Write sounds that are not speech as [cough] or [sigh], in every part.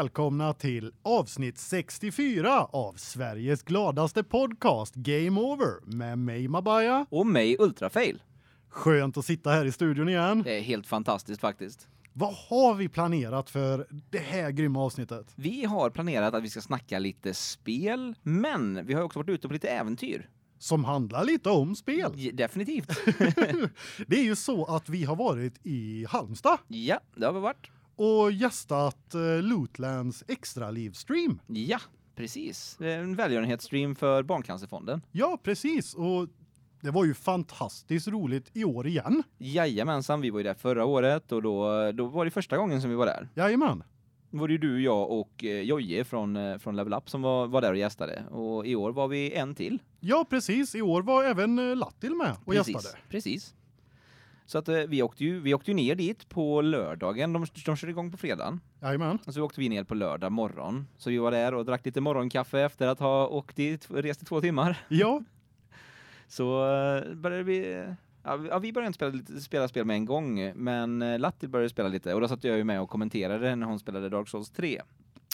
välkomna till avsnitt 64 av Sveriges gladaste podcast Game Over med mig Mabaya och mig Ultrafail. Skönt att sitta här i studion igen. Det är helt fantastiskt faktiskt. Vad har vi planerat för det här grymma avsnittet? Vi har planerat att vi ska snacka lite spel, men vi har också varit ute på lite äventyr som handlar lite om spel. Definitivt. [laughs] det är ju så att vi har varit i Halmstad. Ja, det har vi varit. Och gästat uh, Lootlands extra livstream. Ja, precis. En välgörenhetsstream för Barncancerfonden. Ja, precis. Och det var ju fantastiskt roligt i år igen. Jajamensan, vi var ju där förra året och då då var det första gången som vi var där. Jajamän var det ju du, jag och eh, Jojje från eh, från Level Up som var var där och gästade och i år var vi en till. Ja, precis. I år var även eh, Lattil med och precis, gästade. Precis. Så att vi åkte ju vi åkte ju ner dit på lördagen. De de körde igång på fredagen. Jajamän. Och så åkte vi ner på lördag morgon. Så vi var där och drack lite morgonkaffe efter att ha åkt dit rest i två timmar. Ja. [laughs] så började vi Ja, vi började inte spela, lite, spela spel med en gång, men eh, Latti började spela lite och då satt jag ju med och kommenterade när hon spelade Dark Souls 3.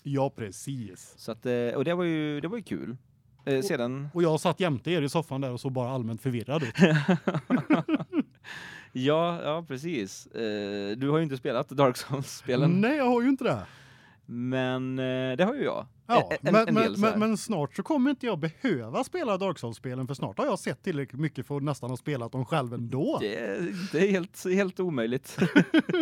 Ja, precis. Så att, eh, och det var ju det var ju kul. Eh, sedan och jag satt jämte er i soffan där och så bara allmänt förvirrad ut. [laughs] ja, ja precis. Du har ju inte spelat Dark Souls-spelen. Nej, jag har ju inte det. Men det har ju jag. Ja, en, men, en men, men, men, snart så kommer inte jag behöva spela Dark Souls-spelen för snart har jag sett tillräckligt mycket för att nästan ha spelat dem själv ändå. Det, det är helt, helt omöjligt.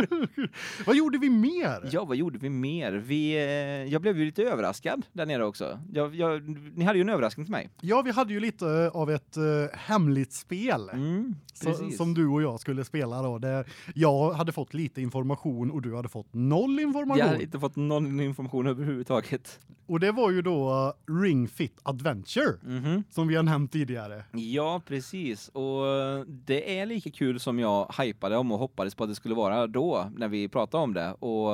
[laughs] vad gjorde vi mer? Ja, vad gjorde vi mer? Vi, eh, jag blev ju lite överraskad där nere också. Jag, jag, ni hade ju en överraskning till mig. Ja, vi hade ju lite av ett uh, hemligt spel mm, så, som du och jag skulle spela då. Där jag hade fått lite information och du hade fått noll information. Jag hade inte fått någon information överhuvudtaget. Och det var ju då Ring Fit Adventure mm -hmm. som vi har nämnt tidigare. Ja, precis. Och det är lika kul som jag hypade om och hoppades på att det skulle vara då när vi pratade om det och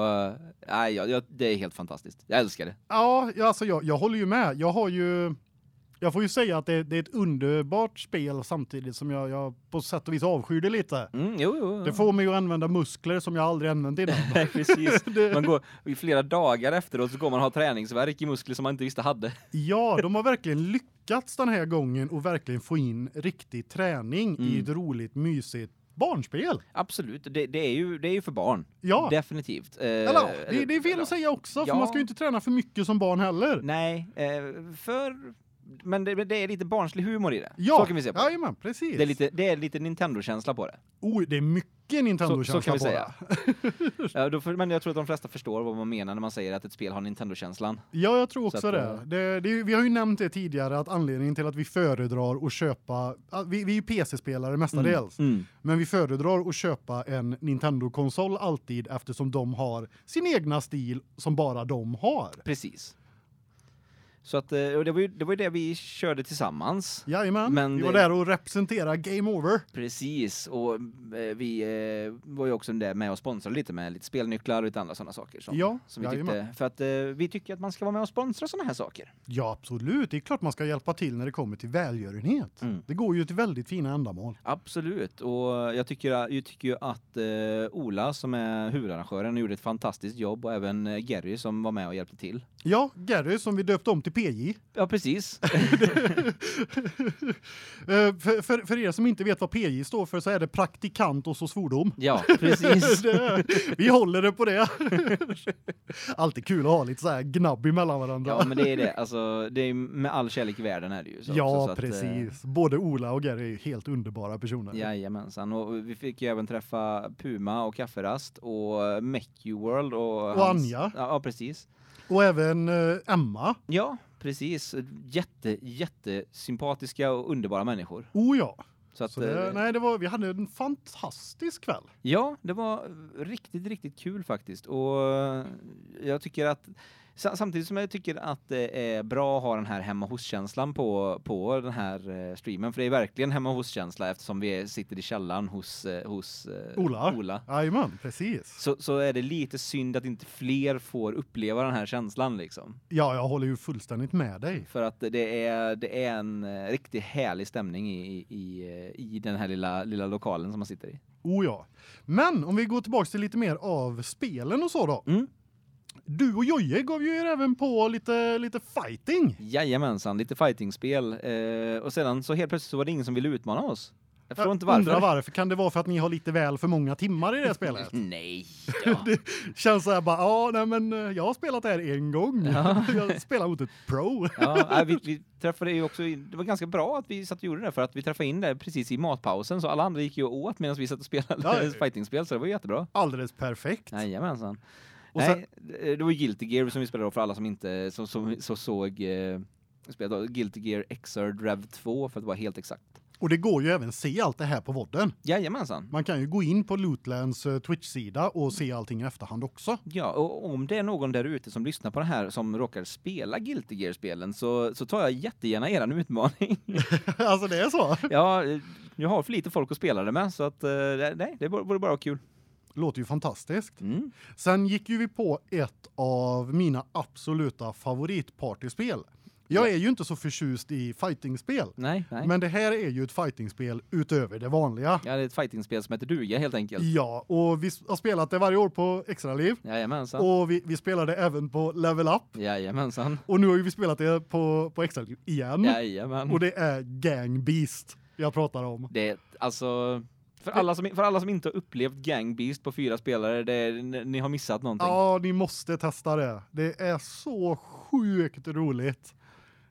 nej, ja, det är helt fantastiskt. Jag älskar det. Ja, alltså jag jag håller ju med. Jag har ju jag får ju säga att det, det, är ett underbart spel samtidigt som jag, jag på sätt och vis avskyr det lite. Mm, jo, jo. Det får mig att använda muskler som jag aldrig använt innan. [laughs] Precis. [laughs] Man går i flera dagar efteråt så går man och har träningsverk i muskler som man inte visste hade. [laughs] Ja, de har verkligen lyckats den här gången och verkligen få in riktig träning mm. i ett roligt mysigt barnspel. Absolut. Det, det, är ju det är ju för barn. Ja. Definitivt. Eh, Eller, det, det är fel att säga också ja. för man ska ju inte träna för mycket som barn heller. Nej, eh, för men det, det, är lite barnslig humor i det. Ja, så kan vi se på. Ja, men precis. Det är lite det är lite Nintendo känsla på det. Oj, det är mycket Nintendo känsla så, så kan vi på säga. ja, då för, men jag tror att de flesta förstår vad man menar när man säger att ett spel har Nintendo känslan. Ja, jag tror också att, det. Eh, det, det. Vi har ju nämnt det tidigare att anledningen till att vi föredrar att köpa vi vi är PC-spelare mestadels. Mm, mm. Men vi föredrar att köpa en Nintendo konsol alltid eftersom de har sin egna stil som bara de har. Precis. Så att eh, och det var ju det var ju det vi körde tillsammans. Jajamän. Men vi var där och representera Game Over. Precis och eh, vi eh, var ju också där med och sponsrade lite med lite spelnycklar och lite andra sådana saker som ja, som vi tyckte för att vi tycker att man ska vara med och sponsra sådana här saker. Ja, absolut. Det är klart man ska hjälpa till när det kommer till välgörenhet. Mm. Det går ju till väldigt fina ändamål. Absolut. Och jag tycker jag tycker ju att Ola som är huvudarrangören gjorde ett fantastiskt jobb och även Gary som var med och hjälpte till. Ja, Gary som vi döpte om till PJ. Ja, precis. [laughs] Eh, för, för, för er som inte vet vad PJ står för så är det praktikant och så svordom. Ja, precis. [laughs] det, vi håller det på det. [laughs] Alltid kul att ha lite så här gnabb emellan varandra. Ja, men det är det. Alltså, det är med all kärlek i världen är det ju så. Ja, så precis. Att, Både Ola och Gary är helt underbara personer. Jajamensan. Och vi fick ju även träffa Puma och Kafferast och Mecu World och, och hans, Anja. Ja, precis. Och även uh, Emma. Ja, precis. Jätte jätte sympatiska och underbara människor. Oh ja. Så att så det, eh, nej det var vi hade en fantastisk kväll. Ja, det var riktigt riktigt kul faktiskt och jag tycker att samtidigt som jag tycker att det är bra att ha den här hemma hos-känslan på på den här eh, streamen för det är verkligen hemma hos-känsla eftersom vi sitter i källaren hos eh, hos eh, Ola. Ola. Jajamän, precis. Så så är det lite synd att inte fler får uppleva den här känslan liksom. Ja, jag håller ju fullständigt med dig. För att det är det är en riktigt härlig stämning i i i den här lilla lilla lokalen som man sitter i. Oh ja. Men om vi går tillbaks till lite mer av spelen och så då. Mm. Du och Jojje gav ju er även på lite lite fighting. Jajamensan, lite fightingspel. Eh, och sedan så helt plötsligt så var det ingen som ville utmana oss. Jag förstår inte varför. Undrar varför. Kan det vara för att ni har lite väl för många timmar i det spelet? [laughs] Nej. [laughs] Ja. det känns så här bara, ja, nej men eh, jag har spelat det här en gång. Ja. [laughs] jag spelar mot ett pro. Ja, nej, vi, vi träffade ju också det var ganska bra att vi satt och gjorde det för att vi träffade in det precis i matpausen så alla andra gick ju åt medan vi satt och spelade Ja, fightingspel så det var jättebra. Alldeles perfekt. Jajamensan. Och sen, Nej, det var Guilty Gear som vi spelade för alla som inte som, som, så såg eh, spelet då. Guilty Gear Xrd Rev 2 för att vara helt exakt. och det går ju även se allt det här på vodden. Jajamensan. Man kan ju gå in på Lootlands eh, Twitch-sida och se allting i efterhand också. Ja, och om det är någon där ute som lyssnar på det här som råkar spela Guilty Gear-spelen så, så tar jag jättegärna eran utmaning. [laughs] alltså det är så. ja, eh, jag har för lite folk att spela det med så att eh, nej, det vore bara kul. Låter ju fantastiskt. Mm. Sen gick ju vi på ett av mina absoluta favoritpartyspel. Jag Ja. är ju inte så förtjust i fightingspel. Nej, nej. Men det här är ju ett fightingspel utöver det vanliga. Ja, det är ett fightingspel som heter duga helt enkelt. Ja, och vi har spelat det varje år på Extra Liv Jajamensan. och vi vi spelar det även på Level Up Jajamensan. och nu har ju vi spelat det på på Extra Liv igen. Jajamän. Och det är Gang Beast jag pratar om. Det är alltså för alla som för alla som inte har upplevt Gang Beast på fyra spelare, det är, ni ni har missat någonting. Ja, ni måste testa det. Det är så sjukt roligt.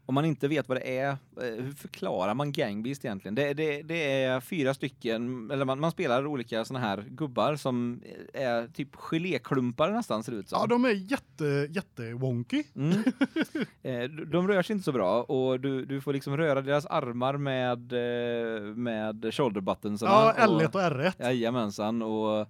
Om man inte vet vad det är, eh, hur förklarar man Gang Beast egentligen? Det, det, det är fyra stycken eller man, man spelar olika såna här gubbar som är typ geléklumpar nästan ser det ut som. Ja, de är jätte jätte wonky. Mm. [laughs] Eh, de- rör sig inte så bra och du, du får liksom röra deras armar med eh, med shoulder buttonsarna. Ja, och- L1 och R1. Jajamensan och eh,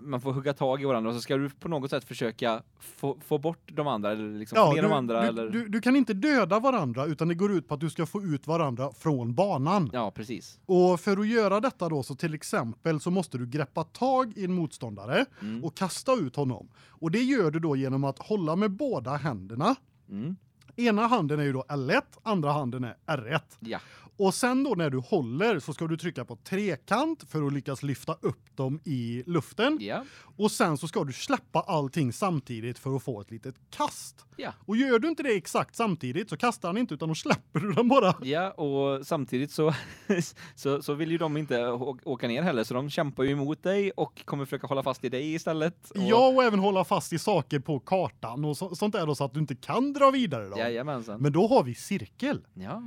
man får hugga tag i varandra och så ska du på något sätt försöka få, få bort de andra eller liksom få ner du, de andra du, eller du, du kan inte döda varandra utan det går ut på att du ska få ut varandra från banan. Ja, precis. Och för att göra detta då så till exempel så måste du greppa tag i en motståndare Mm. och kasta ut honom. Och det gör du då genom att hålla med båda händerna. Mm. Ena handen är ju då L1, andra handen är R1. Ja. Och sen då när du håller så ska du trycka på trekant för att lyckas lyfta upp dem i luften. Ja. Och sen så ska du släppa allting samtidigt för att få ett litet kast. Ja. Och gör du inte det exakt samtidigt så kastar han inte utan då släpper du den bara. Ja, och samtidigt så [laughs] så så vill ju de inte åka ner heller så de kämpar ju emot dig och kommer försöka hålla fast i dig istället. Och, Ja, och även hålla fast i saker på kartan och så, sånt där då så att du inte kan dra vidare då. Jajamensan. Men då har vi cirkel. Ja.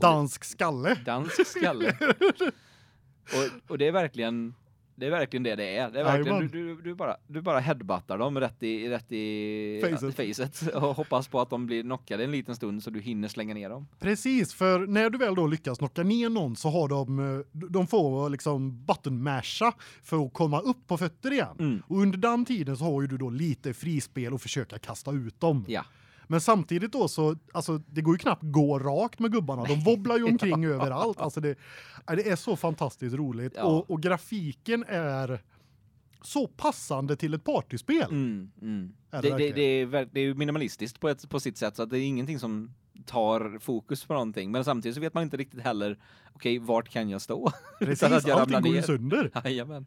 Dansk skalle. dansk skalle. och, och det är verkligen det är verkligen det det är. Det är verkligen du, du, du bara du bara headbuttar dem rätt i rätt i Facet. facet och hoppas på att de blir knockade en liten stund så du hinner slänga ner dem. Precis, för när du väl då lyckas knocka ner någon så har de eh, de får liksom button masha för att komma upp på fötter igen. Mm. Och under den tiden så har ju du då lite frispel och försöka kasta ut dem. Ja. Men samtidigt då så alltså det går ju knappt gå rakt med gubbarna. De wobblar ju [laughs] omkring överallt. Alltså det det är så fantastiskt roligt Ja. och och grafiken är så passande till ett partyspel. Mm, mm. Är det Det, det, är, det är minimalistiskt på ett på sitt sätt så att det är ingenting som tar fokus på någonting men samtidigt så vet man inte riktigt heller okej vart kan jag stå [laughs] Precis, att jag allting går ju sönder. [laughs] Jajamän.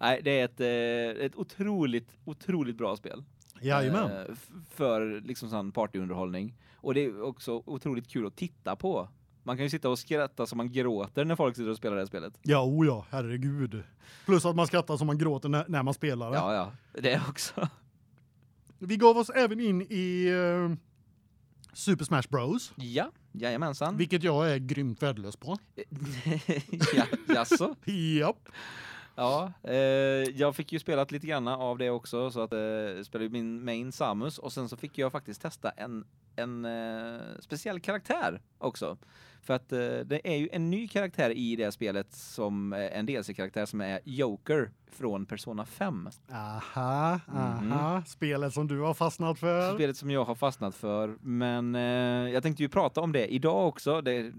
Nej, det är ett eh, ett otroligt otroligt bra spel. Jajamän. Eh, för liksom sån partyunderhållning och det är också otroligt kul att titta på. Man kan ju sitta och skratta som man gråter när folk sitter och spelar det här spelet. Ja, o ja, herregud. Plus att man skrattar som man gråter när, när man spelar det. Ja, ja. Det är också. Vi gav oss även in i eh, Super Smash Bros, Ja, jajamensan. vilket jag är grymt värdelös på. [laughs] ja, jaså? [laughs] Japp. Ja, eh, jag fick ju spelat lite grann av det också så att eh, spelade min main Samus och sen så fick jag faktiskt testa en en eh, speciell karaktär också. För att eh, det är ju en ny karaktär i det spelet som är en DLC-karaktär som är Joker från Persona 5. Aha, aha. Mhm. Spelet som du har fastnat för. Spelet som jag har fastnat för, men eh, jag tänkte ju prata om det idag också. Det,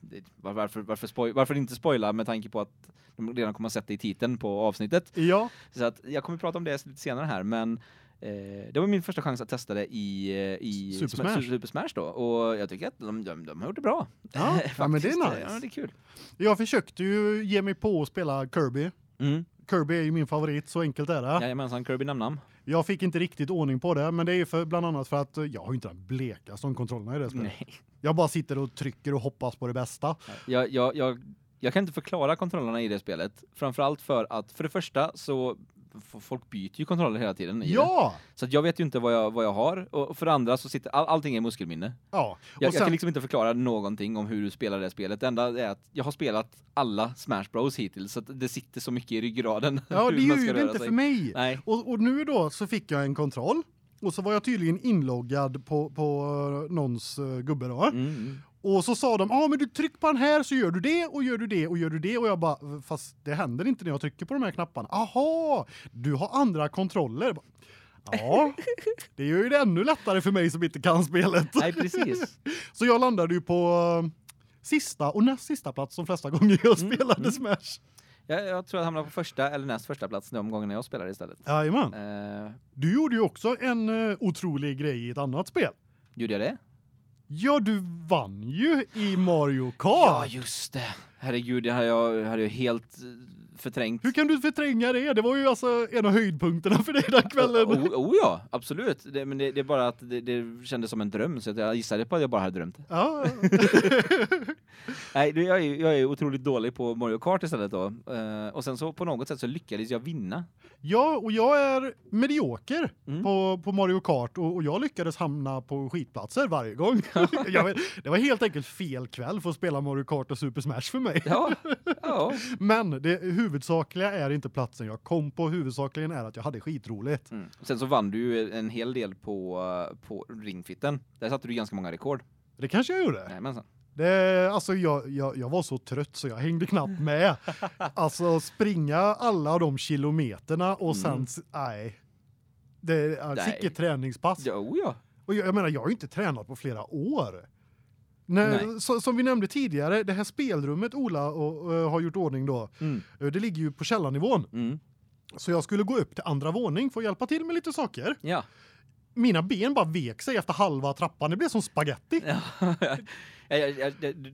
det varför varför varför inte spoila med tanke på att redan kommer att sätta i titeln på avsnittet. Ja, Så att jag kommer prata om det lite senare här, men eh, det var min första chans att testa det i eh, i Super Sma- Smash. Super Smash då och jag tycker att de de, de har gjort det bra. Ja, ja, men [laughs] det är nice. Ja, det är kul. jag försökte ju ge mig på att spela Kirby. Mm. Kirby är ju min favorit, så enkelt är det. Jajamensan, Kirby Namnam. Jag fick inte riktigt ordning på det, men det är för bland annat för att jag har ju inte den blekaste kontrollerna i det spelet. Nej. Jag bara sitter och trycker och hoppas på det bästa. Jag, jag, jag, jag kan inte förklara kontrollerna i det spelet. Framförallt för att för det första så folk byter ju kontroller hela tiden i det. Ja! Så att jag vet ju inte vad jag vad jag har och för det andra så sitter all, allting är muskelminne. Ja. Jag, och jag sen, kan liksom inte förklara någonting om hur du spelar det spelet. Det enda är att jag har spelat alla Smash Bros hittills så det sitter så mycket i ryggraden. ja, [laughs] det ska ju det inte sig. för mig. Nej. Och, och nu då så fick jag en kontroll och så var jag tydligen inloggad på på någons uh, gubbe då. Mm. Och så sa de: "Ja, ah, men du tryck på den här så gör du det och gör du det och gör du det." Och jag bara: "Fast det händer inte när jag trycker på de här knapparna." "Aha, du har andra kontroller." Ja, det gör ju det ännu lättare för mig som inte kan spelet. Nej, precis. [laughs] Så jag landade ju på eh, sista och näst sista plats de flesta gånger jag Mm, spelade mm. Smash. Jag, jag tror jag hamnade på första eller näst första plats de gångerna jag spelade istället. Jajamän. Eh, Du gjorde ju också en uh, otrolig grej i ett annat spel. gjorde jag det? Ja, du vann ju i Mario Kart. Ja, just det. Herregud, hade jag hade ju helt eh, förträngt. Hur kan du förtränga det? Det var ju alltså en av höjdpunkterna för dig den kvällen. Oh, oh ja, absolut. Det, men det, det är bara att det, det kändes som en dröm så att jag gissade på att jag bara hade drömt. Ja. [laughs] Nej, jag är, jag är otroligt dålig på Mario Kart istället då. Eh, och sen så på något sätt så lyckades jag vinna. ja, och jag är medioker Mm. på på Mario Kart och, och jag lyckades hamna på skitplatser varje gång. [laughs] vet, det var helt enkelt fel kväll för att spela Mario Kart och Super Smash för mig. Ja, ja. [laughs] Men det huvudsakliga är inte platsen jag kom på, huvudsakligen är att jag hade skitroligt. Mm. Sen så vann du ju en hel del på, på ringfitten. Där satte du ganska många rekord. Det kanske jag gjorde. Jajamensan. Det alltså jag, jag jag var så trött så jag hängde knappt med. [laughs] Alltså springa alla de kilometerna och sen Mm. s- nej. Det är Nej. sicket träningspass. Ja, oh ja. Och jag, jag menar jag har ju inte tränat på flera år. När, Nej. så, som vi nämnde tidigare, det här spelrummet Ola och, och, har gjort ordning då. Mm. eh, Det ligger ju på källarnivån. Mm. Så jag skulle gå upp till andra våning för att hjälpa till med lite saker. Ja. Mina ben bara vek sig efter halva trappan. Det blev som spaghetti. Ja. [laughs]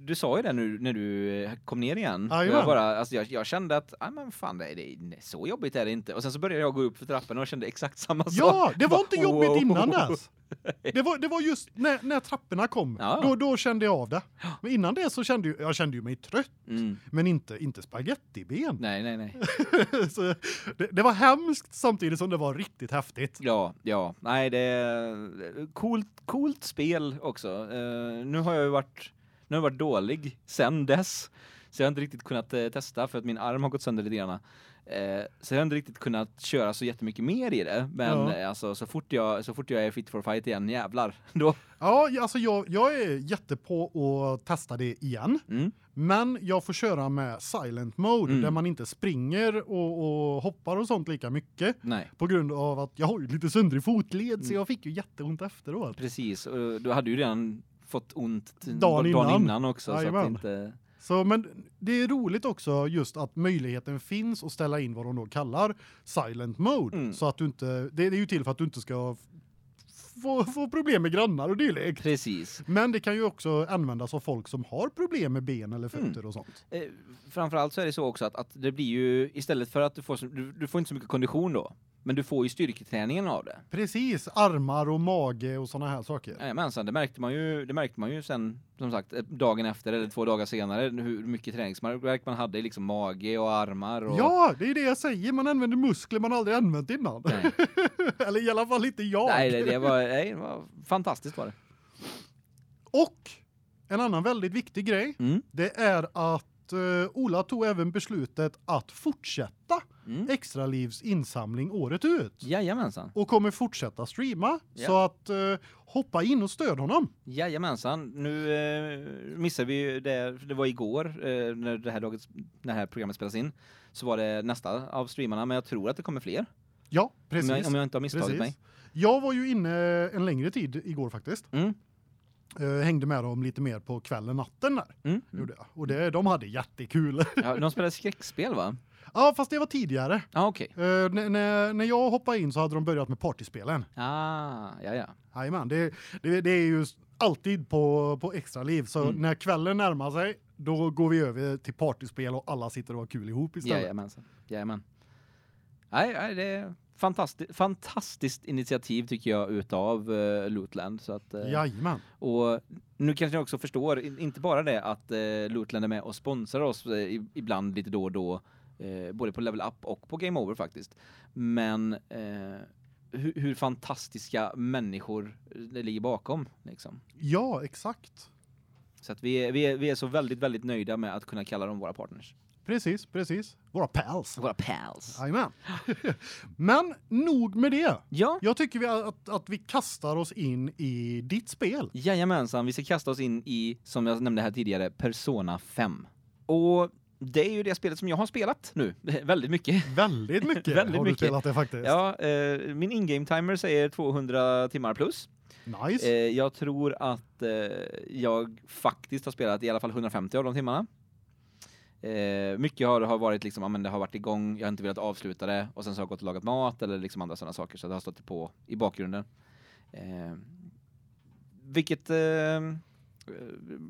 Du- sa ju det nu när du eh, kom ner igen. Jag bara alltså jag, jag kände att nej men fan det är, det är så jobbigt är det inte. Och sen så började jag gå upp för trappan och kände exakt samma sak. Ja, det var inte jobbigt innan dess. Det var det var just när när trapporna kom. Ja. Då då kände jag av det. Men innan det så kände ju jag kände ju mig trött, Mm. men inte inte spagettiben. Nej, nej, nej. [laughs] så det, det var hemskt samtidigt som det var riktigt häftigt. Ja, ja. Nej, det är coolt coolt spel också. Eh, nu har jag ju varit nu har jag varit dålig sen dess. Så jag har inte riktigt kunnat eh, testa för att min arm har gått sönder lite grann. Eh, så jag har inte riktigt kunnat köra så jättemycket mer i det, men Ja. eh, alltså så fort jag så fort jag är fit for fight igen jävlar. [laughs] Då Ja, alltså jag jag är jättepå att testa det igen, mm. men jag får köra med silent mode Mm. där man inte springer och, och hoppar och sånt lika mycket Nej, på grund av att jag har ju lite söndrig fotled Mm. så jag fick ju jätteont efteråt. precis. Och du hade ju redan fått ont t- Dagen innan. innan också så att Jajamän. inte Så men det är roligt också just att möjligheten finns att ställa in vad de då kallar silent mode Mm. så att du inte det är ju till för att du inte ska få, få problem med grannar och dylikt. precis. Men det kan ju också användas av folk som har problem med ben eller fötter Mm. och sånt. Eh, framförallt så är det så också att, att det blir ju istället för att du får du, du får inte så mycket kondition då, men du får ju styrketräningen av det. Precis, armar och mage och såna här saker. Jajamensan, det märkte man ju det märkte man ju sen som sagt eh, dagen efter eller två dagar senare hur mycket träningsvärk man hade i liksom mage och armar och Ja, det är det jag säger, man använder muskler man aldrig använt innan. [laughs] Eller i alla fall inte jag. Nej, det, det var nej, det var fantastiskt var det. Och en annan väldigt viktig grej, Mm. det är att eh, Ola tog även beslutet att fortsätta Mm. Extralivs insamling året ut Jajamensan. och kommer fortsätta streama Ja. så att eh, hoppa in och stöd honom. Jajamensan. Nu eh, missade vi det det var igår eh, när det här dagens när det här programmet spelas in så var det nästa av streamarna men jag tror att det kommer fler. Ja, precis. Om jag, om jag inte har misstagit precis. mig. Jag var ju inne en längre tid igår faktiskt. Mm. Eh, hängde med dem lite mer på kvällen natten där. Mm. Gjorde jag. Och det de hade jättekul. Ja, de spelade skräckspel va? Ja, fast det var tidigare. Ja, okej. Eh, när, när när jag hoppade in så hade de börjat med partyspelen. Ah, ja ja. Jajamän, det, det, det är ju alltid på, på extra liv. Så Mm. när kvällen närmar sig, då går vi över till partyspel och alla sitter och har kul ihop istället. Jajamensan. Jajamän. Nej, nej det fantastiskt fantastiskt initiativ tycker jag utav uh, Lootland så att uh, Jajamän. och nu kanske ni också förstår inte bara det att uh, Lootland är med och sponsrar oss uh, ibland lite då och då uh, både på Level Up och på Game Over faktiskt. Men uh, hur, hur fantastiska människor det ligger bakom liksom. Ja, exakt. Så att vi är, vi är vi är så väldigt väldigt nöjda med att kunna kalla dem våra partners. Precis, precis. Våra pals. Våra pals. Jajamän. [laughs] Men nog med det. Ja. Jag tycker vi att, att vi kastar oss in i ditt spel. Jajamensan, vi ska kasta oss in i, som jag nämnde här tidigare, Persona 5. Och det är ju det spelet som jag har spelat nu, [laughs] väldigt mycket. Väldigt mycket [laughs] Väldigt har du mycket. spelat det faktiskt. Ja, eh, min in-game timer säger 200 timmar plus. Nice. Eh, jag tror att eh, jag faktiskt har spelat i alla fall 150 av de timmarna. Eh, mycket har, har varit liksom, ja, men det har varit igång, jag har inte velat avsluta det och sen så har jag gått och lagat mat eller liksom andra sådana saker så det har stått på i bakgrunden. Eh, vilket eh,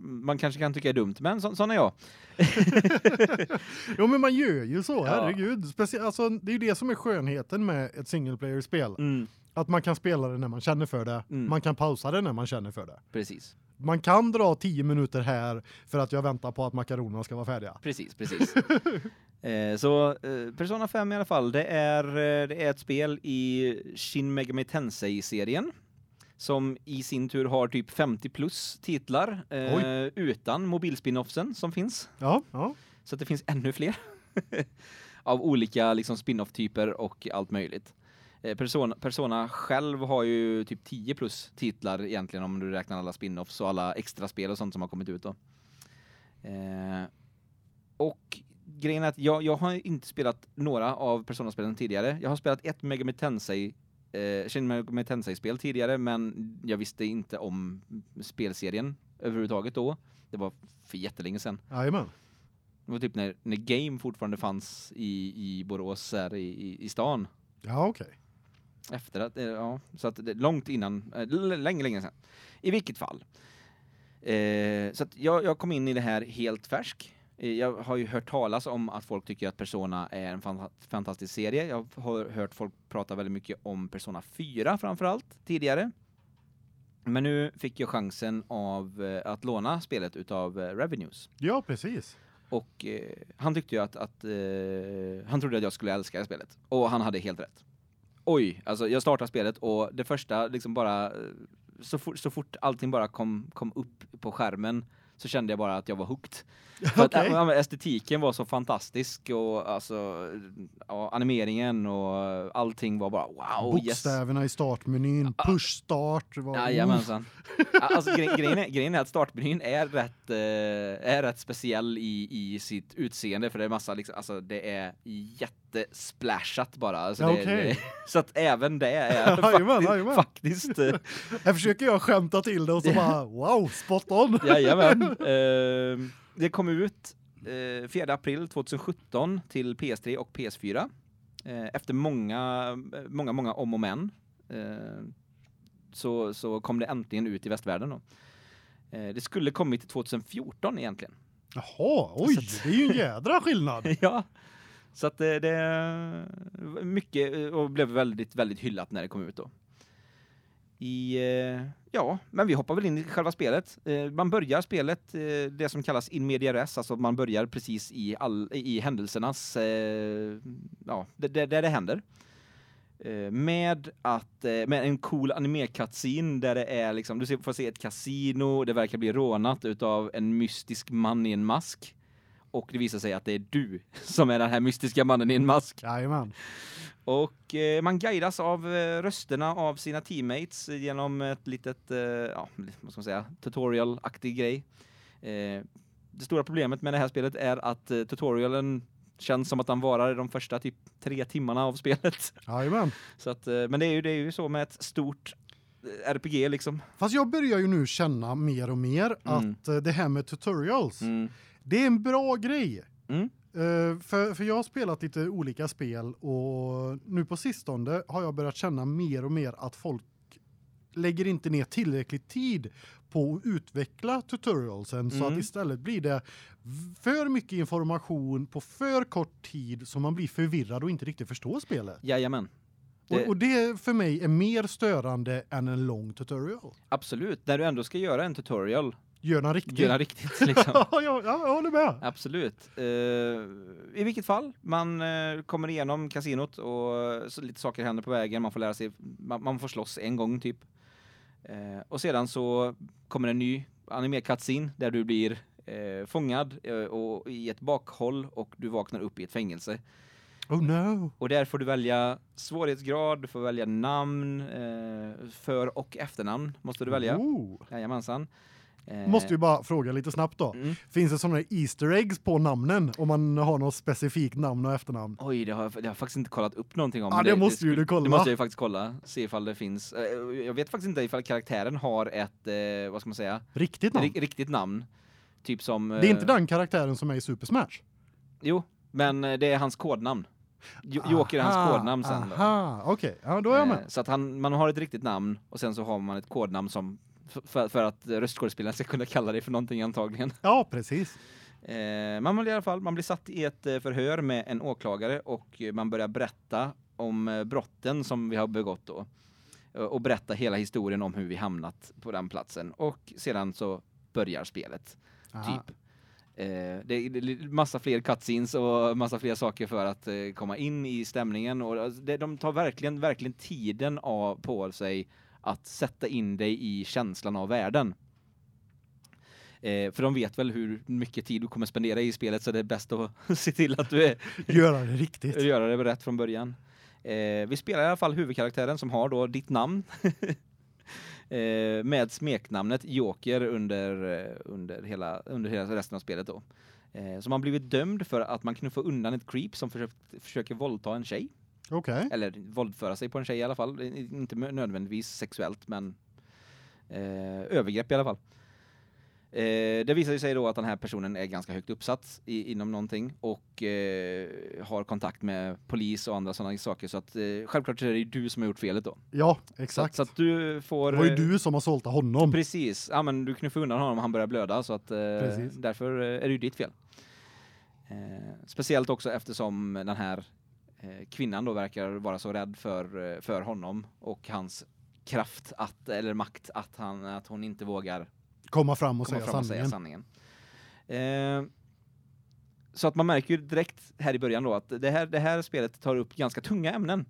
man kanske kan tycka är dumt, men så, sån är jag. [laughs] jo men man gör ju så, Ja. herregud. Speciellt alltså det är ju det som är skönheten med ett single player spel. Att man kan spela det när man känner för det. Mm. Man kan pausa det när man känner för det. Precis. Man kan dra 10 minuter här för att jag väntar på att makaronerna ska vara färdiga. Precis, precis. [laughs] eh, så eh, Persona 5 i alla fall, det är eh, det är ett spel i Shin Megami Tensei-serien som i sin tur har typ 50 plus titlar eh, utan mobilspinoffsen som finns. Ja, ja. Så det finns ännu fler [laughs] av olika liksom spin-off typer och allt möjligt. Eh, Persona, Persona själv har ju typ 10 plus titlar egentligen om du räknar alla spin-offs och alla extra spel och sånt som har kommit ut då. Eh, och grejen är att jag, jag har inte spelat några av Persona-spelen tidigare. Jag har spelat ett Megami Tensei eh, Shin Megami Tensei-spel tidigare men jag visste inte om spelserien överhuvudtaget då. Det var för jättelänge sedan. Jajamän. Det var typ när, när Game fortfarande fanns i, i Borås här i, i, i stan. Ja, okej. Efter att, eh, ja, så att det, långt innan, eh, länge, länge sedan. I vilket fall. Eh, så att jag, jag kom in i det här helt färsk. Eh, Jag har ju hört talas om att folk tycker att Persona är en fanta- fantastisk serie. Jag har hört folk prata väldigt mycket om Persona 4 framförallt tidigare. Men nu fick jag chansen av eh, att låna spelet utav eh, Revenues. Ja, precis. Och eh, han tyckte ju att, att eh, han trodde att jag skulle älska spelet. Och han hade helt rätt. Oj, alltså jag startade spelet och det första liksom bara så fort, så fort allting bara kom kom upp på skärmen så kände jag bara att jag var hooked. För att ja, estetiken var så fantastisk och alltså ja, animeringen och allting var bara wow, yes. Bokstäverna i startmenyn, push start. Var, Jajamensan. alltså gre grejen, är, [laughs] grejen är att startmenyn är rätt eh, är rätt speciell i i sitt utseende för det är massa liksom alltså det är jättesplashat bara alltså det, Okej. det, så att även det är [laughs] faktiskt, faktiskt eh, Här försöker jag skämta till det och så [laughs] bara wow, spot on. jajamän. Eh, det kom ut eh, 4 april 2017 till PS3 och PS4. Eh, efter många många många om och men. Eh, så så kom det äntligen ut i västvärlden då. Eh, det skulle kommit 2014 egentligen. Jaha, oj, att- det är ju en jädra skillnad. [laughs] ja. Så att det, det var mycket eh, och blev väldigt väldigt hyllat när det kom ut då. I eh, ja, men vi hoppar väl in i själva spelet. Eh, man börjar spelet eh, det som kallas in media res, alltså man börjar precis i all i händelsernas eh, ja, där det, där det händer. Eh, med att eh, med en cool anime cutscene där det är liksom du ser, får se ett kasino, det verkar bli rånat utav en mystisk man i en mask och det visar sig att det är du [laughs] som är den här mystiska mannen i en mask. Jajamän. Och eh, man guidas av eh, rösterna av sina teammates genom ett litet eh, ja, vad ska man säga, tutorial-aktig grej. Eh, det stora problemet med det här spelet är att eh, tutorialen känns som att den varar de första typ tre timmarna av spelet. Jajamän. Så att eh, men det är ju det är ju så med ett stort RPG liksom. Fast jag börjar ju nu känna mer och mer Mm. att det här med tutorials, Mm. det är en bra grej. Mm. Eh, för, för jag har spelat lite olika spel och nu på sistone har jag börjat känna mer och mer att folk lägger inte ner tillräckligt tid på att utveckla tutorialsen så Mm. att istället blir det för mycket information på för kort tid så man blir förvirrad och inte riktigt förstår spelet. Jajamän. Det- Och, och det för mig är mer störande än en lång tutorial. Absolut, när du ändå ska göra en tutorial, Gör den riktigt. göra riktigt liksom. [laughs] ja, ja, ja, jag håller med. Absolut. Eh, I vilket fall, man eh, kommer igenom kasinot och så lite saker händer på vägen, man får lära sig, man, man får slåss en gång typ. Eh, och sedan så kommer en ny anime cutscene där du blir fångad och i ett bakhåll och du vaknar upp i ett fängelse. Oh no. Och där får du välja svårighetsgrad, du får välja namn, för och efternamn måste du välja. Oh. Jajamensan. Eh, Måste ju bara fråga lite snabbt då. mm. Finns det såna här easter eggs på namnen om man har något specifikt namn och efternamn? Oj, det har, jag- det har jag faktiskt inte kollat upp någonting om. Ja, men det måste ju du kolla. Det måste jag ju faktiskt kolla, se ifall det finns. Eh, Jag vet faktiskt inte ifall karaktären har ett, eh, vad ska man säga, Riktigt namn? ri- riktigt namn. Typ som... Det är inte eh, den karaktären som är i Super Smash. Jo, men eh, det är hans kodnamn. Jo- Joker är hans Aha, kodnamn sen då. Aha, okej. Ja, då är jag Eh, med. Så att han, man har ett riktigt namn och sen så har man ett kodnamn som för, för att röstskådespelaren ska kunna kalla dig för någonting antagligen. Ja, precis. Eh, man blir i alla fall, man blir satt i ett eh, förhör med en åklagare och eh, man börjar berätta om eh, brotten som vi har begått då. Och berätta hela historien om hur vi hamnat på den platsen och sedan så börjar spelet Aha. typ. Eh, det är det är massa fler cutscenes och massa fler saker för att eh, komma in i stämningen och alltså, det, de tar verkligen verkligen tiden av på sig att sätta in dig i känslan av världen. Eh, för de vet väl hur mycket tid du kommer spendera i spelet så det är bäst att [laughs] se till att du är, Göra det riktigt. [laughs] göra det rätt från början. Eh, vi spelar i alla fall huvudkaraktären som har då ditt namn. [laughs] eh, med smeknamnet Joker under, eh, under, hela, under hela resten av spelet då. Eh, så man har blivit dömd för att man knuffar undan ett creep som försökt, försöker våldta en tjej. Okej. Eller våldföra sig på en tjej i alla fall. Inte nödvändigtvis sexuellt men eh, övergrepp i alla fall. Eh, det visar ju sig då att den här personen är ganska högt uppsatt i, inom någonting och eh, har kontakt med polis och andra sådana saker så att eh, självklart så är det du som har gjort felet då. Ja, Så, exakt. så att du får det var ju eh, du som har sålt honom. Precis. Ja men du knuffar undan honom han börjar blöda så att eh, därför eh, är det ju ditt fel. Speciellt också eftersom den här kvinnan då verkar vara så rädd för eh, för honom och hans kraft att eller makt att han att hon inte vågar Komma fram och komma säga fram och säga sanningen. sanningen. Eh, så att man märker ju direkt här i början då att det här det här spelet tar upp ganska tunga ämnen.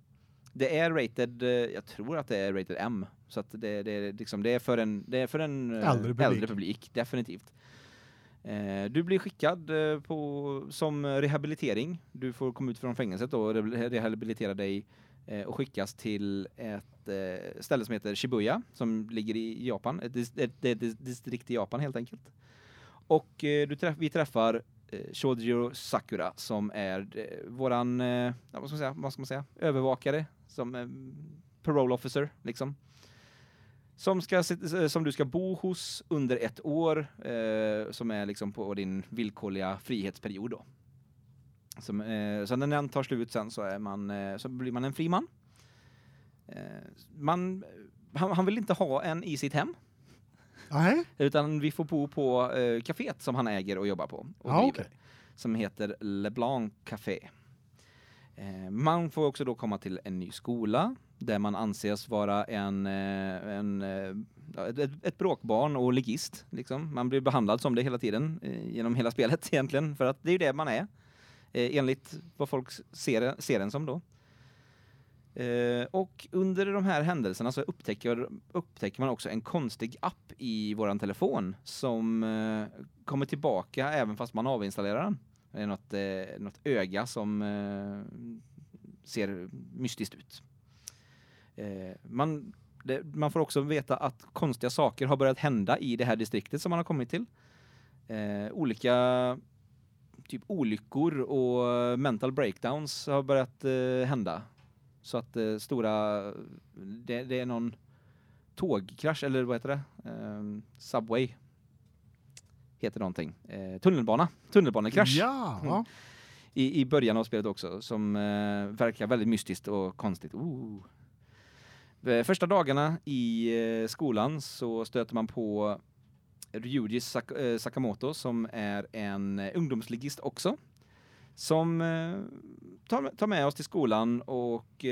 Det är rated eh, jag tror att det är rated M så att det det är liksom det är för en det är för en eh, Äldre publik. äldre publik definitivt. Eh, du blir skickad eh, på som rehabilitering. Du får komma ut från fängelset och rehabilitera dig eh, och skickas till ett eh, ställe som heter Shibuya som ligger i Japan, ett, ett, ett, distrikt i Japan helt enkelt. Och eh, du träff, vi träffar eh, Shojiro Sakura som är eh, våran eh, vad ska man säga, vad ska man säga, övervakare som eh, parole officer liksom. Som ska eh, som du ska bo hos under ett år eh, som är liksom på din villkorliga frihetsperiod då. Som eh, så när den tar slut sen så är man eh, så blir man en fri man. Eh, man han, han vill inte ha en i sitt hem Nej. utan vi får bo på eh, kaféet som han äger och jobbar på och driver, okej. som heter Le Blanc Café. Eh, man får också då komma till en ny skola där man anses vara en, eh, en eh, ett, ett- bråkbarn och ligist liksom. Man blir behandlad som det hela tiden eh, genom hela spelet [laughs] egentligen för att det är ju det man är enligt vad folk ser ser en som då. Eh, och under de här händelserna så upptäcker, upptäcker man också en konstig app i våran telefon som eh, kommer tillbaka även fast man avinstallerar den. Det är något, eh, något öga som eh, ser mystiskt ut. Eh, man, det, man får också veta att konstiga saker har börjat hända i det här distriktet som man har kommit till. Eh, olika typ olyckor och mental breakdowns har börjat eh, hända. Så att eh, stora det, det är någon tågkrasch eller vad heter det? Eh, subway heter någonting. Eh, tunnelbana, tunnelbanekrasch Ja. Mm. i, i början av spelet också som verkar väldigt mystiskt och konstigt. Ooh. Eh, första dagarna i eh, skolan så stöter man på Ryuji Sak eh, Sakamoto som är en ungdomsligist också som tar, med oss till skolan och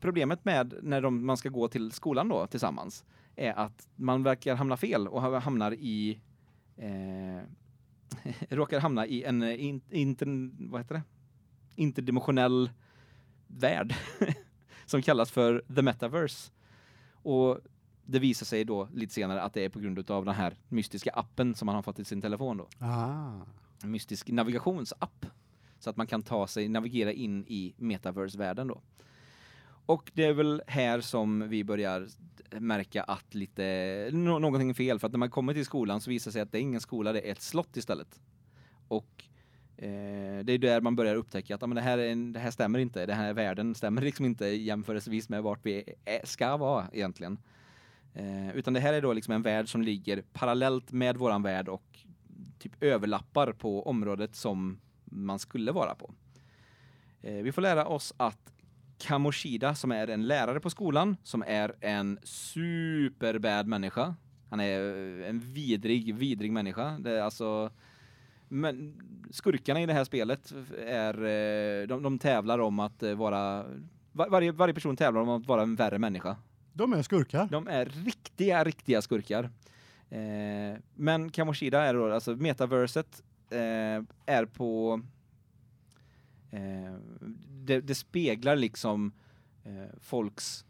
problemet med när de, man ska gå till skolan då tillsammans är att man verkar hamna fel och hamnar i eh, [laughs] råkar hamna i en in, inter, vad heter det? interdimensionell värld [laughs] som kallas för the metaverse. Och det visar sig då lite senare att det är på grund av den här mystiska appen som man har fått i sin telefon då. Ah. En mystisk navigationsapp så att man kan ta sig navigera in i metaverse-världen då. Och det är väl här som vi börjar märka att lite nå- någonting är fel för att när man kommer till skolan så visar det sig att det är ingen skola, det är ett slott istället. Och Eh, det är där man börjar upptäcka att ja, men det här är en, det här stämmer inte. Den här världen stämmer liksom inte jämförelsevis med vart vi är, ska vara egentligen. Eh, utan det här är då liksom en värld som ligger parallellt med våran värld och typ överlappar på området som man skulle vara på. Eh, vi får lära oss att Kamoshida som är en lärare på skolan som är en superbad människa. Han är eh, en vidrig vidrig människa. Det är alltså men skurkarna i det här spelet är eh, de, de tävlar om att eh, vara var, varje varje person tävlar om att vara en värre människa. De är skurkar. De är riktiga, riktiga skurkar. Eh, men Kamoshida är då, alltså metaverset eh, är på... Eh, det, det speglar liksom eh, folks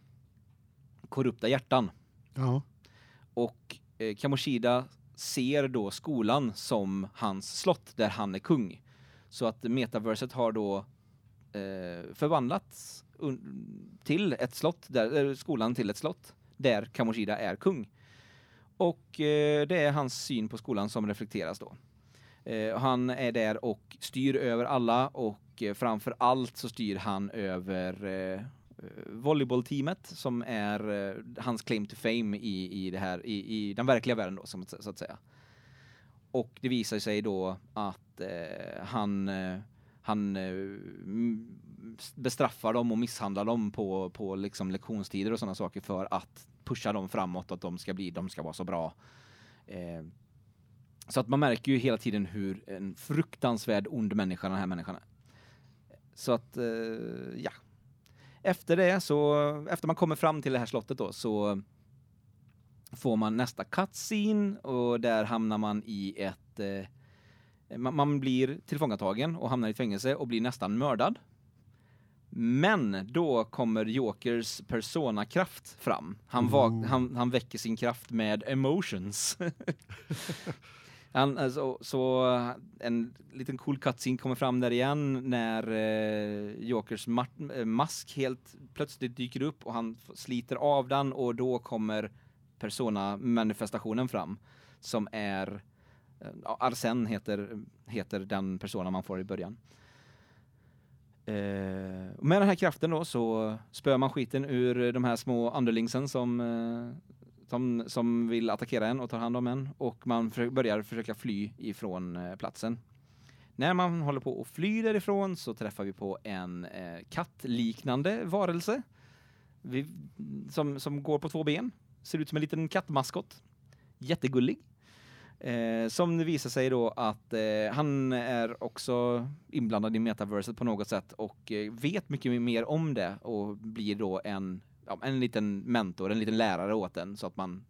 korrupta hjärtan. Ja. Och eh, Kamoshida ser då skolan som hans slott där han är kung. Så att metaverset har då eh, förvandlats till ett slott där eh, skolan till ett slott där Kamoshida är kung. Och eh, det är hans syn på skolan som reflekteras då. Eh, han är där och styr över alla och eh, framför allt så styr han över eh, volleybollteamet som är eh, hans claim to fame i i det här i i den verkliga världen då som så att säga. Och det visar sig då att eh, han eh, han eh, bestraffar dem och misshandlar dem på på liksom lektionstider och sådana saker för att pusha dem framåt att de ska bli de ska vara så bra. Eh, så att man märker ju hela tiden hur en fruktansvärd ond människa den här människan är. Så att eh, ja. Efter det så efter man kommer fram till det här slottet då så får man nästa cutscene och där hamnar man i ett eh, man, man blir tillfångatagen och hamnar i ett fängelse och blir nästan mördad. Men då kommer Jokers personakraft fram. Han, Ooh. han, han väcker sin kraft med emotions. [laughs] han, alltså, eh, så eh, en liten cool cutscene kommer fram där igen när eh, Jokers ma- eh, mask helt plötsligt dyker upp och han sliter av den och då kommer persona-manifestationen fram som är eh, Arsen heter heter den persona man får i början. Eh, med den här kraften då så spöar man skiten ur de här små underlingsen som eh, som som vill attackera en och tar hand om en och man för, börjar försöka fly ifrån eh, platsen. När man håller på att fly därifrån så träffar vi på en eh, kattliknande varelse. Vi, som som går på två ben. Ser ut som en liten kattmaskot. Jättegullig. Eh, som det visar sig då att eh, han är också inblandad i metaverset på något sätt och eh, vet mycket mer om det och blir då en ja, en liten mentor, en liten lärare åt den så att man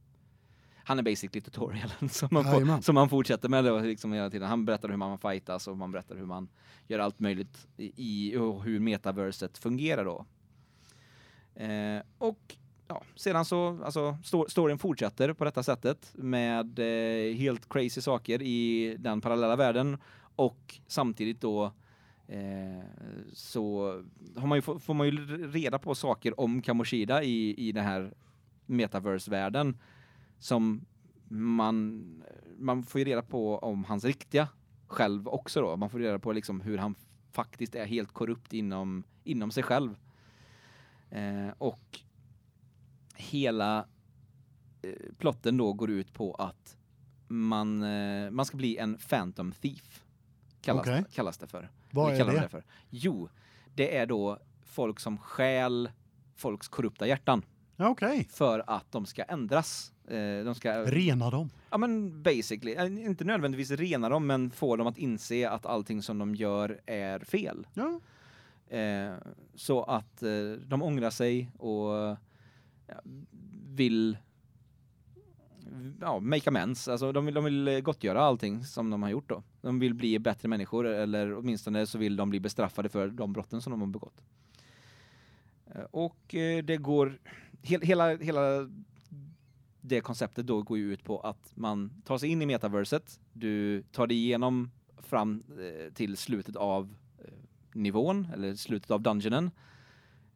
han är basically tutorialen [laughs] som man, får, som man fortsätter med då, liksom hela tiden. Han berättar hur man fightas och man berättar hur man gör allt möjligt i, och hur metaverset fungerar då. Eh, och ja, sedan så alltså sto- storyn fortsätter på detta sättet med eh, helt crazy saker i den parallella världen och samtidigt då eh, så man ju få- får man ju reda på saker om Kamoshida i i den här metaverse-världen som man man får ju reda på om hans riktiga själv också då. Man får reda på liksom hur han faktiskt är helt korrupt inom inom sig själv. Eh, och hela eh, plotten då går ut på att man eh, man ska bli en phantom thief kallas Okej. det, kallas det för. Vad är kallar det? för? Jo, det är då folk som stjäl folks korrupta hjärtan Ja, okej. för att de ska ändras. Eh, de ska Rena dem. ja men basically eh, inte nödvändigtvis rena dem men få dem att inse att allting som de gör är fel. Ja. Eh, så att de ångrar sig och vill ja, make amends. Alltså de vill, de vill gottgöra allting som de har gjort då. De vill bli bättre människor eller åtminstone så vill de bli bestraffade för de brotten som de har begått. Eh, och eh, det går hela hela det konceptet då går ju ut på att man tar sig in i metaverset. Du tar dig igenom fram eh, till slutet av nivån eller slutet av dungeonen.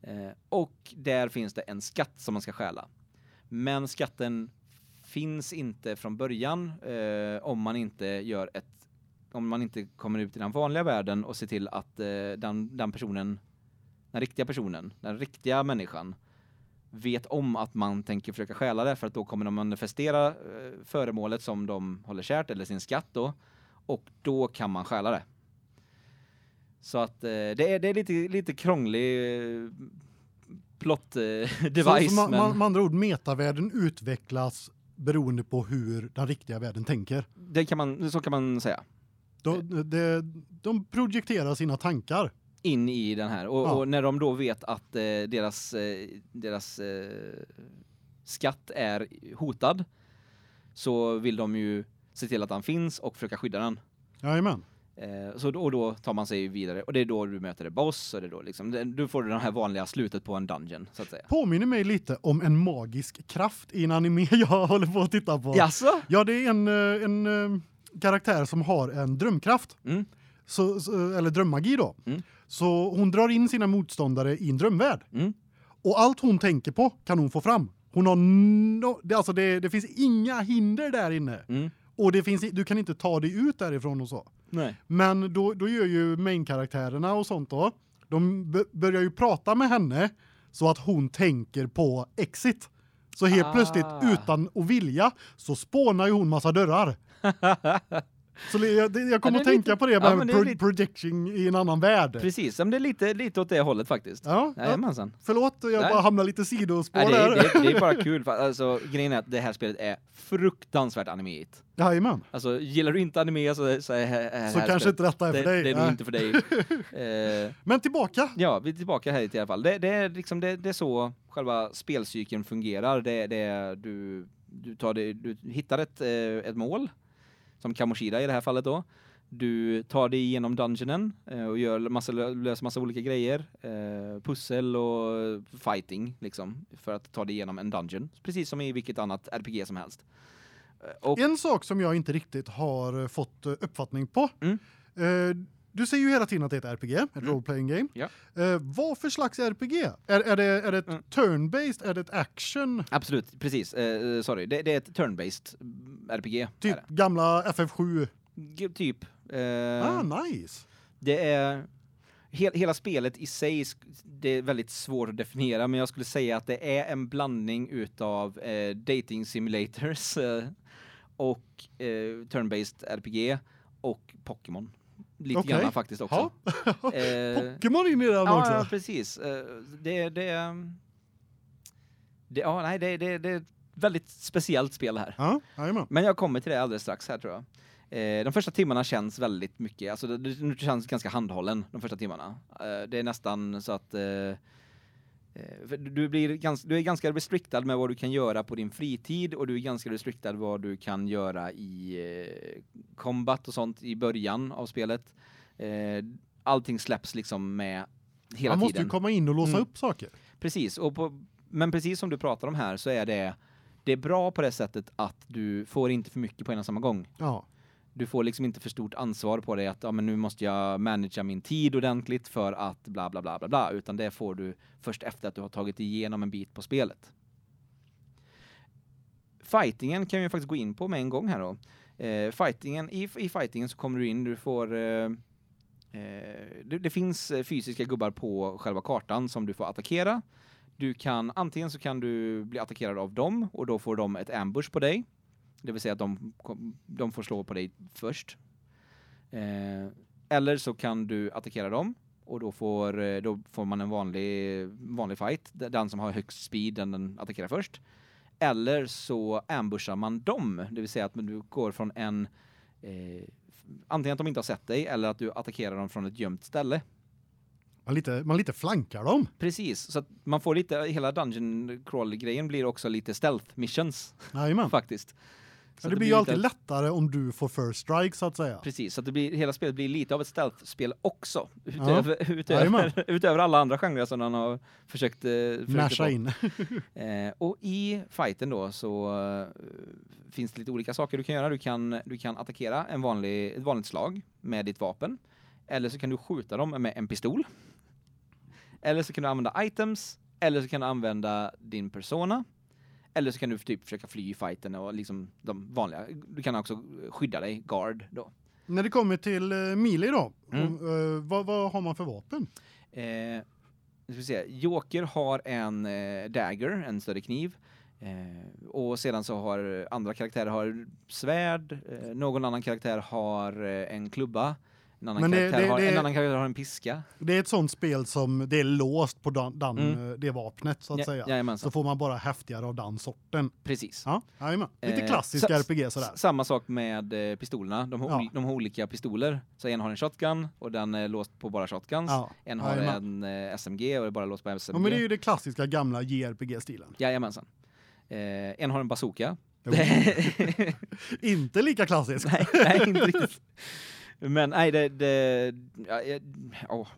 Eh, och där finns det en skatt som man ska stjäla. Men skatten finns inte från början eh, om man inte gör ett om man inte kommer ut i den vanliga världen och ser till att eh, den den personen den riktiga personen, den riktiga människan vet om att man tänker försöka stjäla det för att då kommer de manifestera eh, föremålet som de håller kärt eller sin skatt då och då kan man stjäla det. Så att eh, det är det är lite lite krånglig eh, plot eh, [laughs] Så, device så man, men man, med andra ord, metavärlden utvecklas beroende på hur den riktiga världen tänker. det kan man så kan man säga. De, de, de projekterar sina tankar. in i den här och, Ja. och när de då vet att eh, deras eh, deras eh, skatt är hotad så vill de ju se till att den finns och försöka skydda den. Jajamän. Eh, så och då tar man sig vidare och det är då du möter en boss och det är då liksom det- du får det här vanliga slutet på en dungeon så att säga. Påminner mig lite om en magisk kraft i en anime [laughs] jag håller på att titta på. Jaså? Ja, det är en, eh, en eh, karaktär som har en drömkraft. Mm. Så, så, eller drömmagi då. Mm. Så hon drar in sina motståndare i en drömvärld. Mm. Och allt hon tänker på kan hon få fram. Hon har no, det alltså det det finns inga hinder där inne. Mm. Och det finns du kan inte ta dig ut därifrån och så. Nej. Men då då gör ju main-karaktärerna och sånt då. De börjar ju prata med henne så att hon tänker på exit. Så helt Ah. plötsligt utan att vilja så spånar ju hon massa dörrar. [laughs] Så det, jag, det, jag kommer Ja, att det tänka lite- på det ja, med det pro, lite- projection i en annan värld. Precis, men det är lite lite åt det hållet faktiskt. Ja, ja. Jajamensan. Förlåt, jag Nej. bara hamnar lite sidospår Nej, det, där. är, det, det är bara [laughs] kul för alltså grejen är att det här spelet är fruktansvärt animeigt. Jajamän. Alltså gillar du inte anime så så är här, Så här kanske spelet- inte detta är det, för dig. Det är nog inte för dig. [laughs] eh, Men tillbaka. ja, vi är tillbaka här i alla fall. Det, det är liksom det, det är så själva spelcykeln fungerar. Det det är du du tar det du hittar ett eh, ett mål som Kamoshida i det här fallet då. Du tar dig igenom dungeonen eh, och gör massa löser massa olika grejer, eh, pussel och fighting liksom för att ta dig igenom en dungeon, precis som i vilket annat RPG som helst. Eh, Och En sak som jag inte riktigt har fått uppfattning på. Mm. Eh, du säger ju hela tiden att det är ett RPG, ett Mm. role playing game. Ja. Eh, vad för slags RPG? Är, är det är det ett Mm. turn-based, är det ett action, Absolut, precis. Eh, sorry, det, det är ett turn-based mm, RPG. typ gamla FF7? det. G- typ. Eh, Ah, nice. Det är he hela spelet i sig det är väldigt svårt att definiera men jag skulle säga att det är en blandning utav eh, dating simulators eh, och eh, turn-based RPG och Pokémon. Lite Okej. grann faktiskt också. [laughs] [laughs] Eh, Pokémon in i den ja, också. ja, precis. Eh, Det det ehm, det ja, nej, det det det är ett väldigt speciellt spel här. Ja, jajamän. Men jag kommer till det alldeles strax här tror jag. Eh, de första timmarna känns väldigt mycket, alltså det, det känns ganska handhållen de första timmarna. Eh, det är nästan så att eh, du blir ganska du är ganska restricted med vad du kan göra på din fritid och du är ganska restricted vad du kan göra i eh, combat och sånt i början av spelet. Eh, allting släpps liksom med hela Man måste tiden. ju komma in och låsa Mm. upp saker. Precis, och på, men precis som du pratar om här så är det det är bra på det sättet att du får inte för mycket på en och samma gång. Ja. Du får liksom inte för stort ansvar på dig att ja, men nu måste jag managera min tid ordentligt för att bla bla bla bla bla utan det får du först efter att du har tagit igenom en bit på spelet. Fightingen kan vi faktiskt gå in på med en gång här då. Eh, fightingen i i fightingen så kommer du in du får eh, eh, det, det finns eh, fysiska gubbar på själva kartan som du får attackera. Du kan antingen så kan du bli attackerad av dem och då får de ett ambush på dig. Det vill säga att de de får slå på dig först. Eh, eller så kan du attackera dem och då får eh, då får man en vanlig vanlig fight. Den som har högst speed den, den attackerar först. Eller så ambushar man dem, det vill säga att du går från en eh, antingen att de inte har sett dig eller att du attackerar dem från ett gömt ställe. Man lite man lite flankar dem. Precis, så att man får lite hela dungeon crawl grejen blir också lite stealth missions Jajamän. [laughs] faktiskt. Så det, blir ju alltid lättare om du får first strike så att säga. Precis, så att det blir hela spelet blir lite av ett stealth-spel också Ja. utöver utöver, [laughs] utöver alla andra genrer som han har försökt eh, försökt in. [laughs] Eh, och i fighten då så eh, finns det lite olika saker du kan göra. Du kan du kan attackera en vanlig ett vanligt slag med ditt vapen eller så kan du skjuta dem med en pistol. Eller så kan du använda items eller så kan du använda din persona. Eller så kan du typ försöka fly i fighten och liksom de vanliga. Du kan också skydda dig, guard då. När det kommer till uh, melee då, Mm. eh, vad, vad har man för vapen? Eh, ska se. Joker har en eh, dagger, en större kniv. Eh, och sedan så har andra karaktärer har svärd, eh, någon annan karaktär har eh, en klubba, en annan, det- karaktär det- har, det- en annan karaktär har en piska. Det är ett sånt spel som det är låst på den, den Mm. eh, det vapnet så att Ja, säga. jajamensan. Så får man bara häftigare av den sorten. Precis. Ja, jajamän. Lite Eh, klassisk RPG sådär. Samma sak med eh, pistolerna. De har, Ja. de har olika pistoler. Så en har en shotgun och den är låst på bara shotguns. Ja, En har jajamän. en eh, SMG och är bara låst på SMG. Ja, men det är ju det klassiska gamla JRPG-stilen. Jajamensan. Eh, en har en bazooka. [laughs] [laughs] Inte lika klassisk. nej, nej, inte [laughs] riktigt. Men nej, det... det ja, oh,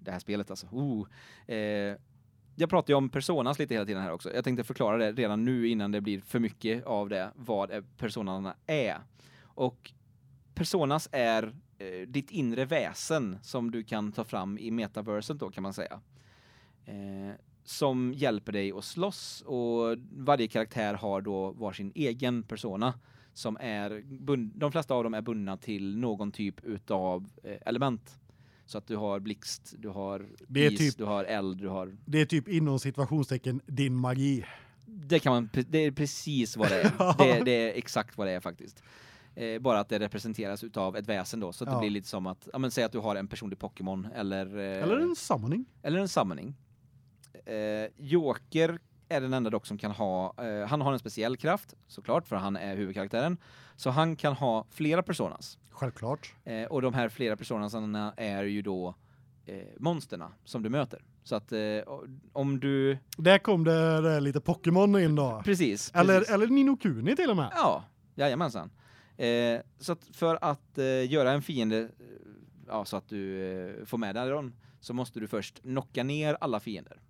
det här spelet alltså. Oh. Eh, jag pratar ju om personas lite hela tiden här också. Jag tänkte förklara det redan nu innan det blir för mycket av det, vad personerna personarna är. Och personas är eh, ditt inre väsen som du kan ta fram i metaverset då kan man säga. Eh, som hjälper dig att slåss och varje karaktär har då varsin egen persona som är de flesta av dem är bundna till någon typ utav eh, element. Så att du har blixt, du har Det is, typ- du har eld, du har Det är typ inom situationstecken din magi. det kan man det är precis vad det är. [laughs] det, det är exakt vad det är faktiskt. Eh, bara att det representeras utav ett väsen då så att Ja. det blir lite som att ja men säg att du har en personlig Pokémon eller eh, Eller en summoning. eller en summoning. Eh, Joker är den enda dock som kan ha eh, han har en speciell kraft såklart för han är huvudkaraktären. Så han kan ha flera personas. Självklart. Eh, och de här flera personasarna är ju då eh, monsterna som du möter. Så att eh, om du Där kom det, det lite Pokémon in då. precis, Eller precis. eller Nino Kuni till och med. Ja, jajamensan. Eh, så att för att eh, göra en fiende eh, ja, så att du eh, får med dig dem så måste du först knocka ner alla fiender.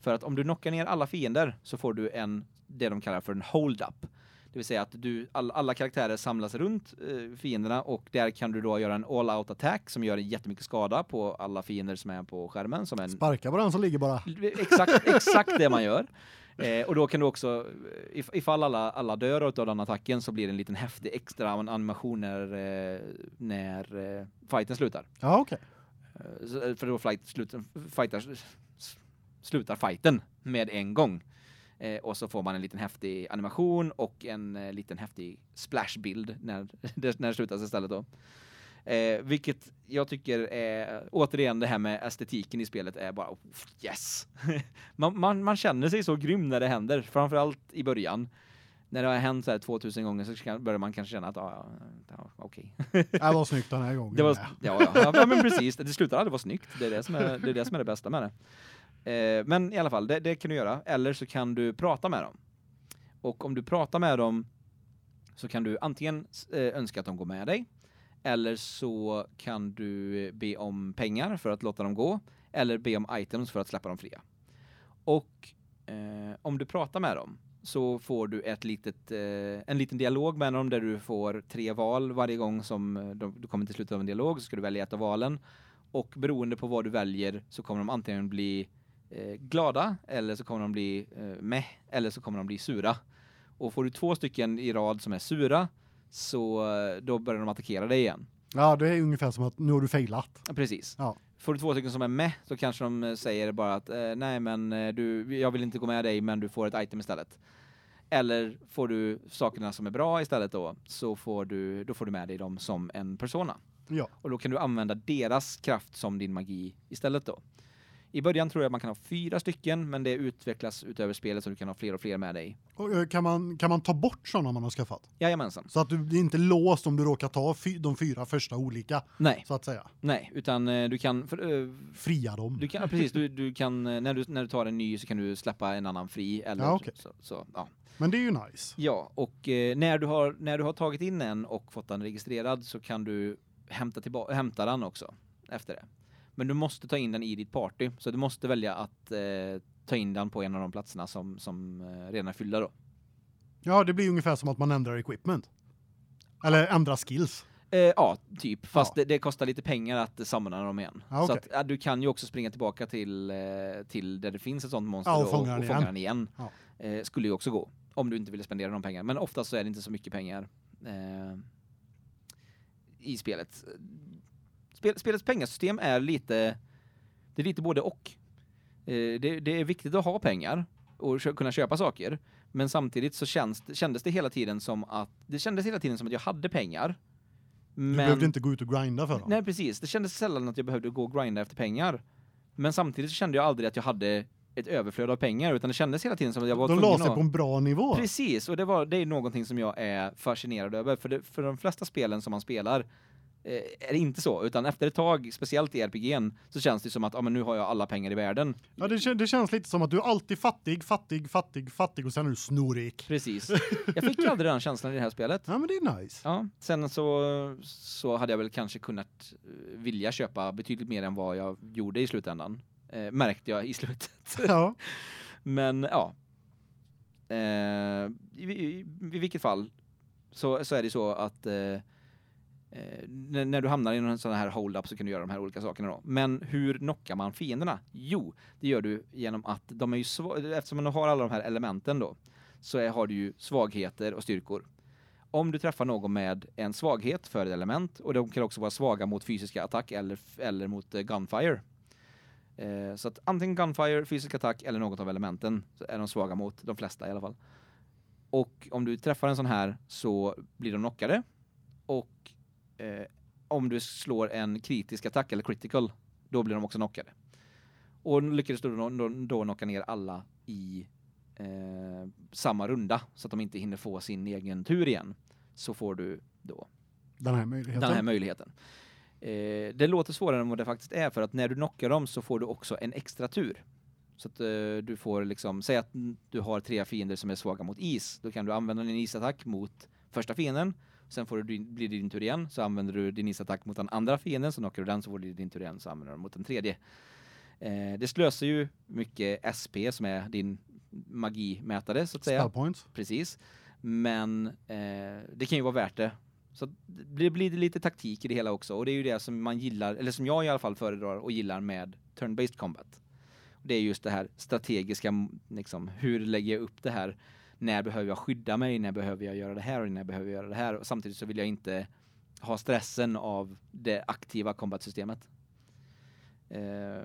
För att om du knockar ner alla fiender så får du en det de kallar för en hold up. Det vill säga att du all, alla karaktärer samlas runt eh, fienderna och där kan du då göra en all out attack som gör jättemycket skada på alla fiender som är på skärmen som en Sparka på den som ligger bara. exakt exakt det man gör. Eh, och då kan du också if, ifall alla alla dör av den attacken så blir det en liten häftig extra animation när eh, när eh, fighten slutar. Ja, okej. Eh, så- för då fight slutar fightar slutar fighten med en gång. Eh, och så får man en liten häftig animation och en eh, liten häftig splashbild när [laughs] det när det slutar istället då. Eh, vilket jag tycker är återigen det här med estetiken i spelet är bara oh, yes. [laughs] man, man man känner sig så grym när det händer, framförallt i början. När det har hänt så här 2000 gånger så börjar man kanske känna att ja, ja, ja okej. [laughs] Det var snyggt den här gången. Det var ja, ja, ja men precis, det slutar aldrig vara snyggt. Det är det som är det är det som är det bästa med det. Eh, men i alla fall, det, det kan du göra eller så kan du prata med dem. Och om du pratar med dem så kan du antingen eh, önska att de går med dig eller så kan du eh, be om pengar för att låta dem gå eller be om items för att släppa dem fria. Och eh, om du pratar med dem så får du ett litet eh, en liten dialog med dem där du får tre val varje gång som eh, de, du kommer till slutet av en dialog så ska du välja ett av valen och beroende på vad du väljer så kommer de antingen bli eh, glada eller så kommer de bli eh, meh eller så kommer de bli sura. Och får du två stycken i rad som är sura så eh, då börjar de attackera dig igen. Ja, det är ungefär som att nu har du failat. Precis. Ja. Får du två stycken som är med så kanske de eh, säger bara att eh, nej men eh, du jag vill inte gå med dig men du får ett item istället. Eller får du sakerna som är bra istället då så får du då får du med dig dem som en persona. Ja. Och då kan du använda deras kraft som din magi istället då. I början tror jag man kan ha fyra stycken, men det utvecklas utöver spelet så du kan ha fler och fler med dig. Och, eh, kan man kan man ta bort såna man har skaffat? Jajamensan. Så att du är inte låst om du råkar ta fy, de fyra första olika Nej, så att säga. nej, utan eh, du kan för, eh, Fria dem. du kan precis du, du kan när du när du tar en ny så kan du släppa en annan fri eller Ja, okej. så, så ja. Men det är ju nice. Ja, och eh, när du har när du har tagit in en och fått den registrerad så kan du hämta tillbaka hämta den också efter det. Men du måste ta in den i ditt party, så du måste välja att eh, ta in den på en av de platserna som som eh, redan är fyllda då. Ja, det blir ungefär som att man ändrar equipment. Eller ändrar skills. Eh, ja, typ. Fast Ja. det, det kostar lite pengar att samla dem igen. Ja, Så okej. att ja, du kan ju också springa tillbaka till eh, till där det finns ett sånt monster Ja, och fånga den den igen. Ja. Eh, skulle ju också gå om du inte ville spendera de pengarna, men oftast så är det inte så mycket pengar eh, i spelet. Spel, spelets pengasystem är lite det är lite både och. Eh, det, det är viktigt att ha pengar och kö- kunna köpa saker, men samtidigt så känns, kändes det hela tiden som att det kändes hela tiden som att jag hade pengar. Du Men behövde inte gå ut och grinda för dem. Nej precis, det kändes sällan att jag behövde gå och grinda efter pengar. Men samtidigt så kände jag aldrig att jag hade ett överflöd av pengar utan det kändes hela tiden som att jag var De la tvungen sig att på en bra nivå. Precis, och det var det är någonting som jag är fascinerad över för det, för de flesta spelen som man spelar är det inte så utan efter ett tag speciellt i RPG:n så känns det som att ja men nu har jag alla pengar i världen. Ja, det, det känns lite som att du är alltid fattig, fattig, fattig, fattig och sen är du snorrik. Precis. [laughs] Jag fick ju aldrig den känslan i det här spelet. Ja, men det är nice. Ja, sen så så hade jag väl kanske kunnat eh, vilja köpa betydligt mer än vad jag gjorde i slutändan. Eh, märkte jag i slutet. [laughs] Ja. Men ja. Eh, i, i, I vilket fall så, så är det så att eh, eh, när, när du hamnar i en sån här hold-up så kan du göra de här olika sakerna då. Men hur knockar man fienderna? Jo, det gör du genom att de är ju sva- eftersom man har alla de här elementen då så är, har du ju svagheter och styrkor. Om du träffar någon med en svaghet för ett element och de kan också vara svaga mot fysiska attack eller eller mot eh, gunfire. Eh, så att antingen gunfire, fysisk attack eller något av elementen så är de svaga mot de flesta i alla fall. Och om du träffar en sån här så blir de knockade och eh, om du slår en kritisk attack eller critical då blir de också knockade. Och lyckades du då, då, då knocka ner alla i eh, samma runda så att de inte hinner få sin egen tur igen så får du då Den här möjligheten. den här möjligheten. Eh, det låter svårare än vad det faktiskt är för att när du knockar dem så får du också en extra tur. Så att eh, du får liksom säg att du har tre fiender som är svaga mot is, då kan du använda din isattack mot första fienden. Sen får du blir det din tur igen så använder du din isattack mot den andra fienden så knockar du den så får du din tur igen så använder du den mot den tredje. Eh, det slösar ju mycket SP som är din magimätare så att säga. Spell points. Precis. Men eh, det kan ju vara värt det. Så det blir lite taktik i det hela också och det är ju det som man gillar eller som jag i alla fall föredrar och gillar med turn-based combat. Det är just det här strategiska liksom hur lägger jag upp det här? När behöver jag skydda mig? När behöver jag göra det här och när behöver jag göra det här? Och samtidigt så vill jag inte ha stressen av det aktiva combat-systemet. Eh,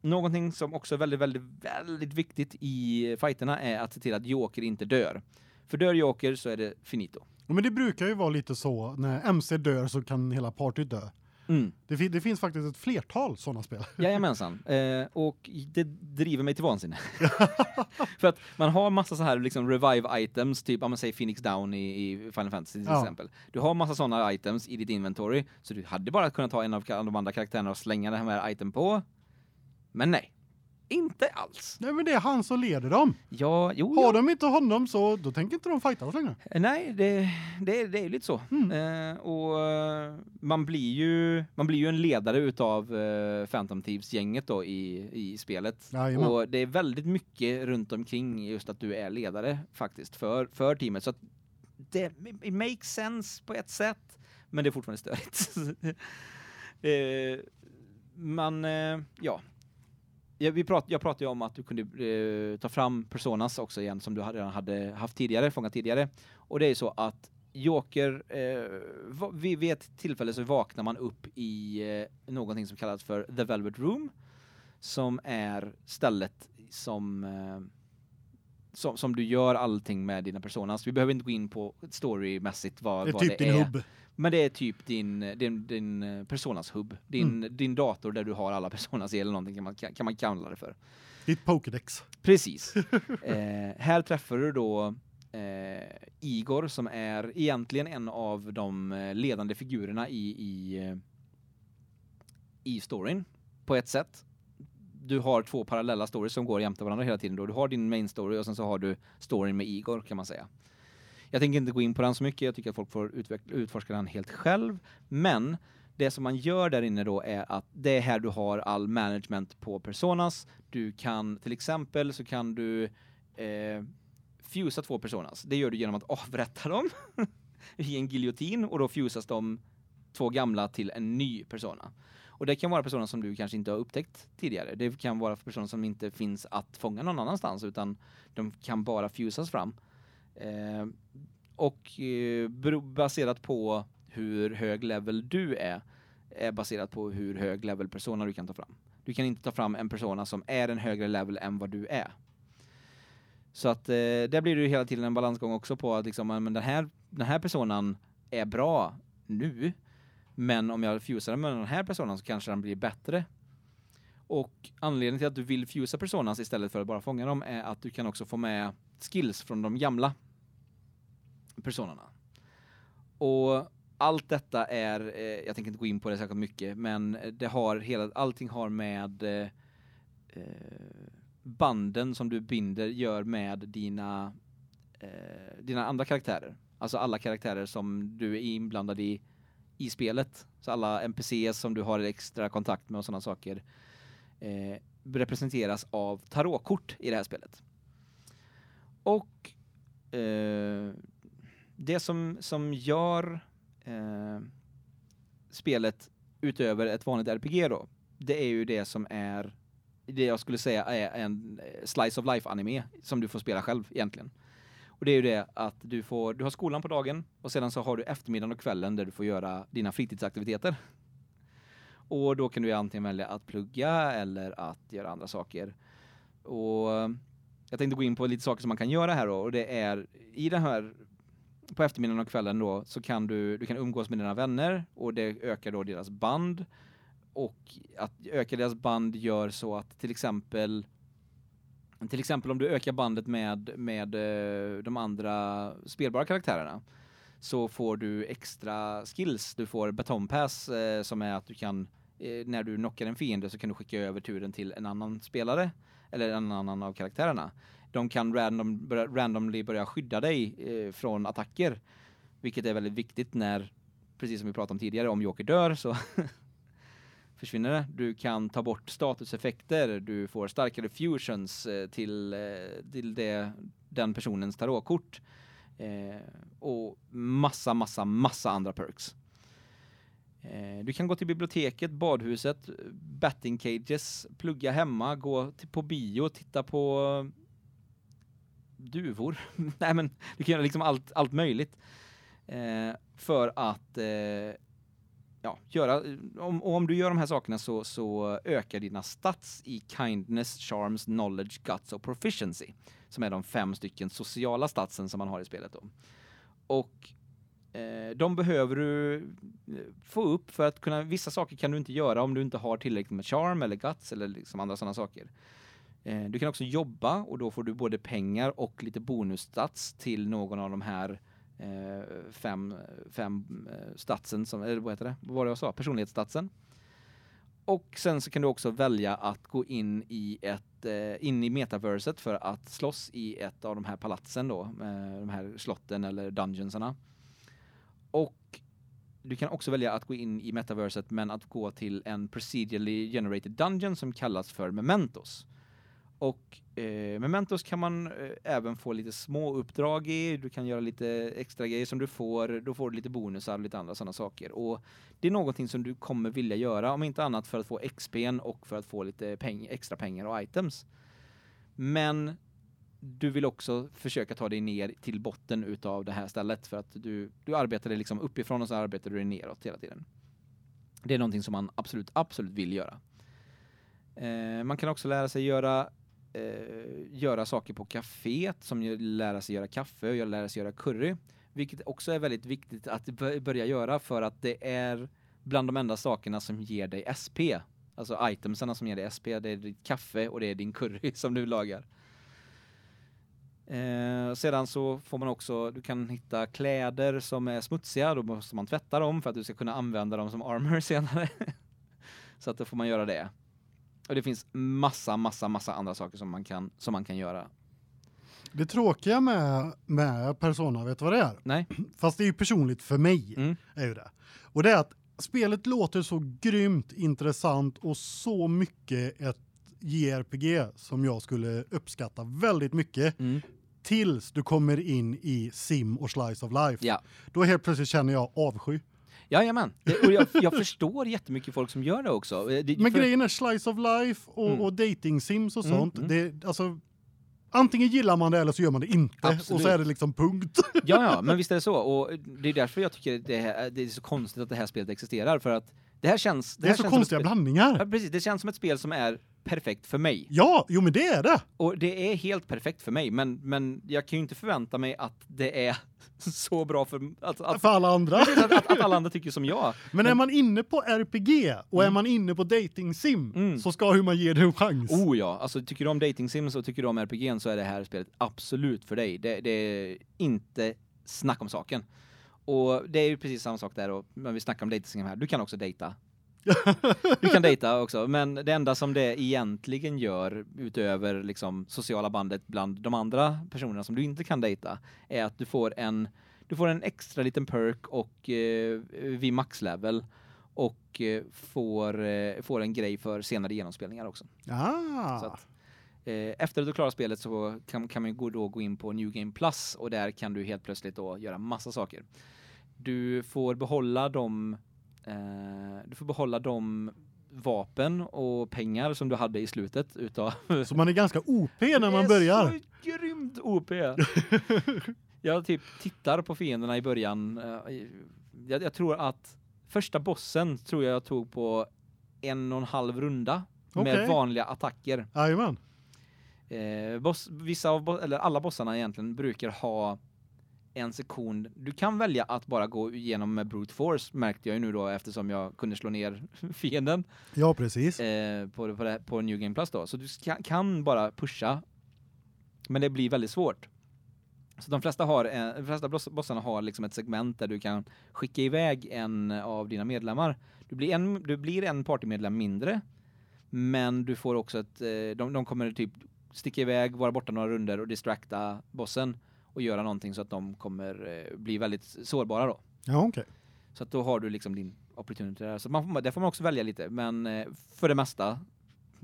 någonting som också är väldigt väldigt väldigt viktigt i fighterna är att se till att Joker inte dör. För dör Joker så är det finito. Ja, Men det brukar ju vara lite så när MC dör så kan hela partyt dö. Mm. Det, fin det finns faktiskt ett flertal sådana spel. [laughs] Jajamensan. Eh, och det driver mig till vansinne. [laughs] [laughs] För att man har massa så här liksom revive items, typ om man säger Phoenix Down i, i Final Fantasy till Ja. exempel. Du har massa sådana items i ditt inventory, så du hade bara kunnat ta en av de andra karaktärerna och slänga det här item på. Men nej. Inte alls. Nej men det är han som leder dem. Ja, jo, Har ja. de inte honom så då tänker inte de fighta oss längre. Nej, det, det, det är ju lite så. Mm. Eh, och eh, man blir ju man blir ju en ledare utav eh, Phantom Thieves gänget då i i spelet. Jajamän. och det är väldigt mycket runt omkring just att du är ledare faktiskt för för teamet så att det it makes sense på ett sätt, men det är fortfarande störigt. [laughs] eh, man eh, ja, Ja, vi prat, jag pratade ju om att du kunde eh, ta fram personas också igen som du hade- redan hade haft tidigare, fångat tidigare. Och det är så att Joker, eh, vid ett tillfälle så vaknar man upp i eh, någonting som kallas för The Velvet Room, som är stället som eh, som, som du gör allting med dina personas. Vi behöver inte gå in på storymässigt vad Det är vad typ det din är. hubb. Men det är typ din din din eh, personas hub. Din din dator där du har alla personas eller någonting kan man kan man kalla det för. Ditt Pokédex. Precis. [laughs] eh, här träffar du då eh, Igor som är egentligen en av de eh, ledande figurerna i i eh, i storyn på ett sätt. Du har två parallella stories som går jämte varandra hela tiden då. Du har din main story och sen så har du storyn med Igor kan man säga. Jag tänker inte gå in på den så mycket. Jag tycker att folk får utforska den helt själv, men det som man gör där inne då är att det är här du har all management på personas. Du kan till exempel så kan du eh fusa två personas. Det gör du genom att avrätta dem [laughs] i en giljotin och då fusas de två gamla till en ny persona. Och det kan vara personer som du kanske inte har upptäckt tidigare. Det kan vara personer som inte finns att fånga någon annanstans utan de kan bara fusas fram. Eh, och eh, baserat på hur hög level du är är baserat på hur hög level persona du kan ta fram. Du kan inte ta fram en persona som är en högre level än vad du är. Så att eh, där blir det ju hela tiden en balansgång också på att liksom men den här den här personan är bra nu men om jag fusar med den här personan så kanske den blir bättre. Och anledningen till att du vill fusa personas istället för att bara fånga dem är att du kan också få med skills från de gamla personerna. Och allt detta är eh, jag tänker inte gå in på det särskilt mycket, men det har hela allting har med eh, eh, banden som du binder gör med dina eh, dina andra karaktärer. Alltså alla karaktärer som du är inblandad i i spelet. Så alla NPCs som du har extra kontakt med och sådana saker eh, representeras av tarotkort i det här spelet. Och eh, det som som gör eh, spelet utöver ett vanligt RPG då, det är ju det som är det jag skulle säga är en eh, slice of life anime som du får spela själv egentligen. Och det är ju det att du får du har skolan på dagen och sedan så har du eftermiddagen och kvällen där du får göra dina fritidsaktiviteter. Och då kan du antingen välja att plugga eller att göra andra saker. Och eh, jag tänkte gå in på lite saker som man kan göra här då och det är i den här på eftermiddagen och kvällen då så kan du du kan umgås med dina vänner och det ökar då deras band och att öka deras band gör så att till exempel till exempel om du ökar bandet med med eh, de andra spelbara karaktärerna så får du extra skills. Du får betonpass eh, som är att du kan eh, när du knockar en fiende så kan du skicka över turen till en annan spelare eller en annan av karaktärerna. De kan random randomly börja skydda dig eh, från attacker, vilket är väldigt viktigt när precis som vi pratade om tidigare om Joker dör så [laughs] försvinner det. Du kan ta bort statuseffekter, du får starkare fusions eh, till eh, till det den personens tarotkort. Eh, och massa massa massa andra perks. Eh, du kan gå till biblioteket, badhuset, batting cages, plugga hemma, gå till, på bio, titta på duvor. [laughs] Nej men du kan göra liksom allt allt möjligt. Eh, för att eh, ja, göra om om du gör de här sakerna så så ökar dina stats i kindness, charms, knowledge, guts och proficiency som är de fem stycken sociala statsen som man har i spelet då. Och eh, de behöver du eh, få upp för att kunna vissa saker kan du inte göra om du inte har tillräckligt med charm eller guts eller liksom andra sådana saker. Eh, du kan också jobba och då får du både pengar och lite bonusstats till någon av de här eh, fem fem eh, statsen som eller vad heter det? Vad var det jag sa? Personlighetsstatsen. Och sen så kan du också välja att gå in i ett eh, in i metaverset för att slåss i ett av de här palatsen då, eh, de här slotten eller dungeonsarna. Och du kan också välja att gå in i metaverset men att gå till en procedurally generated dungeon som kallas för mementos. Och eh, mementos kan man eh, även få lite små uppdrag i, du kan göra lite extra grejer som du får, då får du lite bonusar och lite andra sådana saker. Och det är någonting som du kommer vilja göra om inte annat för att få XP:n och för att få lite peng extra pengar och items. Men du vill också försöka ta dig ner till botten utav det här stället för att du du arbetar dig liksom uppifrån och så arbetar du dig neråt hela tiden. Det är någonting som man absolut absolut vill göra. Eh, man kan också lära sig göra Eh, göra saker på kaféet som ju lära sig göra kaffe och jag lära sig göra curry, vilket också är väldigt viktigt att börja göra för att det är bland de enda sakerna som ger dig SP. Alltså itemsarna som ger dig SP, det är ditt kaffe och det är din curry [laughs] som du lagar. Eh, sedan så får man också, du kan hitta kläder som är smutsiga, då måste man tvätta dem för att du ska kunna använda dem som armor [laughs] senare. så att då får man göra det. Och det finns massa, massa, massa andra saker som man kan, som man kan göra. Det tråkiga med med Persona, vet du vad det är? Nej? [clears throat] Fast det är ju personligt för mig Mm. är ju det. Och det är att spelet låter så grymt intressant och så mycket ett JRPG som jag skulle uppskatta väldigt mycket Mm. tills du kommer in i sim och slice of life. Ja. Då helt plötsligt känner jag avsky. Jajamän. Det, och jag, jag förstår jättemycket folk som gör det också. Eh, Det, Men för- grejen är slice of life och, Mm. och dating sims och Mm, sånt. mm. Det alltså antingen gillar man det eller så gör man det inte och Absolut. så är det liksom punkt. Ja, ja, [laughs] men visst är det så. Och det är därför jag tycker det, här, det är så konstigt att det här spelet existerar. För att det här känns... Det är här så som ett konstiga blandningar. Ja, precis. Det känns som ett spel som är perfekt för mig. Ja, jo men det är det. Och det är helt perfekt för mig, men, men jag kan ju inte förvänta mig att det är [laughs] så bra för att, att, För alla andra. att, [laughs] att, att alla andra tycker som jag. Men är man inne på RPG och är man inne på dating sim Mm. så ska hur man ge det en chans. Oh ja, alltså tycker du om dating sims och tycker du om RPG så är det här spelet absolut för dig. Det, det är inte snack om saken. Och det är ju precis samma sak där och när vi snackar om dating sim här. Du kan också dejta. [laughs] Du kan [laughs] dejta också, men det enda som det egentligen gör utöver liksom sociala bandet bland de andra personerna som du inte kan dejta är att du får en du får en extra liten perk och eh, vid maxlevel och eh, får eh, får en grej för senare genomspelningar också. Ah. Så att, eh, efter att du klarar spelet så kan, kan man gå, då gå in på New Game Plus och där kan du helt plötsligt då göra massa saker. Du får behålla de du får behålla de vapen och pengar som du hade i slutet utav Så man är ganska OP när man Det är börjar. så grymt OP. jag typ tittar på fienderna i början. eh, Jag, jag tror att första bossen tror jag jag tog på en och en halv runda Okej. med vanliga attacker. Jajamän. Eh, boss, vissa av eller alla bossarna egentligen brukar ha en sekund. Du kan välja att bara gå igenom med brute force märkte jag ju nu då eftersom jag kunde slå ner [laughs] fienden Ja, precis. eh, på på, det, på New Game Plus då. Så du ska, kan bara pusha. Men det blir väldigt svårt. Så de flesta har eh, de flesta boss- bossarna har liksom ett segment där du kan skicka iväg en av dina medlemmar. Du blir en du blir en partymedlem mindre. Men du får också ett eh, de de kommer typ sticka iväg, vara borta några runder och distracta bossen och göra någonting så att de kommer eh, bli väldigt sårbara då. Ja, okej. Så att då har du liksom din opportunity där. Så man får, där får man också välja lite. Men eh, för det mesta,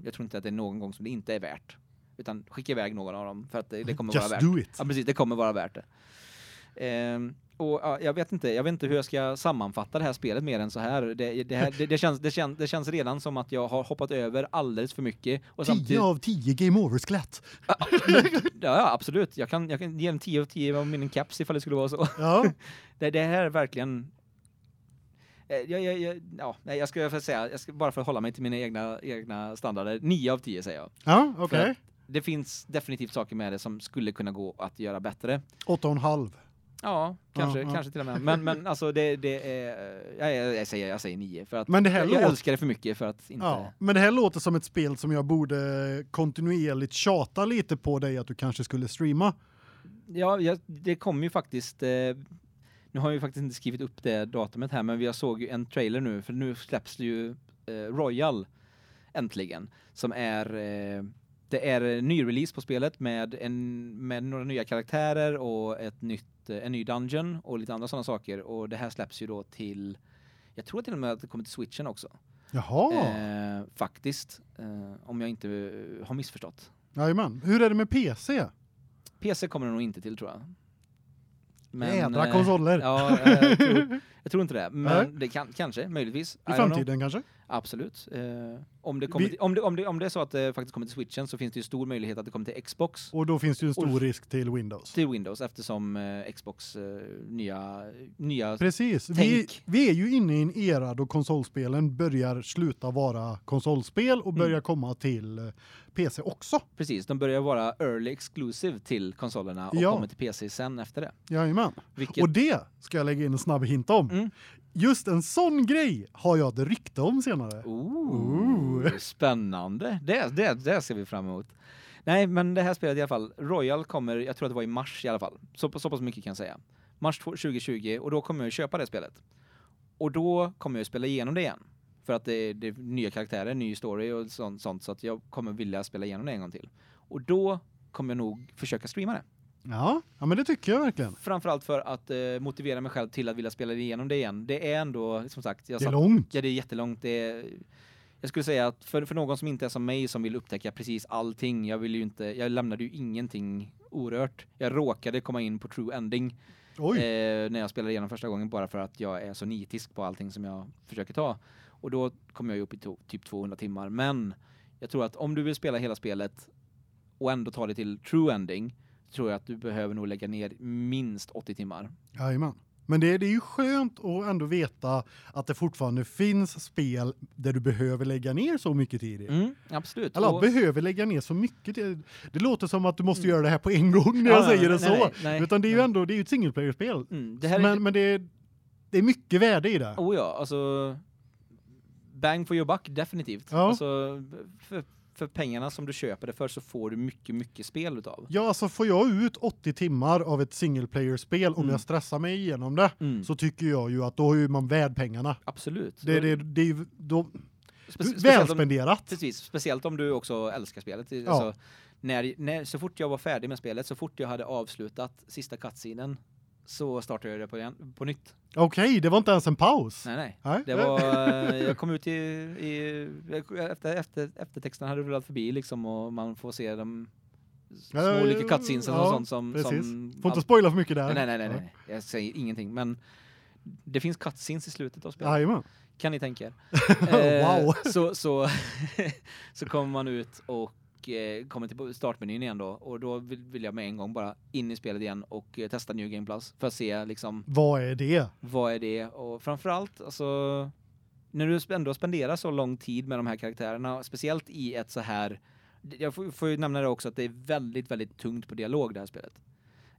jag tror inte att det är någon gång som det inte är värt. Utan skicka iväg någon av dem för att det, det kommer Just vara värt. do it. Ja precis, det kommer vara värt det. Ehm, och ja, jag vet inte, jag vet inte hur jag ska sammanfatta det här spelet mer än så här. Det, det, här, det, det, känns, det, känns, det känns redan som att jag har hoppat över alldeles för mycket. Och 10 av 10 game over-skelett. ja, ja, absolut. Jag kan, jag kan ge en 10 av 10 av min caps ifall det skulle vara så. Ja. [laughs] Det, det här är verkligen Eh, jag, jag, jag, ja, nej, jag ska säga, jag ska bara för att hålla mig till mina egna, egna standarder, 9 av 10 säger jag. Ja, okej. Att Det finns definitivt saker med det som skulle kunna gå att göra bättre. 8,5. Ja, kanske, Ja, ja. kanske till och med. Men, men alltså det, det är, jag, jag, säger, jag säger 9 för att Men det här jag, jag låter- älskar det för mycket för att inte... Ja, men det här låter som ett spel som jag borde kontinuerligt tjata lite på dig att du kanske skulle streama. Ja, jag, det kommer ju faktiskt eh, nu har jag ju faktiskt inte skrivit upp det datumet här men vi såg ju en trailer nu för nu släpps det ju eh, Royal äntligen som är eh, det är en ny release på spelet med en med några nya karaktärer och ett nytt en ny dungeon och lite andra sådana saker och det här släpps ju då till jag tror till och med att det kommer till Switchen också. Jaha, Eh, faktiskt eh, om jag inte eh, har missförstått. jajamän. Hur är det med PC? PC kommer det nog inte till tror jag. Jädra eh, konsoler. Ja, eh, jag tror, [laughs] Jag tror inte det, men Nej. det kan kanske möjligtvis. I framtiden kanske? Absolut. Eh, om det kommer Vi- till, om det om det om det är så att det faktiskt kommer till Switchen så finns det ju stor möjlighet att det kommer till Xbox Och då finns det ju en stor Och- risk till Windows. till Windows eftersom eh, Xbox eh, nya nya Precis. Vi, Tänk. vi är ju inne i en era då konsolspelen börjar sluta vara konsolspel och börjar Mm. komma till eh, PC också. precis, de börjar vara early exclusive till konsolerna och Ja. kommer till PC sen efter det. Jajamän. Vilket Och det ska jag lägga in en snabb hint om. Mm. Just en sån grej har jag ett rykte om senare. Ooh, Ooh. spännande. Det det det ser vi fram emot. Nej, men det här spelet i alla fall Royal kommer, jag tror att det var i mars i alla fall. Så så pass mycket kan jag säga. Mars 2020 och då kommer jag köpa det spelet. Och då kommer jag spela igenom det igen. För att det är, det är nya karaktärer, ny story och sånt, sånt så att jag kommer vilja spela igenom det en gång till. Och då kommer jag nog försöka streama det. Ja, ja men det tycker jag verkligen. Framförallt för att eh, motivera mig själv till att vilja spela igenom det igen. Det är ändå som sagt, jag Det är satt- långt. Ja, det är jättelångt. Det är, jag skulle säga att för, för någon som inte är som mig som vill upptäcka precis allting, jag vill ju inte, jag lämnade ju ingenting orört. Jag råkade komma in på true ending Oj. eh, när jag spelade igenom första gången bara för att jag är så nitisk på allting som jag försöker ta. Och då kom jag ju upp i to, typ 200 timmar, men jag tror att om du vill spela hela spelet och ändå ta det till true ending tror jag att du behöver nog lägga ner minst 80 timmar. Jajamän. Men det, det är ju skönt att ändå veta att det fortfarande finns spel där du behöver lägga ner så mycket tid i. Mm, absolut. Eller Och- behöver lägga ner så mycket. Det, det låter som att du måste Mm. göra det här på en gång när Ja, jag säger nej, det nej, så. nej, Utan det är ju ändå det är ett single player spel. Mm, det här är Men men det är det är mycket värde i det. Oh ja, alltså bang for your buck definitivt. Ja. Alltså för, för pengarna som du köper det för så får du mycket mycket spel utav. Ja, alltså får jag ut 80 timmar av ett single player spel om Mm. jag stressar mig igenom det Mm. så tycker jag ju att då är man värd pengarna. Absolut. Det det det ju då Spe- speciellt om, välspenderat. precis, speciellt om du också älskar spelet. Ja. Alltså, när, när, så fort jag var färdig med spelet, så fort jag hade avslutat sista cutscenen så startade jag det på, igen, på nytt. Okej, det var inte ens en paus. Nej, nej. Nej. Det var eh, jag kom ut i, i efter efter eftertexten hade rullat förbi liksom och man får se de små Ja, olika cutscenesen ja, och sånt som precis. som Får inte spoila för mycket där. nej, nej, nej, nej. Jag säger ingenting, men det finns cutscenes i slutet av spelet. Jajamän. Kan ni tänka er? [laughs] Wow. Så så [laughs] så kommer man ut och eh, kommer till startmenyn igen då och då vill, vill jag med en gång bara in i spelet igen och eh, testa New Game Plus för att se liksom Vad är det? vad är det och framförallt alltså när du ändå spenderar så lång tid med de här karaktärerna speciellt i ett så här jag får, får ju nämna det också att det är väldigt väldigt tungt på dialog det här spelet.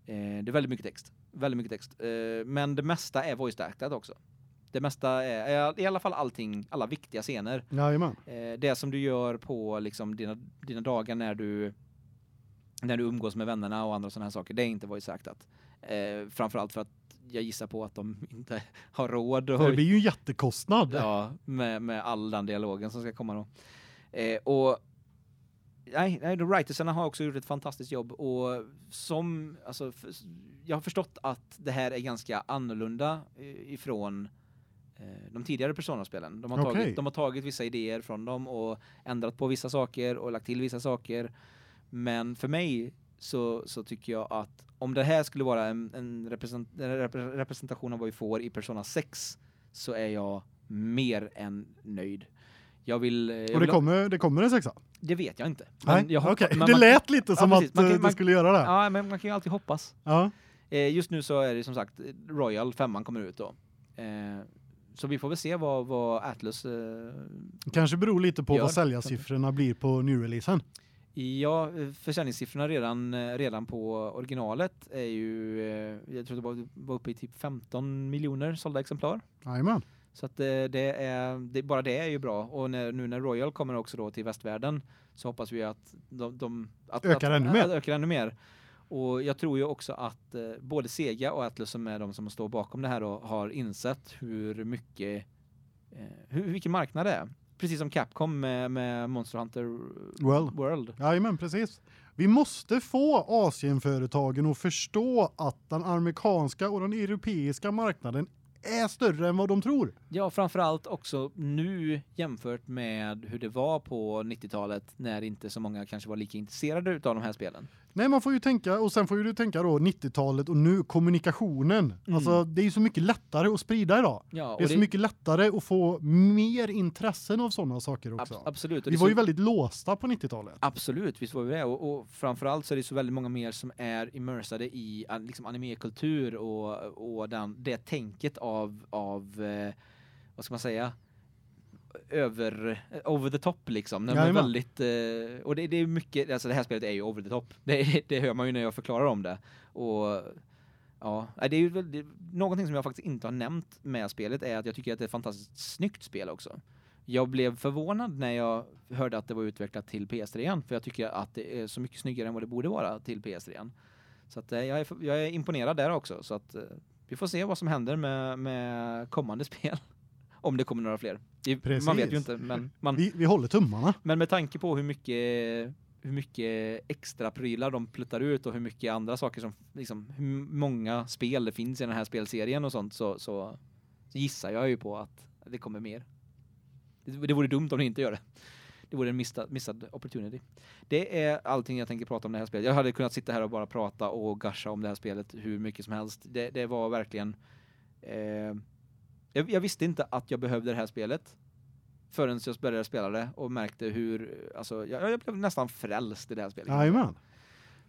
Eh, det är väldigt mycket text, väldigt mycket text. Eh, men det mesta är voice actat också. Det mesta är i alla fall allting alla viktiga scener Jajamän. eh, det som du gör på liksom dina dina dagar när du när du umgås med vännerna och andra sådana här saker, det är inte voice actat. Eh, framförallt för att jag gissar på att de [laughs] inte har råd Det och blir ju en jättekostnad. ja, med med all den dialogen som ska komma då. Eh, och nej, nej, writersarna har också gjort ett fantastiskt jobb och som alltså jag har förstått att det här är ganska annorlunda eh, ifrån de tidigare Persona-spelen. De har Okej. tagit de har tagit vissa idéer från dem och ändrat på vissa saker och lagt till vissa saker. Men för mig så så tycker jag att om det här skulle vara en en, represent, en repre- representation av vad vi får i Persona 6 så är jag mer än nöjd. Jag vill eh, jag Och det vill kommer det kommer en sexa. det vet jag inte. Nej. jag hoppas- Okej, men det lät lite som precis. att Man kan- eh, man- skulle göra det. Ja. Ja, men man kan ju alltid hoppas. Eh, just nu så är det som sagt Royal 5 kommer ut då. Så vi får väl se vad vad Atlas eh, Kanske beror lite på Gör. vad säljarsiffrorna blir på new-releasen. Ja, försäljningssiffrorna redan eh, redan på originalet är ju eh, jag tror det var, var uppe i typ 15 miljoner sålda exemplar. Jajamän. Så att eh, det är det bara det är ju bra och när, nu när Royal kommer också då till västvärlden så hoppas vi att de, de att, Ökar att, ännu mer. Att, ökar ännu mer. Och jag tror ju också att eh, både Sega och Atlus som är de som står bakom det här då har insett hur mycket eh, hur vilken marknad det är. Precis som Capcom med, med Monster Hunter World. World. Jajamän, precis. Vi måste få Asienföretagen att förstå att den amerikanska och den europeiska marknaden är större än vad de tror. Ja, framförallt också nu jämfört med hur det var på 90-talet när inte så många kanske var lika intresserade utav de här spelen. Nej, man får ju tänka och sen får ju du tänka då 90-talet och nu kommunikationen. Mm. Alltså det är ju så mycket lättare att sprida idag. Ja, Det är så mycket lättare att få mer intressen av sådana saker också. ab- absolut. Vi det var så- ju väldigt låsta på 90-talet. Absolut, visst var vi det. Och, och framförallt så är det så väldigt många mer som är immersade i liksom animekultur och, och den, det tänket av, av eh, vad ska man säga, över, eh, over the top liksom. Den är Jajamän. väldigt, eh, och det, det är mycket, alltså det här spelet är ju over the top. [laughs] Det, det hör man ju när jag förklarar om det. Och ja, det är ju väl, det, någonting som jag faktiskt inte har nämnt med spelet är att jag tycker att det är ett fantastiskt snyggt spel också. Jag blev förvånad när jag hörde att det var utvecklat till PS3 igen, för jag tycker att det är så mycket snyggare än vad det borde vara till PS3 igen. Så att eh, jag är, jag är imponerad där också så att eh, vi får se vad som händer med med kommande [laughs] spel. Om det kommer några fler. Det, man vet ju Precis. inte men man Vi, vi håller tummarna. men med tanke på hur mycket hur mycket extra prylar de pluttar ut och hur mycket andra saker som liksom hur många spel det finns i den här spelserien och sånt så så, så gissar jag ju på att det kommer mer. Det, det vore dumt om det inte gör det. Det vore en missad, missad opportunity. Det är allting jag tänker prata om det här spelet. Jag hade kunnat sitta här och bara prata och gasha om det här spelet hur mycket som helst. Det, det var verkligen eh, jag, jag visste inte att jag behövde det här spelet förrän jag började spela det och märkte hur alltså jag, jag blev nästan frälst i det här spelet. Jajamän.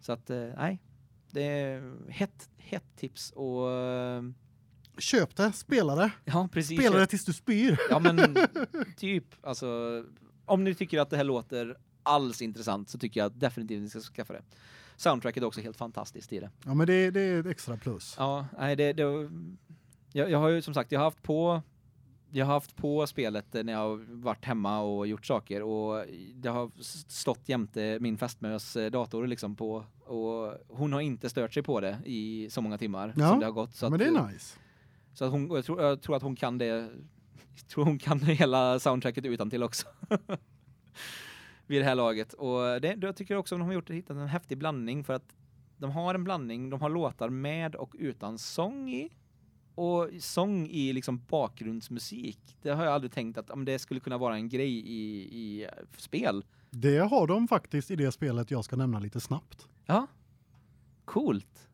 Så att eh, nej. Det är hett hett tips och eh, Köp det, spela det. ja precis. Spela det tills du spyr. Ja men [laughs] typ alltså om ni tycker att det här låter alls intressant så tycker jag definitivt ni ska skaffa det. Soundtracket är också helt fantastiskt i det. Ja men det, det är ett extra plus. Ja, nej det, det jag, jag har ju som sagt jag har haft på jag har haft på spelet när jag har varit hemma och gjort saker och det har stått jämte min fästmös eh, dator liksom på och hon har inte stört sig på det i så många timmar Ja, som det har gått så men att, det är nice. så att hon jag tror, jag tror att hon kan det [laughs] jag tror hon kan hela soundtracket utan till också. [laughs] Vid det här laget och det jag tycker också att de har gjort hittat en häftig blandning för att de har en blandning, de har låtar med och utan sång i och sång i liksom bakgrundsmusik. Det har jag aldrig tänkt att om det skulle kunna vara en grej i i eh, spel. Det har de faktiskt i det spelet jag ska nämna lite snabbt. Ja. Coolt.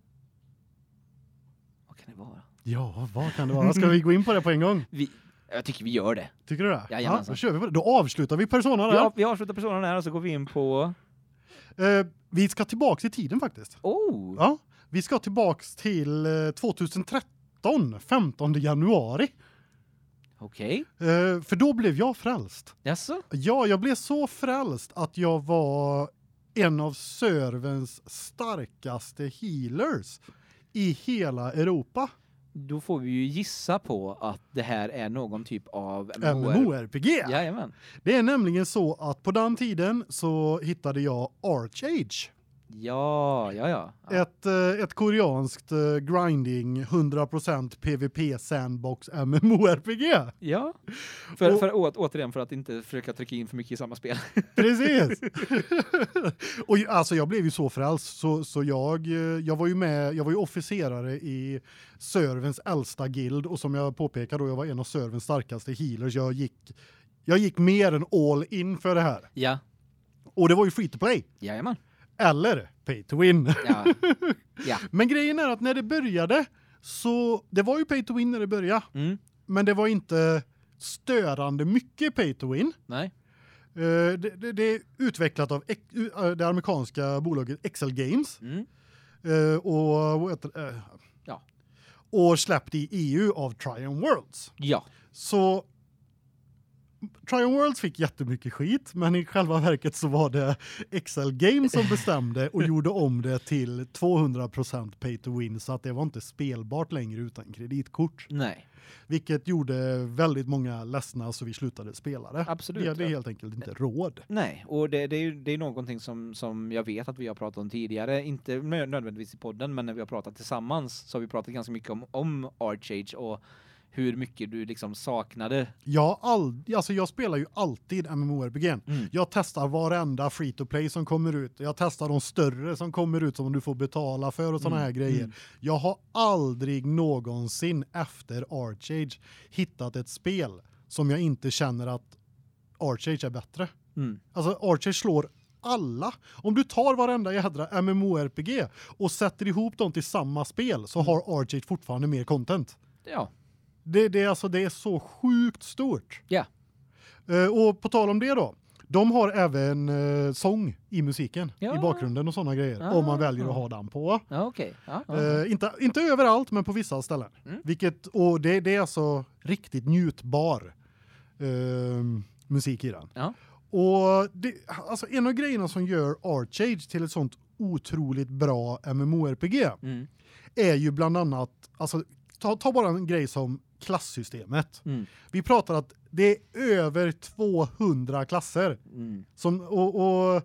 Vad kan det vara? Ja, vad kan det vara? Ska vi gå in på det på en gång? Vi jag tycker vi gör det. Tycker du det? Jajamensan. då kör vi på det. Då avslutar vi Persona där. Ja, vi avslutar personen här och så går vi in på Eh, vi ska tillbaks i tiden faktiskt. Oh. Ja, vi ska tillbaks till eh, 2013, 15 januari. Okej. Eh, för då blev jag frälst. Jaså? Ja, jag blev så frälst att jag var en av servens starkaste healers i hela Europa. Då får vi ju gissa på att det här är någon typ av MMOR. MMORPG. Jajamän. Det är nämligen så att på den tiden så hittade jag Archage. Ja, ja, ja. ja. Ett eh, ett koreanskt eh, grinding 100% PVP sandbox MMORPG. Ja. För, Och- för å, återigen för att inte försöka trycka in för mycket i samma spel. [laughs] Precis. [laughs] och alltså jag blev ju så frälst så så jag eh, jag var ju med jag var ju officerare i servens äldsta guild och som jag påpekade då jag var en av servens starkaste healers. Jag gick jag gick mer än all in för det här. ja. Och det var ju free to play Jajamän. Eller pay to win. Ja. [laughs] Ja. Men grejen är att när det började så det var ju pay to win när det började, Mm. men det var inte störande mycket pay to win. Nej. Eh, det, det, det är utvecklat av eh, det amerikanska bolaget Excel Games Mm. eh, och Ja. och släppt i EU av Trion Worlds. Ja. Så Trion Worlds fick jättemycket skit, men i själva verket så var det Excel Games som bestämde och gjorde om det till 200% pay to win så att det var inte spelbart längre utan kreditkort, Nej. vilket gjorde väldigt många ledsna så vi slutade spela det. Absolut, Vi hade ja. helt enkelt inte råd. Nej, och det, det är det är någonting som som jag vet att vi har pratat om tidigare, inte nö- nödvändigtvis i podden, men när vi har pratat tillsammans så har vi pratat ganska mycket om om Archage och hur mycket du liksom saknade. Jag all alltså jag spelar ju alltid MMORPG. Mm. Jag testar varenda free to play som kommer ut. Jag testar de större som kommer ut som du får betala för och såna Mm, här grejer. mm. Jag har aldrig någonsin efter Archage hittat ett spel som jag inte känner att Archage är bättre. Mm. Alltså Archage slår alla. Om du tar varenda jädra MMORPG och sätter ihop dem till samma spel så har Arcade fortfarande mer content. Ja. Det det är alltså det är så sjukt stort. Ja. Eh, och på tal om det då. De har även eh, sång i musiken Ja. i bakgrunden och såna grejer om man väljer att Ah. ha den på. Ja, ja. Eh, inte inte överallt men på vissa ställen. Mm. Vilket och det det är alltså riktigt njutbar eh, musik i den. Ja. Och det alltså en av grejerna som gör Arcade till ett sånt otroligt bra MMORPG Mm. är ju bland annat alltså ta, ta bara en grej som klassystemet. Mm. Vi pratar att det är över 200 klasser Mm. som och, och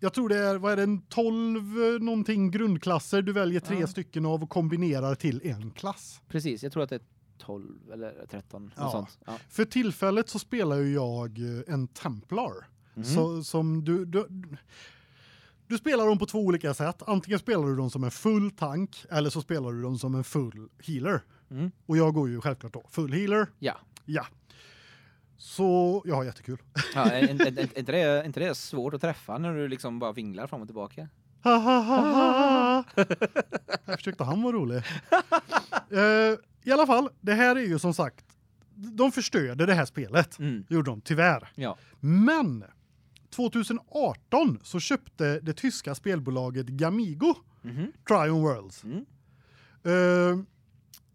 jag tror det är vad är det en 12 någonting grundklasser du väljer tre Ja. stycken av och kombinerar till en klass. Precis, jag tror att det är 12 eller 13 Ja. Ja. För tillfället så spelar ju jag eh, en Templar. Mhm. Så som du, du du spelar dem på två olika sätt. Antingen spelar du dem som en full tank eller så spelar du dem som en full healer. Mm. Och jag går ju självklart då full healer. Ja. Ja. Så jag har jättekul. [laughs] Ja, är, inte det, är inte det svårt att träffa när du liksom bara vinglar fram och tillbaka? Ha, ha. Jag försökte han vara rolig. [laughs] Eh, I alla fall, det här är ju som sagt de förstörde det här spelet. Mm. Gjorde de tyvärr. Ja. Men 2018 så köpte det tyska spelbolaget Gamigo Mhm. Trion Worlds. Mm. Eh,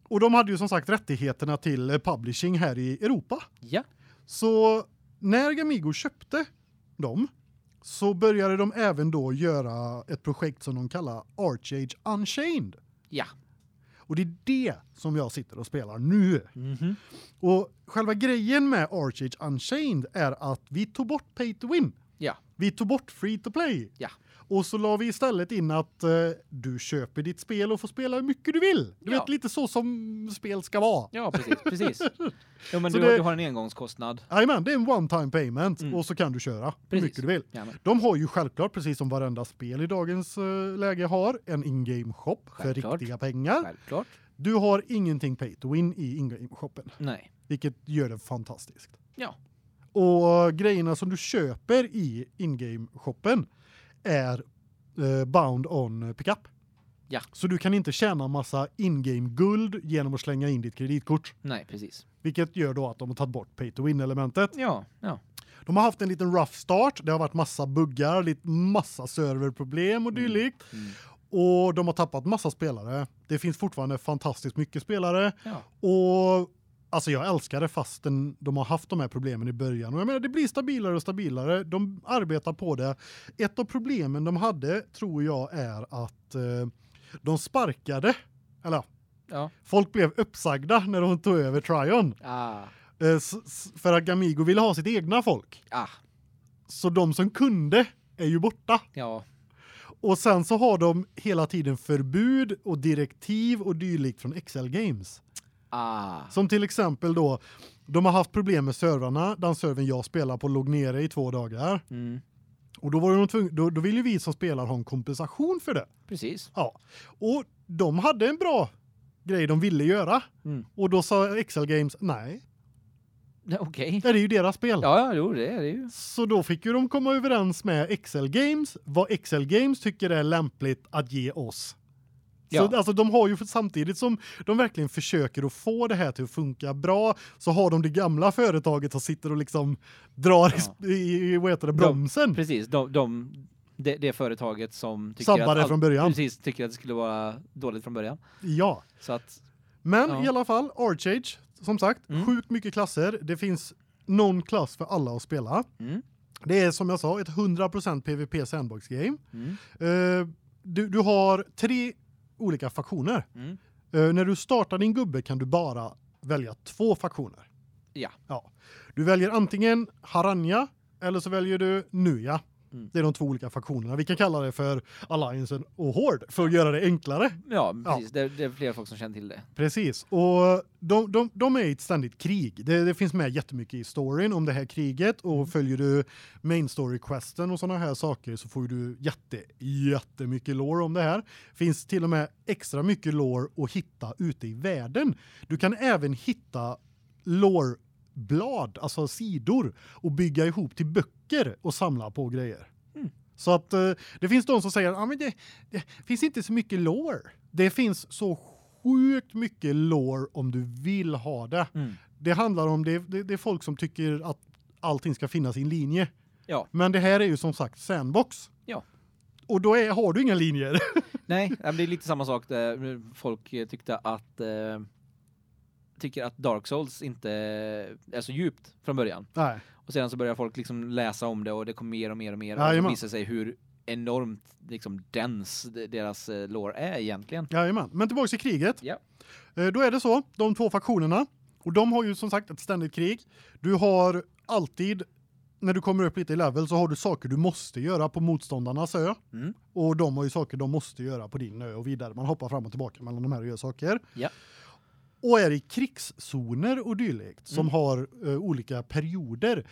och de hade ju som sagt rättigheterna till eh, publishing här i Europa. Ja. Så när Gamigo köpte dem så började de även då göra ett projekt som de kallar Archage Unchained. Ja. Och det är det som jag sitter och spelar nu. Mhm. Och själva grejen med Archage Unchained är att vi tog bort pay to win. Ja. Vi tog bort free to play. Ja. Och så la vi istället in att eh, du köper ditt spel och får spela hur mycket du vill. Du Ja. vet lite så som spel ska vara. Ja, precis, precis. [laughs] Jo, men du, det- du har en engångskostnad. Jajamän, det är en one time payment Mm. och så kan du köra hur Precis. mycket du vill. Ja, men, De har ju självklart precis som varenda spel i dagens eh, läge har en in-game shop för Självklart. riktiga pengar. självklart. Du har ingenting pay to win i in-game shoppen, Nej. vilket gör det fantastiskt. Ja. Och grejerna som du köper i in-game shoppen är eh, bound on pickup. Ja. Så du kan inte tjäna massa in-game guld genom att slänga in ditt kreditkort, Nej, precis. vilket gör då att de har tagit bort pay to win elementet. Ja, ja. De har haft en liten rough start. Det har varit massa buggar, lite massa serverproblem och dylikt. Mm. Och de har tappat massa spelare. Det finns fortfarande fantastiskt mycket spelare Ja. och alltså jag älskar det fastän de har haft de här problemen i början. Och jag menar det blir stabilare och stabilare. De arbetar på det. Ett av problemen de hade tror jag är att eh, de sparkade eller Ja. folk blev uppsagda när de tog över Tryon. Ah. Eh, för att Gamigo ville ha sitt egna folk. Ah. Så de som kunde är ju borta. Ja. Och sen så har de hela tiden förbud och direktiv och dylikt från Excel Games. Ah. Som till exempel då de har haft problem med servrarna. Den servern jag spelar på låg nere i två dagar Mm. och då var de tvungna då, då ville ju vi som spelar ha en kompensation för det. Precis. Ja. Och de hade en bra grej de ville göra Mm. och då sa Excel Games nej. Okej. Det är ju deras spel. Ja, ja, jo, det är det ju. Så då fick ju de komma överens med Excel Games vad Excel Games tycker är lämpligt att ge oss. Ja. Så alltså de har ju samtidigt som de verkligen försöker att få det här till att funka bra så har de det gamla företaget som sitter och liksom drar Ja. [laughs] i, i vad heter det bromsen. Precis, de, de det, det företaget som tycker Sabbade att från början. Precis, tycker att det skulle vara dåligt från början. Ja. Så att Men Ja. i alla fall Archage som sagt Mm. sjukt mycket klasser. Det finns någon klass för alla att spela. mm, Det är som jag sa ett 100% PVP sandbox game. mm, Eh, du du har tre olika faktioner. mm. Eh, när du startar din gubbe kan du bara välja två faktioner. Ja. Ja. Du väljer antingen Haranja eller så väljer du Nuja. Mm. Det är de två olika faktionerna. Vi kan kalla det för Alliancen och Horde för att göra det enklare. Ja, precis. Det, det är fler folk som känner till det. Precis. Och de de de är i ett ständigt krig. Det, det finns med jättemycket i storyn om det här kriget och Mm. följer du main story questen och såna här saker så får du jätte jättemycket lore om det här. Finns till och med extra mycket lore att hitta ute i världen. Du kan även hitta lore blad, alltså sidor och bygga ihop till böcker och samla på grejer. Mm. Så att eh, det finns de som säger ja men det, det finns inte så mycket lore. Det finns så sjukt mycket lore om du vill ha det. Mm. Det handlar om det, det det är folk som tycker att allting ska finnas i en linje. Ja. Men det här är ju som sagt sandbox. Ja. Och då är, har du inga linjer. [laughs] Nej, det är lite samma sak där folk eh, tyckte att eh, tycker att Dark Souls inte är så djupt från början. Nej. Och sedan så börjar folk liksom läsa om det och det kommer mer och mer och mer och Jajamän. det visar sig hur enormt liksom dens deras eh, lore är egentligen. Jajamän. Men tillbaka till kriget. Ja. Eh, Då är det så, de två faktionerna. Och de har ju som sagt ett ständigt krig. Du har alltid, när du kommer upp lite i level så har du saker du måste göra på motståndarnas ö. Mm. Och de har ju saker de måste göra på din ö och vidare. Man hoppar fram och tillbaka mellan de här och gör saker. Ja. Och är i krigszoner och dylikt som Mm. har eh, olika perioder.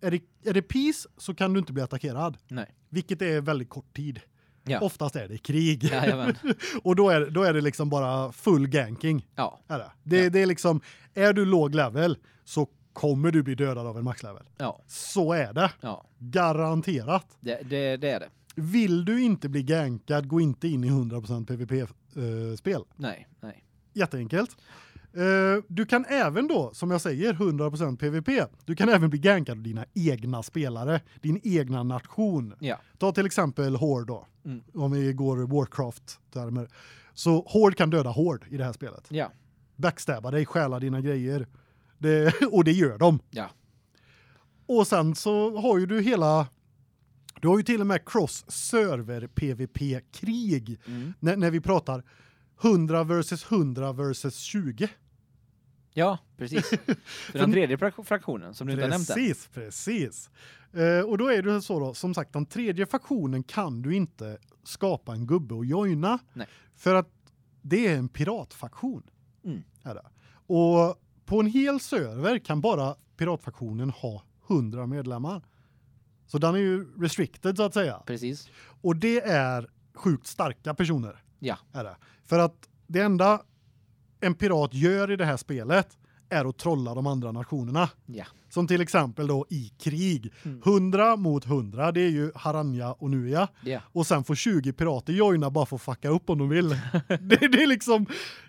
Är det, är det peace så kan du inte bli attackerad. Nej. Vilket är väldigt kort tid. Ja. Oftast är det krig. Jajamän. [laughs] och då är då är det liksom bara full ganking. Ja. Är det. Det, Ja. det är liksom är du låg level så kommer du bli dödad av en maxlevel. Ja. Så är det. Ja. Garanterat. Det, det, det är det. Vill du inte bli gankad, gå inte in i 100% PVP-spel. Nej, nej. Jätteenkelt. Eh, du kan även då, som jag säger, 100% PVP. Du kan även bli gankad av dina egna spelare, din egna nation. Ja. Ta till exempel Horde då. Mm. Om vi går Warcraft termer. Så Horde kan döda Horde i det här spelet. Ja. Backstabba dig, stjäla dina grejer. Det, [laughs] och det gör de. Ja. Och sen så har ju du hela du har ju till och med cross server PVP krig Mm. när, när vi pratar 100 versus 100 versus 20. Ja, precis. [laughs] För den tredje frak- fraktionen som du inte har nämnt än. Precis, precis. Eh, och då är det så då som sagt den tredje faktionen kan du inte skapa en gubbe och joina Nej. för att det är en piratfaktion. Mm. Är det. Och på en hel server kan bara piratfaktionen ha 100 medlemmar. Så den är ju restricted så att säga. Precis. Och det är sjukt starka personer. Ja. Är det. För att det enda en pirat gör i det här spelet är att trolla de andra nationerna. Ja. Som till exempel då i krig. Mm. 100 mot 100, det är ju Haranja och Nuja. Ja. Och sen får 20 pirater joina bara för att fucka upp om de vill. [laughs] det, det är liksom,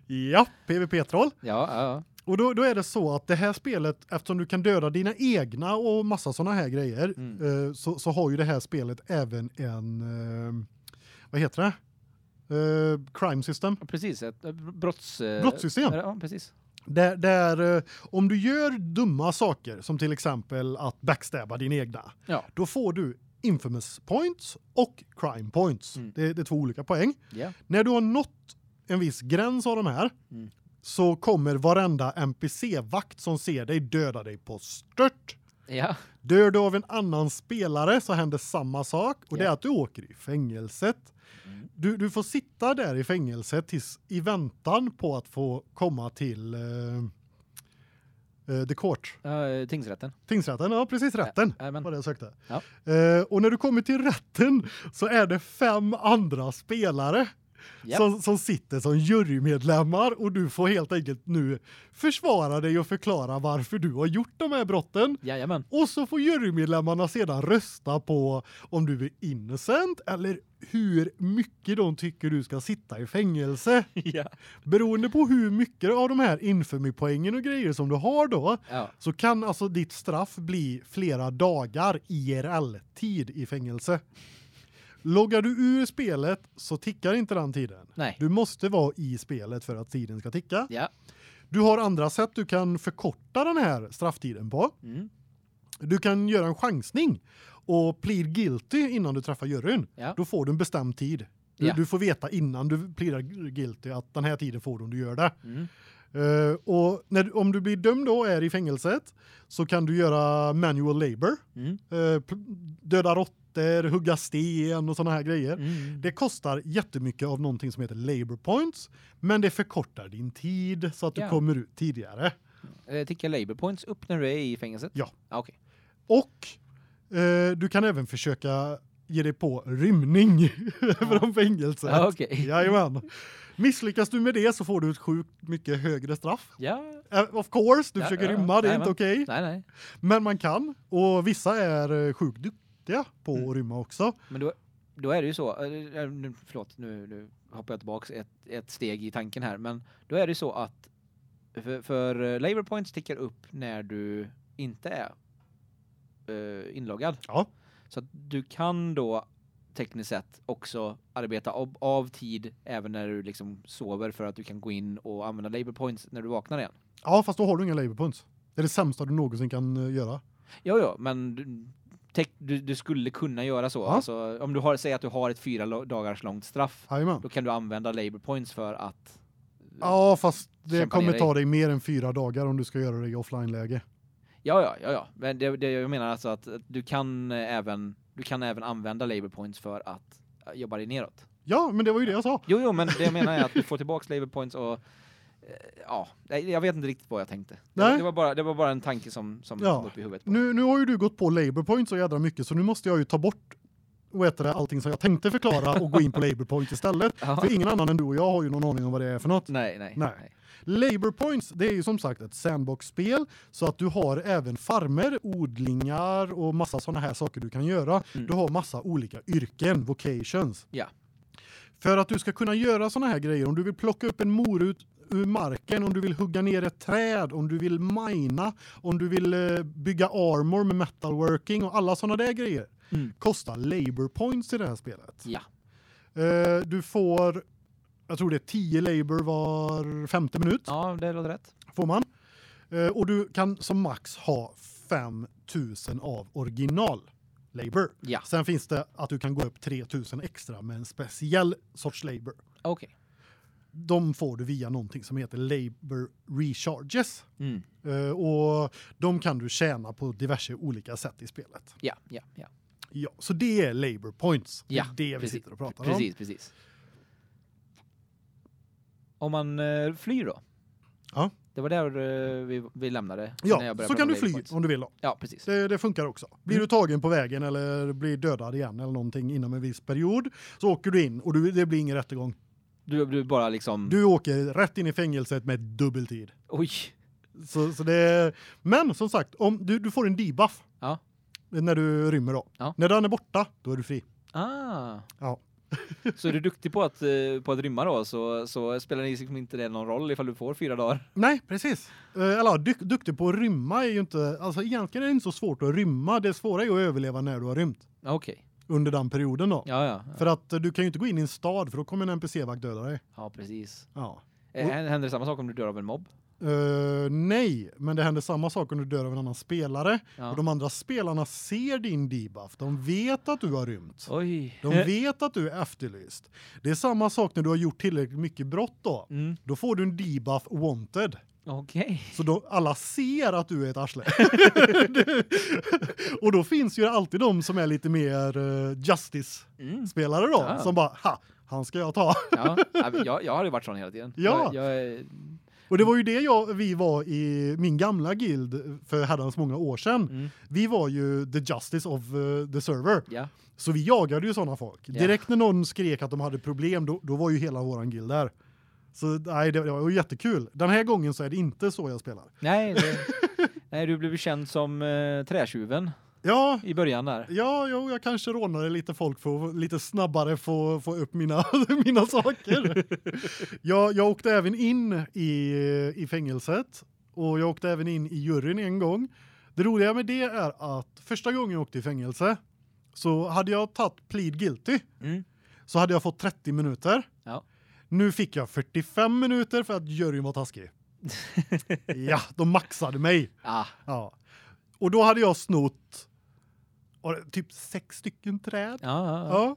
ja, PVP-troll. Ja, ja, ja. Och då, då är det så att det här spelet, eftersom du kan döda dina egna och massa såna här grejer, Mm. eh, så, så har ju det här spelet även en, eh, vad heter det? Eh, crime system. Precis, ett brotts... eh, Brottssystem. Ja, precis. Där, där eh, om du gör dumma saker som till exempel att backstabba din egna, Ja. då får du infamous points och crime points. Mm. Det, det är två olika poäng. Ja. När du har nått en viss gräns av de här Mm. så kommer varenda NPC-vakt som ser dig döda dig på stört. Ja. Dör du av en annan spelare så händer samma sak och det är Ja. att du åker i fängelset. Mm. Du, du får sitta där i fängelset tills i väntan på att få komma till eh, eh, the court. Ja, tingsrätten. Tingsrätten, ja precis rätten. Ja, men. Var det jag sökte. Ja. Eh, och när du kommer till rätten så är det fem andra spelare Japp. som, som sitter som jurymedlemmar och du får helt enkelt nu försvara dig och förklara varför du har gjort de här brotten. Jajamän. Och så får jurymedlemmarna sedan rösta på om du är innocent eller hur mycket de tycker du ska sitta i fängelse. [laughs] Ja. Beroende på hur mycket av de här infamy-poängen och grejer som du har då Ja. så kan alltså ditt straff bli flera dagar IRL-tid i fängelse. Loggar du ur spelet så tickar inte den tiden. Nej. Du måste vara i spelet för att tiden ska ticka. Ja. Du har andra sätt du kan förkorta den här strafftiden på. Mm. Du kan göra en chansning och plead guilty innan du träffar juryn. Ja. Då får du en bestämd tid. Du, Ja. du får veta innan du pleadar guilty att den här tiden får du om du gör det. Mm. Eh, och när, om du blir dömd då och är i fängelset så kan du göra manual labor. Mm. Pl- döda råttor, hugga sten och såna här grejer. Mm. Det kostar jättemycket av någonting som heter labor points, men det förkortar din tid så att du Ja. kommer ut tidigare. Eh, Tickar labor points upp när du är i fängelset? Ja. Ah, Okej. Och eh, du kan även försöka ge dig på rymning [laughs] från fängelset. Ja, okej. [laughs] Jajamän. Misslyckas du med det så får du ett sjukt mycket högre straff. Ja. Eh, of course, du Ja, försöker ja, rymma, det är jajamän. inte okej. Nej, nej. Men man kan och vissa är eh, sjukt du duktiga på Mm. att rymma också. Men då, då är det ju så, eh, eh, nu- förlåt nu, nu hoppar jag tillbaks ett, ett steg i tanken här, men då är det ju så att för, för eh, labor points tickar upp när du inte är eh, inloggad. Ja. Så att du kan då tekniskt sett också arbeta av, av tid även när du liksom sover för att du kan gå in och använda labor points när du vaknar igen. Ja, fast då har du inga labor points. Det är det sämsta du någonsin kan göra. Jo, jo, men du, du, skulle kunna göra så. Ja. Alltså, om du har, säg att du har ett fyra dagars långt straff, Jajamän. då kan du använda labor points för att Ja, fast det kommer ta dig mer än fyra dagar om du ska göra det i offline-läge. Ja, ja, ja, ja. Men det, det jag menar alltså att du kan eh, även du kan även använda labor points för att eh, jobba dig neråt. Ja, men det var ju det jag sa. Jo, jo, men det jag menar är att du får tillbaks labor points och eh, ja, nej, jag vet inte riktigt vad jag tänkte. Det, Nej. det var bara det var bara en tanke som som Ja. kom upp i huvudet. På. Nu, nu har ju du gått på labor points så jädra mycket så nu måste jag ju ta bort heter det, allting som jag tänkte förklara och gå in på labor points istället. [laughs] Ja. För ingen annan än du och jag har ju någon aning om vad det är för något. Nej, nej, Nej. Labor points, det är ju som sagt ett sandbox-spel så att du har även farmer, odlingar och massa såna här saker du kan göra. Mm. Du har massa olika yrken, vocations. Ja. För att du ska kunna göra såna här grejer, om du vill plocka upp en morot ur marken, om du vill hugga ner ett träd, om du vill mina, om du vill eh, bygga armor med metalworking och alla såna där grejer Mm. kostar labor points i det här spelet. Ja. Eh, du får jag tror det är 10 labor var femte minut Ja, det låter rätt. får man. Eh, och du kan som max ha 5000 av original labor. Ja. Sen finns det att du kan gå upp 3000 extra med en speciell sorts labor. Okej. De får du via någonting som heter labor recharges. Mm. Eh, och de kan du tjäna på diverse olika sätt i spelet. Ja, ja, ja. Ja, så det är labor points. Det är Ja, det vi precis. sitter och pratar om. Precis, precis. Om man eh, flyr då? Ja. Det var där eh, vi, vi lämnade. när Ja, jag började så kan du fly points. om du vill då. Ja, precis. Det, det funkar också. Blir Mm. du tagen på vägen eller blir dödad igen eller någonting inom en viss period så åker du in och du, det blir ingen rättegång. Du, du bara liksom... Du åker rätt in i fängelset med dubbeltid. Oj! Så, så det men som sagt om du, du får en debuff. Ja. När du rymmer då. Ja. När den är borta då är du fri. Ah. Ja. så är du duktig på att, eh, på att rymma då så, så spelar det liksom inte det någon roll ifall du får fyra dagar. Nej, precis. Eh, Eller dyk, duktig på att rymma är ju inte alltså egentligen är det inte så svårt att rymma. Det svåra är att överleva när du har rymt Okej. Under den perioden då. Ja, ja. För att eh, du kan ju inte gå in i en stad för då kommer en NPC-vakt döda dig. Ja, precis. Ja. Eh, Händer det samma sak om du dör av en mobb? Uh, nej, men det händer samma sak om du dör av en annan spelare. Ja. Och de andra spelarna ser din debuff. De vet att du har rymt. Oj. De vet att du är efterlyst. Det är samma sak när du har gjort tillräckligt mycket brott då. Mm. Då får du en debuff wanted. Okej. Så då alla ser att du är ett arsle. [laughs] och då finns ju alltid de som är lite mer uh, justice Mm. spelare då Ja. som bara ha, han ska jag ta. Ja, jag, jag har ju varit sån hela tiden. Ja. Jag, jag, Och det var ju det jag vi var i min gamla guild för herrans många år sedan. mm. Vi var ju the justice of uh, the server. Ja. Så vi jagade ju såna folk. Ja. Direkt när någon skrek att de hade problem då, då var ju hela våran guild där. Så nej, det, det var jättekul. Den här gången så är det inte så jag spelar. Nej, det, [laughs] nej, du blev känd som eh, trätjuven Ja, i början där. ja, jo, jag kanske rånade lite folk för att lite snabbare få få upp mina [laughs] mina saker. [laughs] jag jag åkte även in i i fängelset och jag åkte även in i juryn en gång. Det roliga med det är att första gången jag åkte i fängelse så hade jag tagit plead guilty Mm. så hade jag fått 30 minuter. Ja. Nu fick jag 45 minuter för att juryn var taskig. [laughs] ja, de maxade mig. Ah, Ja. Och då hade jag snott typ sex stycken träd. ja, ja, ja. Ja.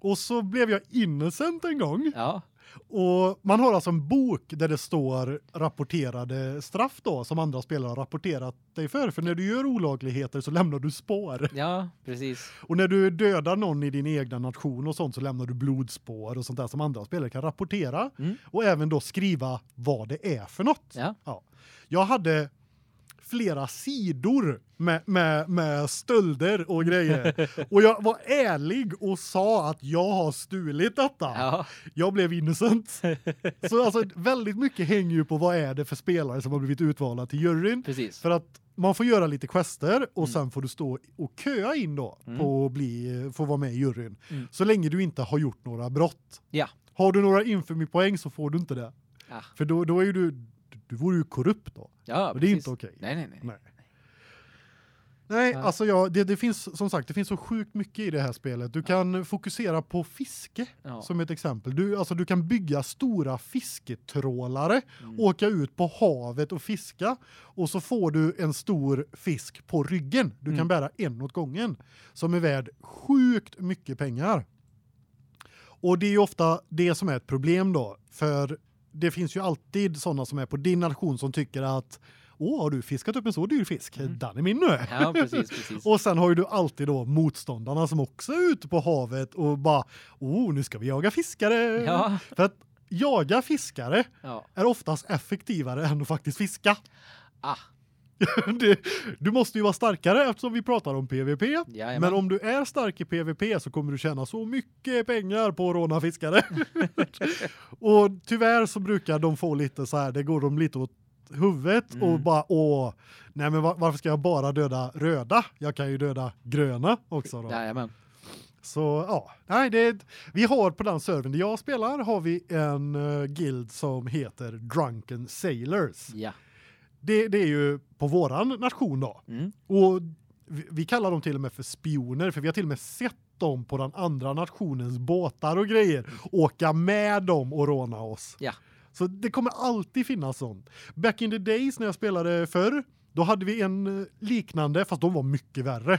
Och så blev jag innocent en gång. ja. Och man har alltså en bok där det står rapporterade straff då som andra spelare har rapporterat dig för för när du gör olagligheter så lämnar du spår. Ja, precis. Och när du dödar någon i din egna nation och sånt så lämnar du blodspår och sånt där som andra spelare kan rapportera Mm. och även då skriva vad det är för något. Ja. Ja. Jag hade flera sidor med med med stölder och grejer och jag var ärlig och sa att jag har stulit detta. Ja. Jag blev innocent. Så alltså väldigt mycket hänger ju på vad är det för spelare som har blivit utvalda till juryn Precis. för att man får göra lite quester och Mm. sen får du stå och köa in då Mm. på att bli få vara med i juryn. Mm. Så länge du inte har gjort några brott. Ja. Har du några infamy-poäng så får du inte det. Ah. För då då är ju du du vore ju korrupt då. Ja, Och det är precis. inte okej. Nej, nej, nej. Nej. Nej, Ja. alltså ja, det, det finns som sagt, det finns så sjukt mycket i det här spelet. Du kan fokusera på fiske Ja. som ett exempel. Du alltså du kan bygga stora fisketrålare, Mm. åka ut på havet och fiska och så får du en stor fisk på ryggen. Du kan Mm. bära en åt gången som är värd sjukt mycket pengar. Och det är ju ofta det som är ett problem då för det finns ju alltid sådana som är på din nation som tycker att åh, har du fiskat upp en så dyr fisk? Mm. Den är min nu. Ja, precis, precis. [laughs] Och sen har ju du alltid då motståndarna som också är ute på havet och bara oh, nu ska vi jaga fiskare. Ja. För att jaga fiskare Ja. är oftast effektivare än att faktiskt fiska. Ah. [laughs] Det, du måste ju vara starkare eftersom vi pratar om PVP. Jajamän. Men om du är stark i PVP så kommer du tjäna så mycket pengar på att råna fiskare. [laughs] och tyvärr så brukar de få lite så här, det går de lite åt huvudet och Mm. bara åh, nej men var, varför ska jag bara döda röda? Jag kan ju döda gröna också då. Jajamän. Så ja, nej det vi har på den servern där jag spelar har vi en uh, guild som heter Drunken Sailors. Ja. Det det är ju på våran nation då. Mm. Och vi, vi kallar dem till och med för spioner för vi har till och med sett dem på den andra nationens båtar och grejer åka med dem och råna oss. Ja. Så det kommer alltid finnas sånt. Back in the days när jag spelade förr, då hade vi en eh, liknande fast de var mycket värre.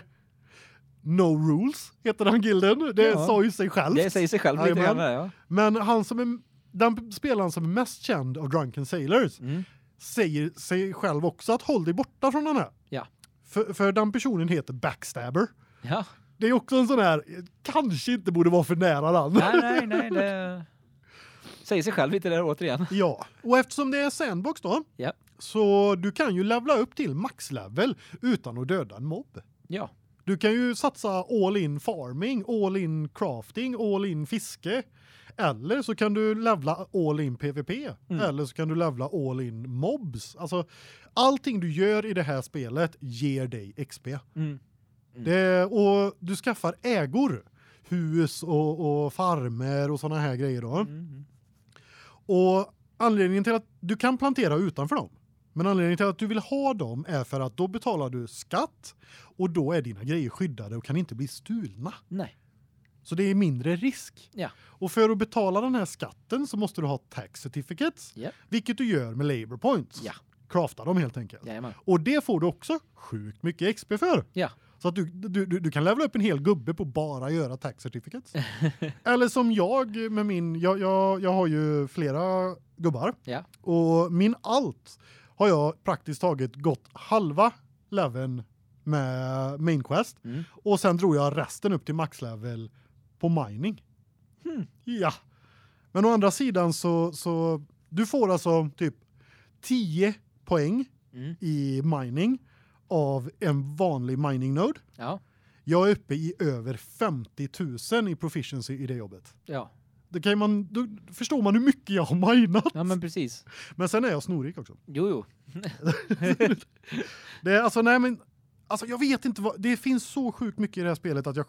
No rules heter den gilden. Det Ja. sa ju sig själv. Det säger sig själv lite grann ja. Men han som är den spelaren som är mest känd av Drunken Sailors Mm. Säger sig själv också att håll dig borta från den här. Ja. För, för den personen heter Backstabber. Ja. Det är också en sån här kanske inte borde vara för nära den. Nej, nej, nej, det säger sig själv lite där återigen. Ja, och eftersom det är sandbox då Ja. så du kan ju levla upp till maxlevel utan att döda en mobb. Ja. Du kan ju satsa all in farming, all in crafting, all in fiske eller så kan du levla all in PVP Mm. eller så kan du levla all in mobs. Alltså allting du gör i det här spelet ger dig XP. Mm. Mm. Det och du skaffar ägor, hus och, och farmer och såna här grejer då. Mm. Och anledningen till att du kan plantera utanför dem. Men anledningen till att du vill ha dem är för att då betalar du skatt och då är dina grejer skyddade och kan inte bli stulna. Nej. Så det är mindre risk. Ja. Och för att betala den här skatten så måste du ha tax certificates, Ja. vilket du gör med labor points. Ja. Crafta dem helt enkelt. Jajamän. Och det får du också sjukt mycket XP för. Ja. Så att du, du, du, du kan levela upp en hel gubbe på bara göra tax certificates. [laughs] Eller som jag med min jag, jag jag har ju flera gubbar Ja. och min allt har jag praktiskt taget gått halva leveln med main quest Mm. och sen drog jag resten upp till max level på mining. Hmm. Ja. Men å andra sidan så så du får alltså typ 10 poäng Mm. i mining av en vanlig mining node. Ja. Jag är uppe i över 50 000 i proficiency i det jobbet. Ja. Det kan man då förstår man hur mycket jag har minat. Ja, men precis. Men sen är jag snorig också. Jo, jo. [laughs] Det är alltså nej men alltså jag vet inte vad det finns så sjukt mycket i det här spelet att jag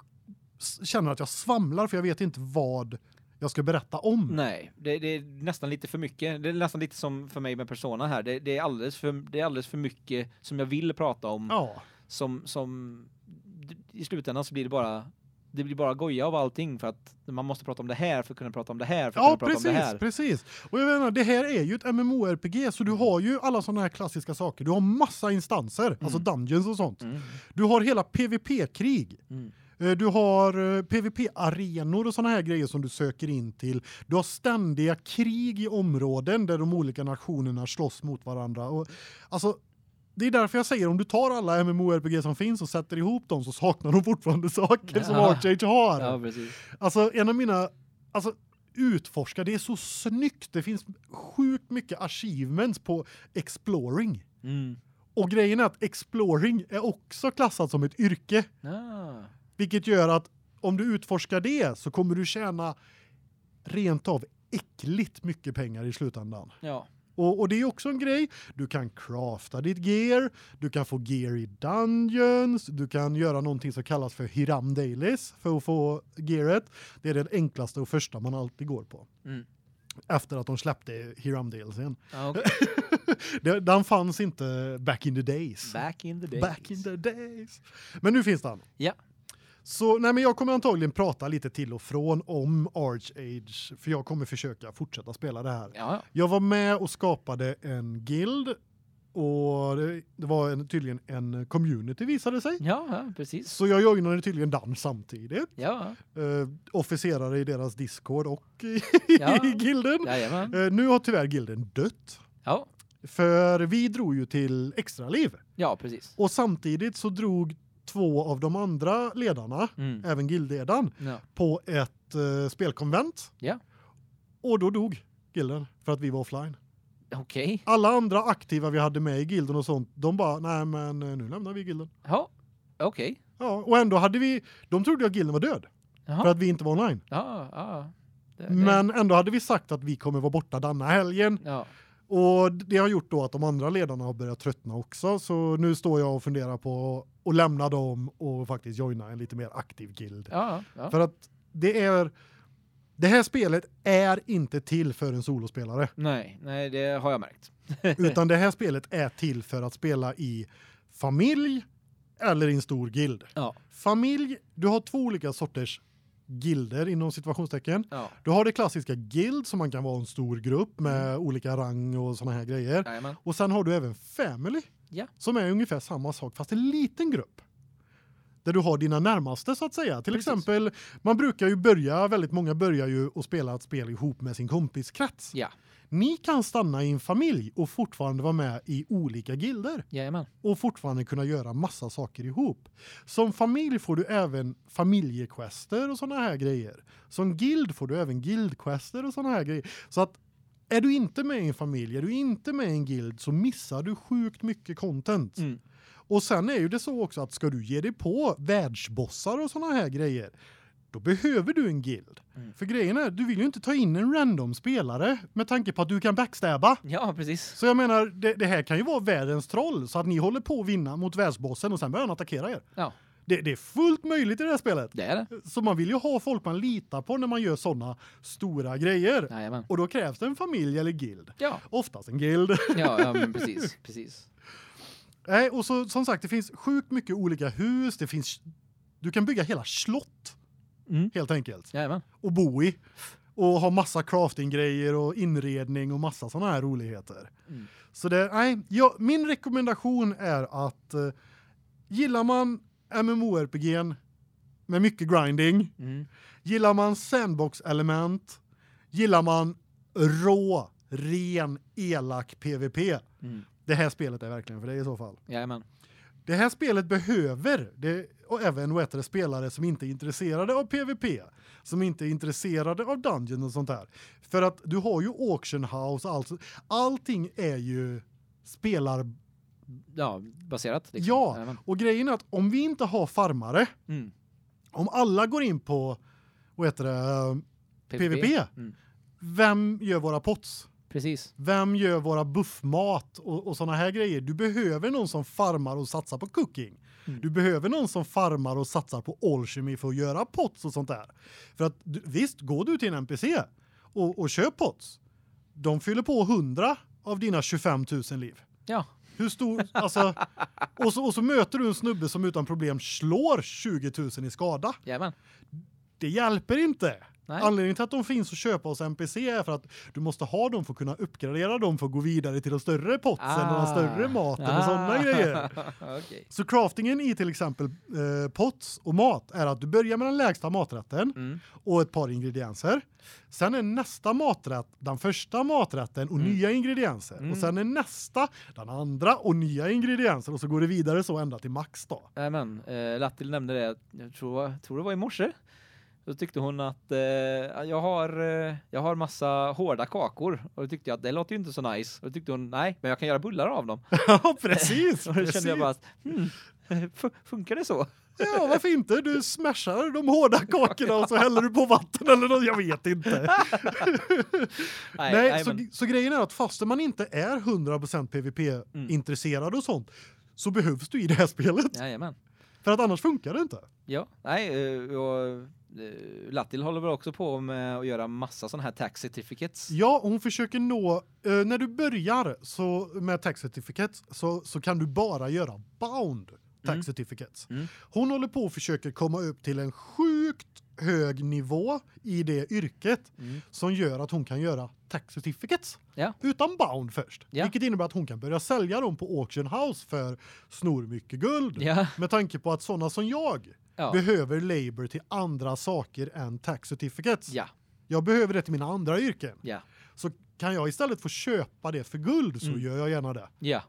känner att jag svamlar för jag vet inte vad jag ska berätta om. Nej, det, det är nästan lite för mycket. Det är nästan lite som för mig med Persona här. Det, det är alldeles för det är alldeles för mycket som jag vill prata om Ja. som som i slutändan så blir det bara det blir bara goja av allting för att man måste prata om det här för att kunna prata om det här för att Ja, kunna prata om det precis, här. precis. Och jag menar det här är ju ett MMORPG så du har ju alla såna här klassiska saker. Du har massa instanser, alltså dungeons och sånt. Mm. Du har hela PVP-krig. Mm. Eh, Du har eh, PVP-arenor och såna här grejer som du söker in till. Du har ständiga krig i områden där de olika nationerna slåss mot varandra och alltså det är därför jag säger om du tar alla MMORPG som finns och sätter ihop dem så saknar de fortfarande saker som Ja. Archage har. Ja, precis. Alltså en av mina alltså utforska det är så snyggt. Det finns sjukt mycket achievements på exploring. Mm. Och grejen är att exploring är också klassat som ett yrke. Ah. Vilket gör att om du utforskar det så kommer du tjäna rent av äckligt mycket pengar i slutändan. Ja. Och, och det är också en grej, du kan crafta ditt gear, du kan få gear i dungeons, du kan göra någonting som kallas för Hiram Dailies för att få gearet. Det är det enklaste och första man alltid går på. Mm. Efter att de släppte Hiram Dailesen. Ja, okej. [laughs] Det- Den fanns inte back in the days. Back in the days. Back in the days. Men nu finns den. Ja. Så nej men jag kommer antagligen prata lite till och från om Archage för jag kommer försöka fortsätta spela det här. Ja, Jag var med och skapade en guild och det, det var en, tydligen en community visade sig. ja, ja, precis. Så jag joinade tydligen den samtidigt. Ja, Uh, officerare i deras Discord och [laughs] i, Ja. i gilden. Eh, nu har tyvärr gilden dött. Ja, För vi drog ju till extraliv ja, precis. och samtidigt så drog två av de andra ledarna, Mm. även guildledaren, Ja. på ett uh, spelkonvent. Ja. Och då dog gilden för att vi var offline. Okej. Alla andra aktiva vi hade med i gilden och sånt, de bara nej men eh, nu lämnar vi gilden. Ja. Okej. Ja, och ändå hade vi de trodde att gilden var död för Jaha. att vi inte var online. Ja, ja. Det, det- Men ändå hade vi sagt att vi kommer vara borta denna helgen ja. Och det har gjort då att de andra ledarna har börjat tröttna också så nu står jag och funderar på att lämna dem och faktiskt joina en lite mer aktiv guild. Ja, ja. För att det är det här spelet är inte till för en solospelare Nej, nej, det har jag märkt. [laughs] utan det här spelet är till för att spela i familj eller i en stor guild. Ja. Familj, du har två olika sorters gilder inom situationstecken. Ja. Du har det klassiska guild som man kan vara en stor grupp med Mm. olika rang och såna här grejer. Jajamän. Och sen har du även family. Ja. Som är ungefär samma sak fast en liten grupp. Där du har dina närmaste så att säga. Till Precis. exempel man brukar ju börja väldigt många börjar ju att spela ett spel ihop med sin kompiskrets. Ja. Ni kan stanna i en familj och fortfarande vara med i olika gilder Jajamän. och fortfarande kunna göra massa saker ihop. Som familj får du även familjequester och såna här grejer. Som guild får du även guildquester och såna här grejer. Så att är du inte med i en familj, är du inte med i en guild så missar du sjukt mycket content. Mm. Och sen är ju det så också att ska du ge dig på världsbossar och såna här grejer, då behöver du en guild. Mm. För grejen är, du vill ju inte ta in en random spelare med tanke på att du kan backstabba. Ja, precis. Så jag menar, det, det här kan ju vara världens troll så att ni håller på att vinna mot världsbossen och sen börjar han attackera er. Ja, Det, det är fullt möjligt i det här spelet. det är det. Så man vill ju ha folk man litar på när man gör såna stora grejer. Jajamän. Och då krävs det en familj eller guild. Ja, Oftast en guild. ja, ja men [laughs] precis, precis. Nej, och så som sagt det finns sjukt mycket olika hus, det finns du kan bygga hela slott Mm. helt enkelt Jajamän. och bo i och ha massa crafting grejer och inredning och massa såna här roligheter. Mm. Så det nej, ja, min rekommendation är att eh, gillar man MMORPG:n med mycket grinding, Mm. gillar man sandbox element, gillar man rå, ren, elak PVP. Mm. Det här spelet är verkligen för dig i så fall. Jajamän. Det här spelet behöver det och även vad spelare som inte är intresserade av PVP, som inte är intresserade av dungeon och sånt där. För att du har ju auction house alltså allting är ju spelar Ja, baserat. liksom. Ja. Och grejen är att om vi inte har farmare, Mm. om alla går in på vad heter det PVP. Mm. vem gör våra pots? Precis. Vem gör våra buffmat och, och såna här grejer? Du behöver någon som farmar och satsar på cooking. Mm. Du behöver någon som farmar och satsar på alchemy för att göra pots och sånt där. För att visst, går du till en NPC och, och köp pots. De fyller på 100 av dina 25 000 liv. Ja. Hur stor alltså [laughs] och så och så möter du en snubbe som utan problem slår 20 000 i skada. Jajamän. Det hjälper inte. Nej. Anledningen till att de finns att köpa hos NPC är för att du måste ha dem för att kunna uppgradera dem för att gå vidare till de större potsen och den större maten och sådana Ah. grejer. [laughs] Okej. Så craftingen i till exempel eh, pots och mat är att du börjar med den lägsta maträtten Mm. och ett par ingredienser. Sen är nästa maträtt den första maträtten och Mm. nya ingredienser Mm. och sen är nästa den andra och nya ingredienser och så går det vidare så ända till max då. Jajamän. Eh, Lattil nämnde det, jag tror, tror det var i morse. Så tyckte hon att eh, jag har eh, jag har massa hårda kakor och då tyckte jag att det låter ju inte så nice. Och då tyckte hon nej, men jag kan göra bullar av dem. [laughs] Ja, precis. [laughs] och då precis. kände jag bara att, hmm, [laughs] fu- funkar det så? Ja, varför inte? Du smashar de hårda kakorna och så häller du på vatten eller något, jag vet inte. Nej, Nej, så, men, så grejen är att fast man inte är 100% PVP-intresserad och sånt så behövs du i det här spelet. jajamän. För att annars funkar det inte. Ja, nej, eh, och Lattil håller väl också på med att göra massa såna här tax certificates. Ja, hon försöker nå eh, när du börjar så med tax certificates så så kan du bara göra bound tax Mm. certificates. Mm. Hon håller på och försöker komma upp till en sjukt hög nivå i det yrket Mm. som gör att hon kan göra tax certificates Ja. utan bound först. Ja. Vilket innebär att hon kan börja sälja dem på auction house för snor mycket guld. Ja, Med tanke på att såna som jag ja. behöver labor till andra saker än tax certificates. Ja, Jag behöver det till mina andra yrken. ja, Så kan jag istället få köpa det för guld så Mm. gör jag gärna det. ja.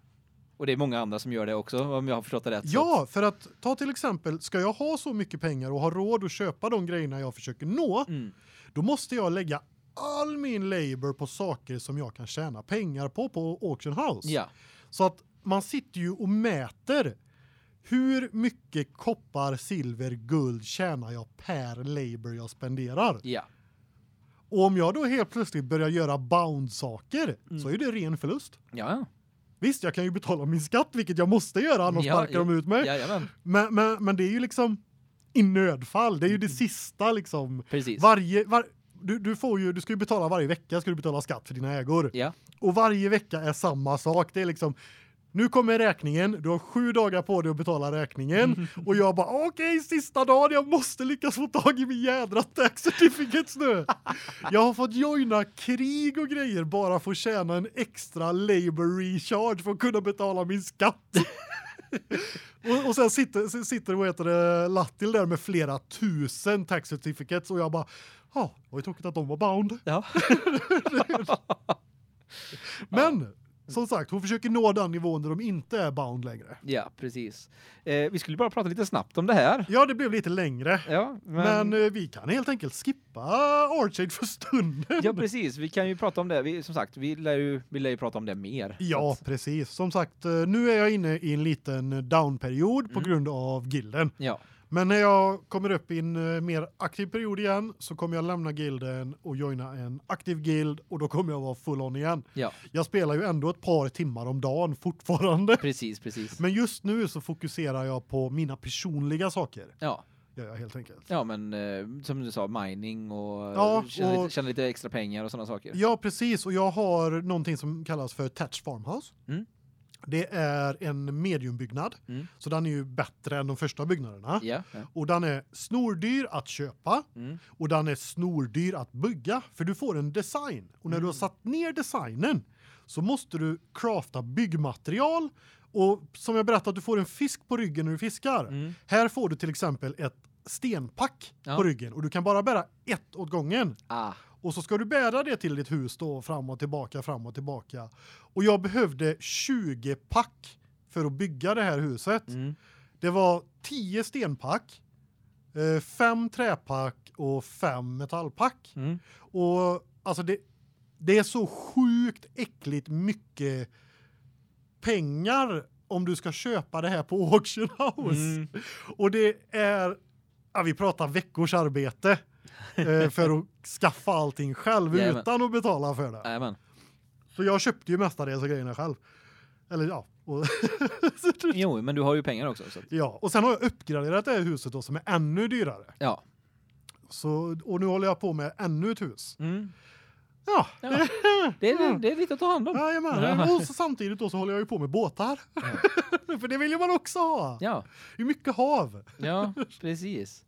Och det är många andra som gör det också om jag har förstått det rätt. Ja, för att ta till exempel ska jag ha så mycket pengar och ha råd att köpa de grejerna jag försöker nå, Mm. då måste jag lägga all min labor på saker som jag kan tjäna pengar på på auction house. Ja. Så att man sitter ju och mäter hur mycket koppar, silver, guld tjänar jag per labor jag spenderar. Ja. Och om jag då helt plötsligt börjar göra bound saker Mm. så är det ren förlust. Ja. Visst, jag kan ju betala min skatt vilket jag måste göra annars Ja, sparkar de ut mig. Jajamän. Men, men men det är ju liksom i nödfall. Det är ju Mm. det sista liksom. Precis. Varje var, du du får ju du ska ju betala varje vecka ska du betala skatt för dina ägor. Ja. Och varje vecka är samma sak. Det är liksom nu kommer räkningen. Du har sju dagar på dig att betala räkningen [laughs] och jag bara okej, sista dagen. Jag måste lyckas få tag i min jädra tax certificates nu. [laughs] Jag har fått joina krig och grejer bara för att tjäna en extra labor recharge för att kunna betala min skatt. [laughs] och, och sen sitter sitter vad heter det Lattil där med flera tusen tax certificates och jag bara ja, det var ju tråkigt att de var bound. Ja. Men som sagt, hon försöker nå den nivån där de inte är bound längre. ja, precis. Eh, vi skulle bara prata lite snabbt om det här. Ja, det blev lite längre. Ja, Men, men, eh, vi kan helt enkelt skippa Archade för stunden. Ja, precis. Vi kan ju prata om det. Vi som sagt, vi lär ju vi lär ju prata om det mer. Ja, att- precis. Som sagt, eh, nu är jag inne i en liten downperiod på Mm. grund av gilden. Ja. Men när jag kommer upp i en eh, mer aktiv period igen så kommer jag lämna gilden och joina en aktiv guild och då kommer jag vara full on igen. Ja, Jag spelar ju ändå ett par timmar om dagen fortfarande. precis, precis. Men just nu så fokuserar jag på mina personliga saker. Ja. Gör jag helt enkelt. Ja, men eh, som du sa mining och Ja, tjäna, och- Lite, tjäna lite extra pengar och sådana saker. Ja, precis och jag har någonting som kallas för Thatch Farmhouse. Mm. Det är en mediumbyggnad. Mm. Så den är ju bättre än de första byggnaderna. Ja. ja. Och den är snordyr att köpa Mm. och den är snordyr att bygga för du får en design. Och när du har Mm. satt ner designen så måste du crafta byggmaterial och som jag berättade du får en fisk på ryggen när du fiskar. Mm. Här får du till exempel ett stenpack Ja. på ryggen och du kan bara bära ett åt gången. Ah. Och så ska du bära det till ditt hus då fram och tillbaka fram och tillbaka. Och jag behövde 20 pack för att bygga det här huset. Mm. Det var 10 stenpack, 5 träpack och 5 metallpack. Mm. Och alltså det det är så sjukt äckligt mycket pengar om du ska köpa det här på [laughs] auction house. Mm. Och det är ja, vi pratar veckors arbete eh, för att skaffa allting själv Jajamän. utan att betala för det. Jajamän. Så jag köpte ju mestadels grejerna själv. Eller ja, [laughs] Jo, men du har ju pengar också. Så. ja, och sen har jag uppgraderat det här huset då som är ännu dyrare. Ja. Så och nu håller jag på med ännu ett hus. Mm. Ja. Ja. Det, är, det är lite att ta hand om. Ja. Och så samtidigt då så håller jag ju på med båtar. [laughs] För det vill ju man också ha. Ja, Det är mycket hav. ja, precis.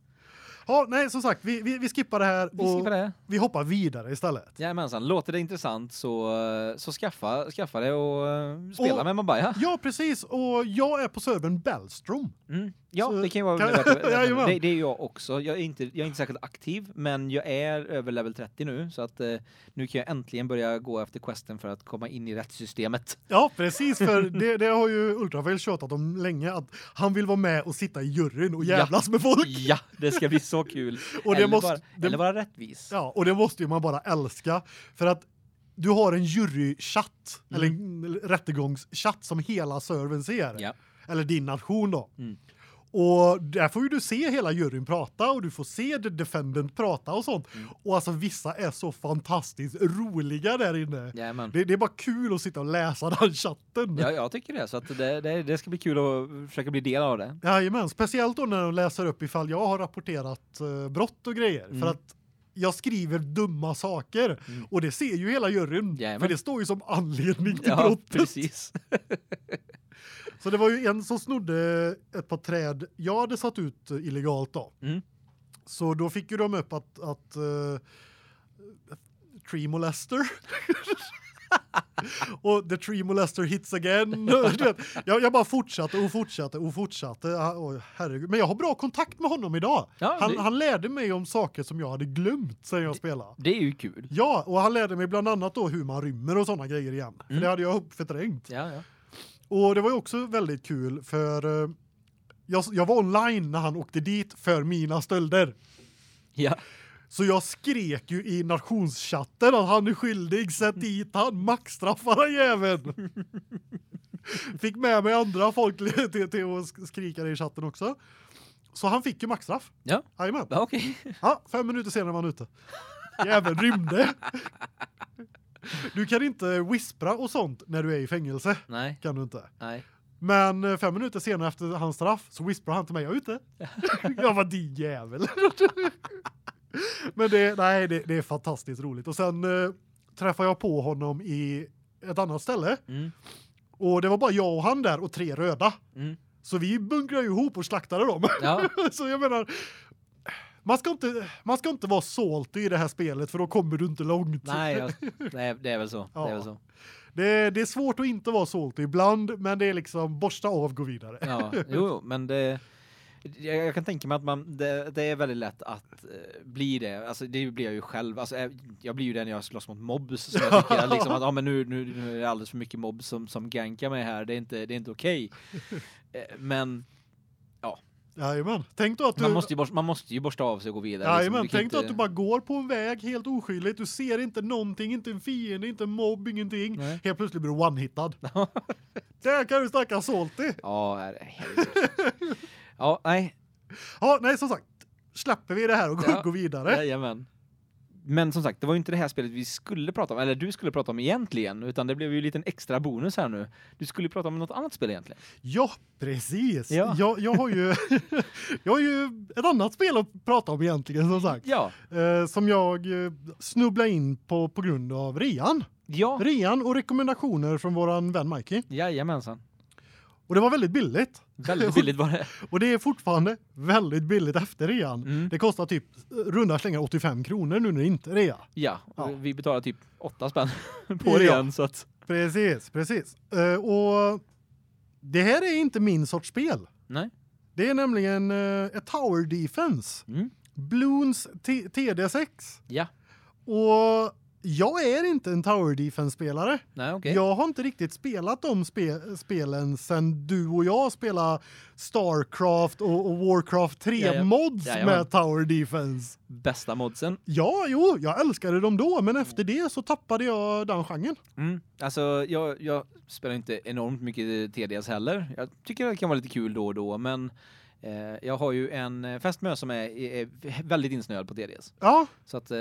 Ja, nej som sagt, vi, vi, vi skippar det här Vi och skippar det. vi hoppar vidare istället. Jajamensan, låter det intressant så, så skaffa, skaffa det och uh, spela Och- med Mabaya. Ja, precis. Och jag är på servern Bellstrom. Mm. Ja, Så det kan ju vara värt Jajamän. [laughs] det, det är jag också. Jag är inte jag är inte särskilt aktiv, men jag är över level 30 nu så att eh, nu kan jag äntligen börja gå efter questen för att komma in i rättssystemet. Ja, precis. För det, det har ju Ultrafail tjatat om länge att han vill vara med och sitta i juryn och Ja. jävlas med folk. Ja, det ska bli så kul. [laughs] Och det eller, måste- bara, det- eller vara rättvis. Ja, och det måste ju man bara älska för att du har en jurychatt eller en rättegångschatt som hela servern ser. Ja. Eller din nation då. Mm. Och där får ju du se hela juryn prata och du får se The Defendant prata och sånt. Mm. Och alltså vissa är så fantastiskt roliga där inne. Jajamän. Det, det är bara kul att sitta och läsa den chatten. Ja, jag tycker det. Så att det, det, det ska bli kul att försöka bli del av det. Jajamän, speciellt då när de läser upp ifall jag har rapporterat uh, brott och grejer. Mm. För att jag skriver dumma saker Mm. och det ser ju hela juryn. Jajamän. För det står ju som anledning till Ja, brottet. precis. [laughs] Så det var ju en som snodde ett par träd jag hade satt ut illegalt då. Mm. Så då fick ju de upp att att uh, tree molester. [laughs] och the tree molester hits again. [laughs] Jag, jag bara fortsatte och fortsatte och fortsatte. Oj, herregud. Men jag har bra kontakt med honom idag. Ja, han, det- han lärde mig om saker som jag hade glömt sen jag spelade. Det är ju kul. Ja, och han lärde mig bland annat då hur man rymmer och såna grejer igen. För Mm. det hade jag förträngt. Ja, ja. Och det var ju också väldigt kul för eh, jag, jag var online när han åkte dit för mina stölder. Ja. Så jag skrek ju i nationschatten att han är skyldig, sätt dit han, maxstraffa den jäveln. [laughs] Fick med mig andra folk till, till, att sk- skrika i chatten också. Så han fick ju maxstraff. Ja. Jajamän. Ja, okej. Ja, fem minuter senare var han ute. Jäveln rymde. [laughs] Du kan inte whispra och sånt när du är i fängelse. Nej, Kan du inte. nej. Men eh, fem minuter senare efter hans straff så whisprar han till mig, jag är ute. [laughs] jag var din jävel. [laughs] Men det, nej, det, det är fantastiskt roligt. Och sen eh, träffade jag på honom i ett annat ställe. Mm. Och det var bara jag och han där och tre röda. Mm. Så vi bunkrade ihop och slaktade dem. Ja. [laughs] så jag menar, man ska, inte, man ska inte vara salty i det här spelet för då kommer du inte långt. Nej, jag, [laughs] nej, det är väl så. Det är Ja. väl så. Det, det är svårt att inte vara salty ibland, men det är liksom borsta av, gå vidare. Ja, jo, [laughs] jo, men det jag, jag kan tänka mig att man det, det är väldigt lätt att eh, bli det. Alltså det blir jag ju själv. Alltså jag blir ju det när jag slåss mot mobs så jag tycker liksom att ja men nu, nu nu är det alldeles för mycket mobs som som gankar mig här. Det är inte det är inte okej. [laughs] Eh, men Jajamän. Tänk då att du man måste ju borsta, man måste ju borsta av sig och gå vidare. liksom. Jajamän, kan tänk då inte- att du bara går på en väg helt oskyldigt. Du ser inte någonting, inte en fiende, inte en mobb, ingenting. Nej. Helt plötsligt blir du one-hittad. [laughs] Där kan du snacka salty. Ja. [laughs] Ja, nej. Ja, nej som sagt. Släpper vi det här och går, Ja. [laughs] går vidare. Jajamän. Men som sagt, det var ju inte det här spelet vi skulle prata om, eller du skulle prata om egentligen, utan det blev ju en liten extra bonus här nu. Du skulle prata om något annat spel egentligen. Ja, precis. Ja. Jag, jag har ju [laughs] jag har ju ett annat spel att prata om egentligen som sagt. Ja. Eh, som jag eh, snubblade in på på grund av rean. Ja. Rean och rekommendationer från våran vän Mikey. Jajamensan. Och det var väldigt billigt. Väldigt [laughs] billigt var det. Och det är fortfarande väldigt billigt efter rean. Mm. Det kostar typ eh, runda slängar 85 kronor nu när det inte är rea. Ja, Ja. vi betalar typ åtta spänn [laughs] på Ja. igen så att Precis, precis. Eh, och det här är inte min sorts spel. nej. Det är nämligen uh, ett tower defense. Mm. Bloons T- TD6. Ja. Och jag är inte en tower defense spelare. Nej, okej. Jag har inte riktigt spelat de spe spelen sen du och jag spelade Starcraft och, och Warcraft 3 Jaja. mods Jajamän. med tower defense. Bästa modsen. Ja, jo, jag älskade dem då, men efter det så tappade jag den genren. Mm. Alltså jag jag spelar inte enormt mycket TDS heller. Jag tycker det kan vara lite kul då och då, men jag har ju en eh, fästmö som är, är [laughs] väldigt insnöad på TDS. Ja, Så att eh,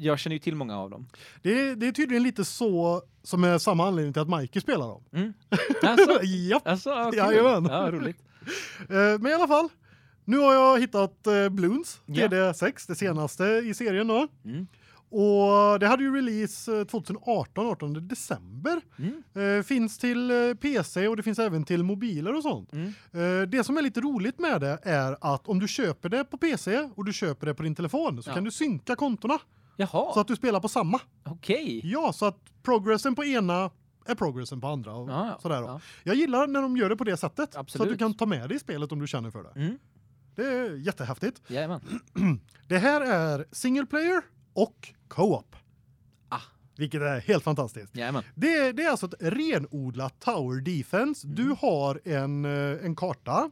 jag känner ju till många av dem. det är, det är tydligen lite så som är samma anledning till att Mikey spelar dem. Mm. [laughs] Alltså, alltså ja, kul. Jajamän. Ja, roligt. Eh, men i alla fall, nu har jag hittat eh, Bloons Ja. TD6, det senaste i serien då. Mm. Och det hade ju release eh, 2018 18 december. Mm. Eh, finns till eh, PC och det finns även till mobiler och sånt. Mm. Eh, det som är lite roligt med det är att om du köper det på PC och du köper det på din telefon så Ja. kan du synka kontona Jaha, så att du spelar på samma. okej. Ja, så att progressen på ena är progressen på andra och Ja, ja. sådär. Ja. Jag gillar när de gör det på det sättet så att du Absolut. kan ta med det i spelet om du känner för det. Mm. Det är jättehäftigt. Jajamän. [clears throat] Det här är single player och co-op. Ah. Vilket är helt fantastiskt. Jajamän. Det, det är alltså ett renodlat tower defense. Mm. Du har en eh, en karta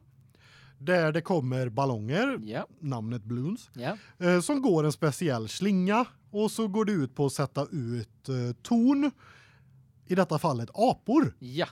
där det kommer ballonger, Ja, namnet Bloons, ja. eh, som går en speciell slinga och så går det ut på att sätta ut eh, torn i detta fallet apor Ja.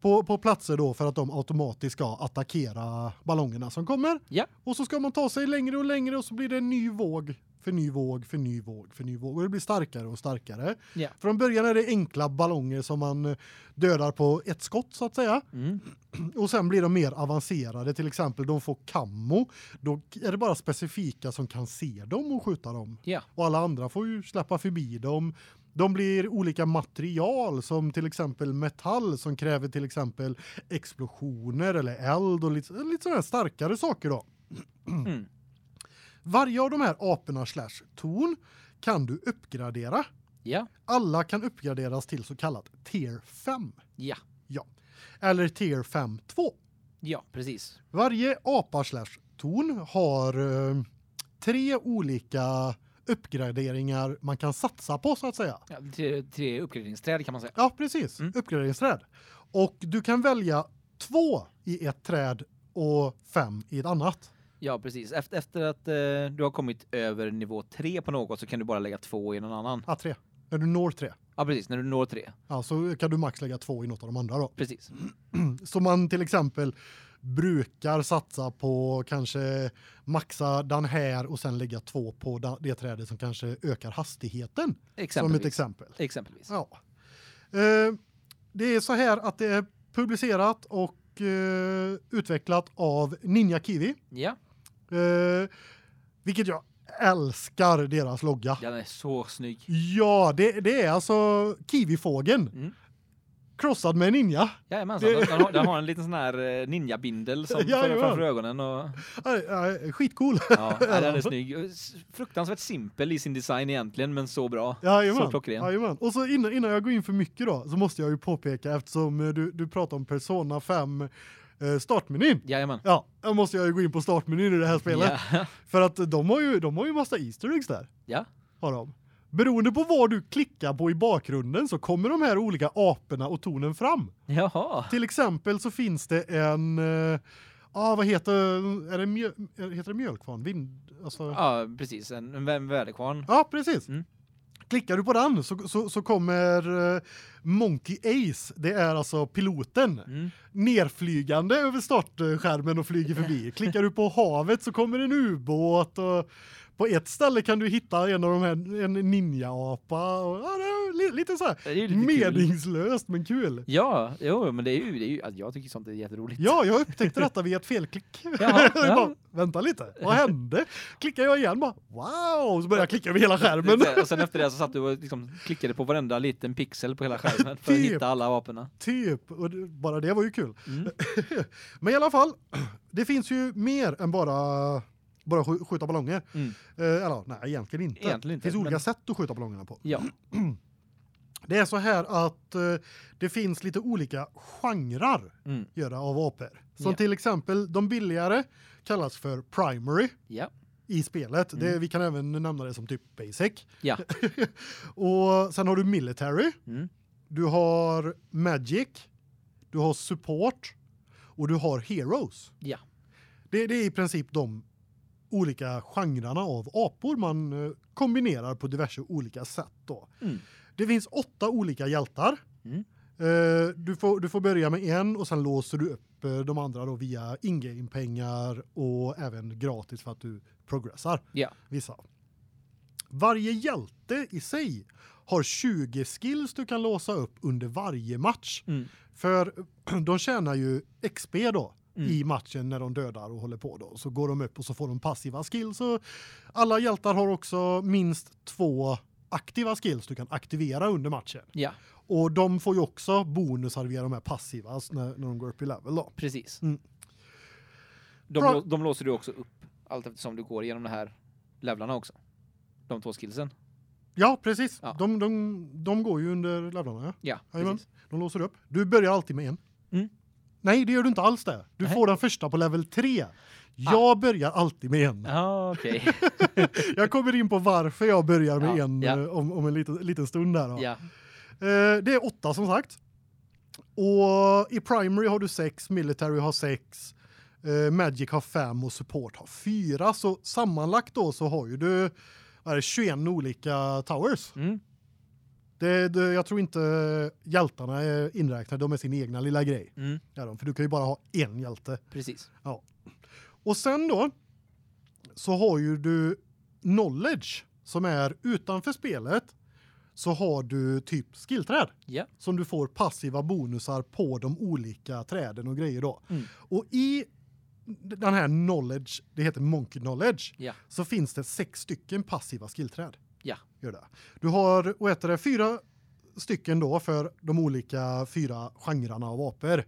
på på platser då för att de automatiskt ska attackera ballongerna som kommer. Och så ska man ta sig längre och längre och så blir det en ny våg för ny våg för ny våg för ny våg och det blir starkare och starkare. Ja. Från början är det enkla ballonger som man eh, dödar på ett skott så att säga Mm. [clears throat] och sen blir de mer avancerade till exempel de får kammo då är det bara specifika som kan se dem och skjuta dem Ja. och alla andra får ju släppa förbi dem. De blir olika material som till exempel metall som kräver till exempel explosioner eller eld och lite lite sådana starkare saker då. [clears throat] Mm. Varje av de här aporna slash torn kan du uppgradera. Ja. Alla kan uppgraderas till så kallat tier 5. Ja. Ja. Eller tier 5 2. Ja, precis. Varje apa slash torn har eh, tre olika uppgraderingar man kan satsa på så att säga. Ja, tre, tre uppgraderingsträd kan man säga. Ja, precis. Mm. Uppgraderingsträd. Och du kan välja två i ett träd och fem i ett annat. Ja, precis. Efter, efter att eh, du har kommit över nivå 3 på något så kan du bara lägga två i någon annan. Ja, tre. När du når tre. Ja, precis. När du når 3. Ja, så kan du max lägga två i något av de andra då. Precis. [clears throat] Så man till exempel brukar satsa på kanske maxa den här och sen lägga två på da- det trädet som kanske ökar hastigheten som Exempelvis. ett exempel. Exempelvis. Ja. Eh, det är så här att det är publicerat och eh, utvecklat av Ninja Kiwi. Ja. Eh, vilket jag älskar deras logga. den är så snygg. Ja, det, det är alltså kiwifågeln Mm. krossad med en ninja. Jajamensan, den, den, har, den har en liten sån här eh, ninjabindel som [laughs] för, framför ögonen och skitcool. ja, [laughs] den är snygg. Fruktansvärt simpel i sin design egentligen, men så bra. Så Jajamän. klockren. Jajamän. Och så innan, innan jag går in för mycket då så måste jag ju påpeka eftersom eh, du du pratar om Persona 5 eh, startmenyn. Jajamän. Ja, då måste jag ju gå in på startmenyn i det här spelet Ja. [laughs] för att de har ju de har ju massa easter eggs där. ja. Har de. Beroende på vad du klickar på i bakgrunden så kommer de här olika aporna och tonen fram. Jaha. Till exempel så finns det en eh, ah, vad heter är det mjö, heter det mjölkvarn? Vind alltså Ja, precis. En, en vä- väderkvarn. Ja, precis. Mm. Klickar du på den så, så, så kommer eh, Monkey Ace, det är alltså piloten, Mm. nerflygande över startskärmen och flyger förbi. [laughs] Klickar du på havet så kommer en ubåt och på ett ställe kan du hitta en av de här en ninja-apa och ja, det är li, lite så här lite kul. meningslöst men kul. Ja, jo, men det är ju, det är ju alltså, jag tycker sånt är jätteroligt. Ja, jag upptäckte detta via ett felklick. Jaha, [laughs] ja. [laughs] bara, vänta lite, vad hände? Klickar jag igen bara, wow, så börjar jag klicka över hela skärmen. Och sen [laughs] efter det så satt du och liksom klickade på varenda liten pixel på hela skärmen för att Typ. hitta alla vapena. Typ, och det, bara det var ju kul. Mm. Men i alla fall, [clears throat] det finns ju mer än bara bara skj- skjuta ballonger. Mm. Eh, eller nej, egentligen inte. Egentligen inte, Det finns olika men- sätt att skjuta ballongerna på. Ja. [clears throat] Det är så här att eh, det finns lite olika genrer Mm. göra av apor. Som Ja. till exempel de billigare kallas för primary Ja. i spelet. Det, Mm. vi kan även nämna det som typ basic. Ja. [laughs] Och sen har du military, Mm. du har magic, du har support och du har heroes. Ja. Det, det är i princip de olika genrerna av apor man eh, kombinerar på diverse olika sätt då. Mm. Det finns åtta olika hjältar. Mm. Eh, du får du får börja med en och sen låser du upp eh, de andra då via in-game pengar och även gratis för att du progressar Ja. vissa. Varje hjälte i sig har 20 skills du kan låsa upp under varje match. Mm. För [clears throat] de tjänar ju XP då Mm. i matchen när de dödar och håller på då. Så går de upp och så får de passiva skills och alla hjältar har också minst två aktiva skills du kan aktivera under matchen. Ja, Och de får ju också bonusar via de här passiva när, när de går upp i level då. precis. Mm. De, Bra. de låser du också upp allt eftersom du går igenom de här levlarna också. De två skillsen. Ja, precis. Ja. De, de, de går ju under levlarna. Ja. Ja, precis. De låser upp. Du börjar alltid med en. Mm. Nej, det gör du inte alls det. Du Nej. får den första på level 3. Jag börjar alltid med en. Ja, okej. [laughs] Jag kommer in på varför jag börjar med Ja, en ja. eh, om, om en liten, liten stund där. Ja. Eh, det är åtta som sagt. Och i primary har du sex, military har sex, eh, magic har fem och support har fyra. Så sammanlagt då så har ju du är det, 21 olika towers. Mm. Det, det, jag tror inte hjältarna är inräknade, de är sin egna lilla grej. Mm, Ja, de, för du kan ju bara ha en hjälte. precis. Och sen då så har ju du knowledge som är utanför spelet så har du typ skillträd Ja. som du får passiva bonusar på de olika träden och grejer då. Mm. Och i den här knowledge, det heter monkey knowledge, Ja. så finns det sex stycken passiva skillträd. Ja. Gör det. Du har vad heter det fyra stycken då för de olika fyra genrerna av apor.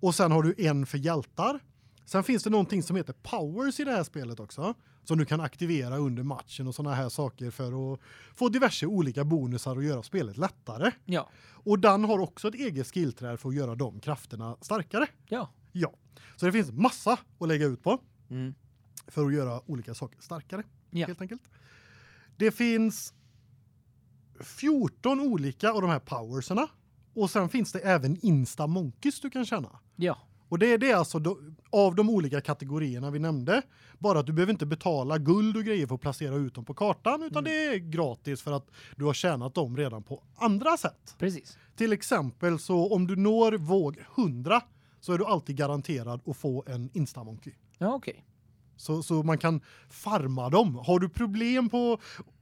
Och sen har du en för hjältar. Sen finns det någonting som heter powers i det här spelet också som du kan aktivera under matchen och såna här saker för att få diverse olika bonusar och göra spelet lättare. Ja. Och den har också ett eget skillträd för att göra de krafterna starkare. Ja. Ja. Så det finns massa att lägga ut på Mm. för att göra olika saker starkare Ja. helt enkelt. Det finns 14 olika av de här powerserna och sen finns det även insta monkeys du kan känna. Ja. Och det är det alltså då, av de olika kategorierna vi nämnde. Bara att du behöver inte betala guld och grejer för att placera ut dem på kartan utan det är gratis för att du har tjänat dem redan på andra sätt. Precis. Till exempel så om du når våg 100 så är du alltid garanterad att få en insta monkey. Ja, okej. Så så man kan farma dem. Har du problem på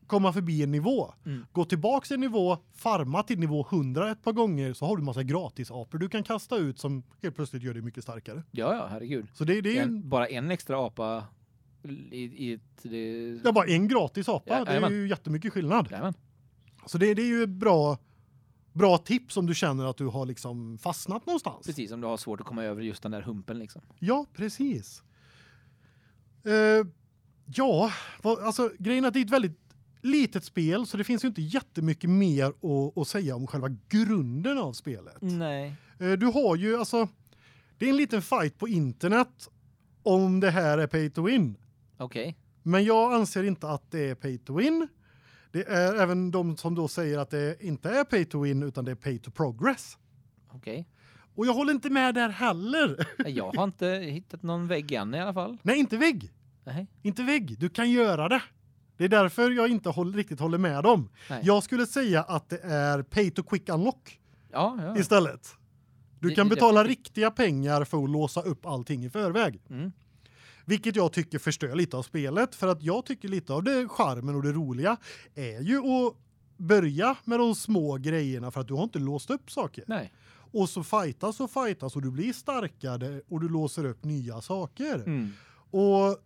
komma förbi en nivå, Mm. gå tillbaks en nivå, farma till nivå 100 ett par gånger så har du massa gratis apor du kan kasta ut som helt plötsligt gör dig mycket starkare. Ja, ja, herregud. Så det, det är en, bara en extra apa i, i. Det, det är bara en gratis apa, Ja, det är ju jättemycket skillnad. Jajamän. Så det, det är ju ett bra bra tips om du känner att du har liksom fastnat någonstans. Precis, om du har svårt att komma över just den där humpen liksom. Ja, precis. Eh, ja, vad, alltså grejen är att det är ett väldigt litet spel så det finns ju inte jättemycket mer att, att säga om själva grunden av spelet. Nej. Eh, du har ju alltså det är en liten fight på internet om det här är pay to win. Okej. Men jag anser inte att det är pay to win. Det är även de som då säger att det inte är pay to win utan det är pay to progress. Okej. Och jag håller inte med där heller. [laughs] Jag har inte hittat någon vägg än i alla fall. Nej, inte vägg. Nej. Inte vägg, du kan göra det. Det är därför jag inte håller, riktigt håller med dem. Nej. Jag skulle säga att det är pay to quick unlock Ja, ja. istället. Du Det- kan det betala definitivt. riktiga pengar för att låsa upp allting i förväg. Mm. Vilket jag tycker förstör lite av spelet för att jag tycker lite av det charmen och det roliga är ju att börja med de små grejerna för att du har inte låst upp saker. Nej. Och så fightas och fightas och du blir starkare och du låser upp nya saker. Mm. Och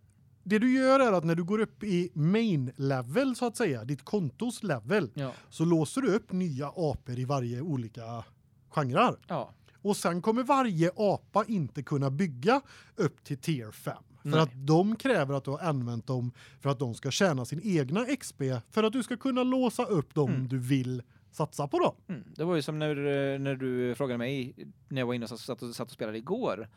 det du gör är att när du går upp i main level så att säga, ditt kontos level, Ja. så låser du upp nya apor i varje olika genrer. Ja. Och sen kommer varje apa inte kunna bygga upp till tier 5 för Nej. att de kräver att du har använt dem för att de ska tjäna sin egna XP för att du ska kunna låsa upp dem Mm. du vill satsa på då. Mm. Det var ju som när, eh, när du frågade mig när jag var inne och satt och, satt och spelade igår.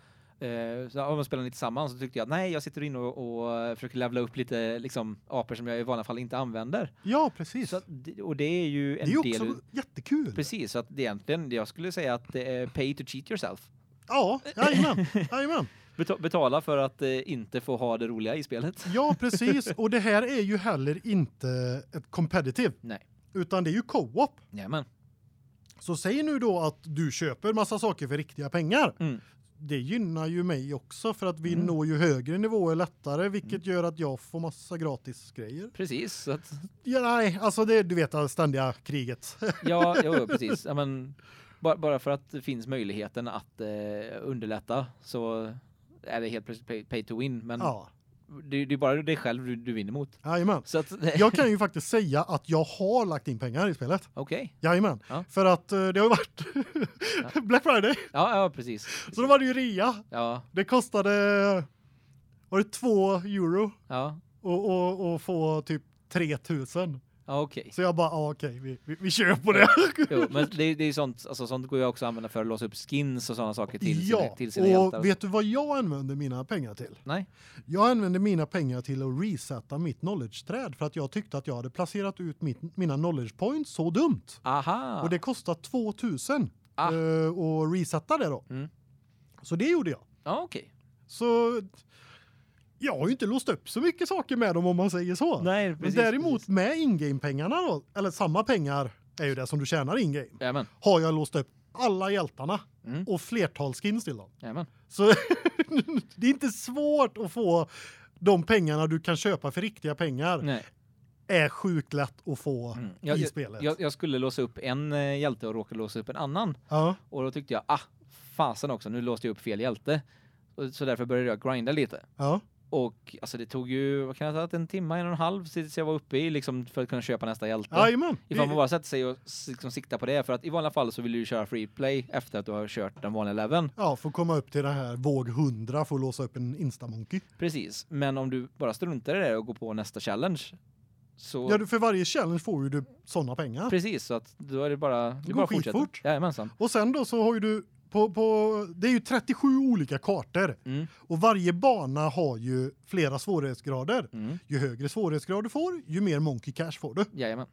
Eh, så om man spelar lite tillsammans så tyckte jag nej, jag sitter inne och, och eh, försöker levla upp lite liksom apor som jag i vanliga fall inte använder. Ja, precis. Att, det- och det är ju det en är ju del också jättekul. precis så att det egentligen jag skulle säga att det är pay to cheat yourself. Ja, jajamän. jajamän. [laughs] Beta- betala för att eh, inte få ha det roliga i spelet. Ja, precis. [laughs] Och det här är ju heller inte ett competitive Nej. Utan det är ju co-op. Jajamän. Så säg nu då att du köper massa saker för riktiga pengar. Mm. Det gynnar ju mig också för att vi Mm. når ju högre nivåer lättare vilket gör att jag får massa gratis grejer. Precis att Ja, nej, alltså det du vet det ständiga kriget. [laughs] Ja, jo, precis. Ja, men bara, bara för att det finns möjligheten att eh, underlätta så är det helt plötsligt pay, pay to win. Men ja, det, det är bara dig själv du, du vinner mot. jajamän. Så att, [laughs] Jag kan ju faktiskt säga att jag har lagt in pengar i spelet. okej. Jajamän. Ja. För att eh, det har ju varit [laughs] Black Friday. Ja, ja, precis. Så då var det ju rea. Ja, Det kostade var det 2 euro ja, och och och få typ 3000. Ja okej. Så jag bara ah, okej, vi, vi vi kör på det. [laughs] Jo, men det, det är sånt, alltså sånt går ju också att använda för att låsa upp skins och sådana saker till sina, ja, till sina hjältar. och vet du vad jag använder mina pengar till? Nej. Jag använde mina pengar till att resetta mitt knowledge-träd för att jag tyckte att jag hade placerat ut mitt, mina knowledge points så dumt. Aha. Och det kostar 2000 Ah. eh, att resetta det då. Mm. Så det gjorde jag. Ja, okej. Så jag har ju inte låst upp så mycket saker med dem om man säger så. Nej, Men precis. däremot precis. med ingame pengarna då eller samma pengar är ju det som du tjänar in game. Jajamän. Har jag låst upp alla hjältarna Mm. och flertal skins till dem. Jajamän. Så [laughs] det är inte svårt att få de pengarna du kan köpa för riktiga pengar. Nej. Är sjukt lätt att få Mm. i Jag, spelet. jag, jag skulle låsa upp en eh, hjälte och råkade låsa upp en annan. ja. Och då tyckte jag, ah, fasen också, nu låste jag upp fel hjälte. Så därför började jag grinda lite. Ja. Och alltså det tog ju, vad kan jag säga, en timme, en och en halv tills jag var uppe i liksom för att kunna köpa nästa hjälte. Jajamän. Ifall man bara sätter sig och liksom siktar på det. För att i vanliga fall så vill du ju köra free play efter att du har kört den vanliga leveln. Ja, för att komma upp till den här våg 100 för att låsa upp en instamonkey. Precis. Men om du bara struntar i det och går på nästa challenge. Så Ja, för varje challenge får ju du såna pengar. precis, så att då är det bara, det går bara fortsätter. skitfort. Jajamensan. Och sen då så har ju du på på det är ju 37 olika kartor Mm. och varje bana har ju flera svårighetsgrader. Mm. Ju högre svårighetsgrad du får, ju mer monkey cash får du. Jajamän.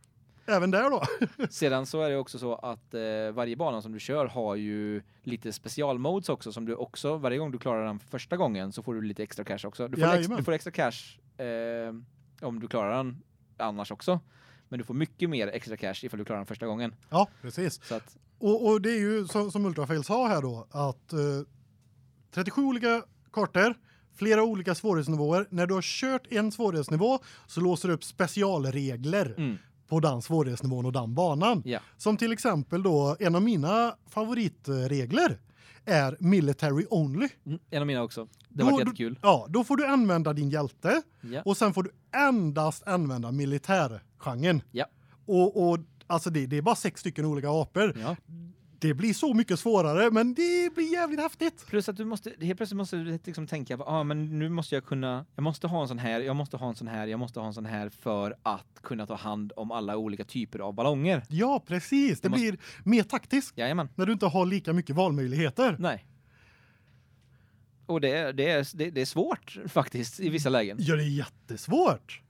Även där då. [laughs] Sedan så är det också så att eh, varje bana som du kör har ju lite specialmodes också som du också varje gång du klarar den första gången så får du lite extra cash också. Du får, ex, du får extra cash eh, om du klarar den annars också. Men du får mycket mer extra cash ifall du klarar den första gången. Ja, precis. Så att Och, och det är ju som, som Ultrafail sa här då att eh, 37 olika kartor, flera olika svårighetsnivåer. När du har kört en svårighetsnivå så låser du upp specialregler mm, på den svårighetsnivån och den banan. ja. Som till exempel då en av mina favoritregler är military only. Mm, en av mina också. Det var jättekul. Ja, då får du använda din hjälte Ja. och sen får du endast använda militärgenren. Ja. Och och alltså det, det är bara sex stycken olika apor. Ja. Det blir så mycket svårare men det blir jävligt häftigt. Plus att du måste helt plötsligt måste du liksom tänka ja ah, men nu måste jag kunna jag måste ha en sån här, jag måste ha en sån här, jag måste ha en sån här för att kunna ta hand om alla olika typer av ballonger. Ja, precis. Det måste- blir mer taktiskt Jajamän. när du inte har lika mycket valmöjligheter. Nej. Och det är, det är, det, det är svårt faktiskt i vissa lägen. Ja, det är jättesvårt.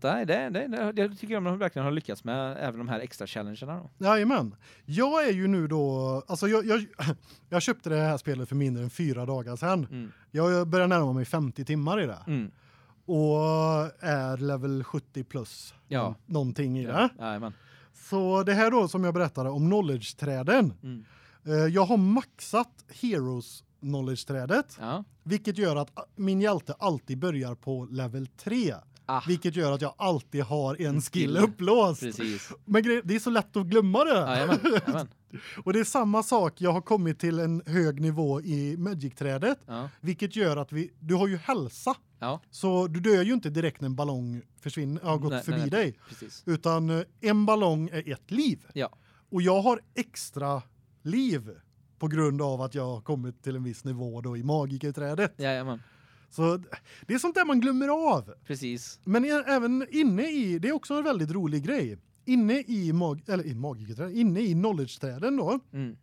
Så att nej, det, det, det, jag tycker de verkligen har lyckats med även de här extra challengerna då. Jajamän. Jag är ju nu då, alltså jag, jag, [clears throat] jag köpte det här spelet för mindre än fyra dagar sedan. Mm. Jag börjar närma mig 50 timmar i det. Mm. Och är level 70 plus. Ja. Nå- Någonting i Ja, det. jajamän. Så det här då som jag berättade om knowledge-träden. Mm. Eh, Jag har maxat heroes knowledge-trädet. Ja. Vilket gör att min hjälte alltid börjar på level 3. Ah, Vilket gör att jag alltid har en skill upplåst. precis. Men det är så lätt att glömma det. Jajamän. Jajamän. [laughs] Och det är samma sak, jag har kommit till en hög nivå i Magic-trädet. Ja. Vilket gör att vi, du har ju hälsa. Ja. Så du dör ju inte direkt när en ballong försvinner, har gått Nej, förbi nej, nej. dig. Precis. Utan eh, en ballong är ett liv. Ja. Och jag har extra liv på grund av att jag har kommit till en viss nivå då i magikerträdet. Jajamän. Så det är sånt där man glömmer av. Precis. Men även inne i det är också en väldigt rolig grej. Inne i mag eller i magikerträdet, inne i knowledge-träden då Mm.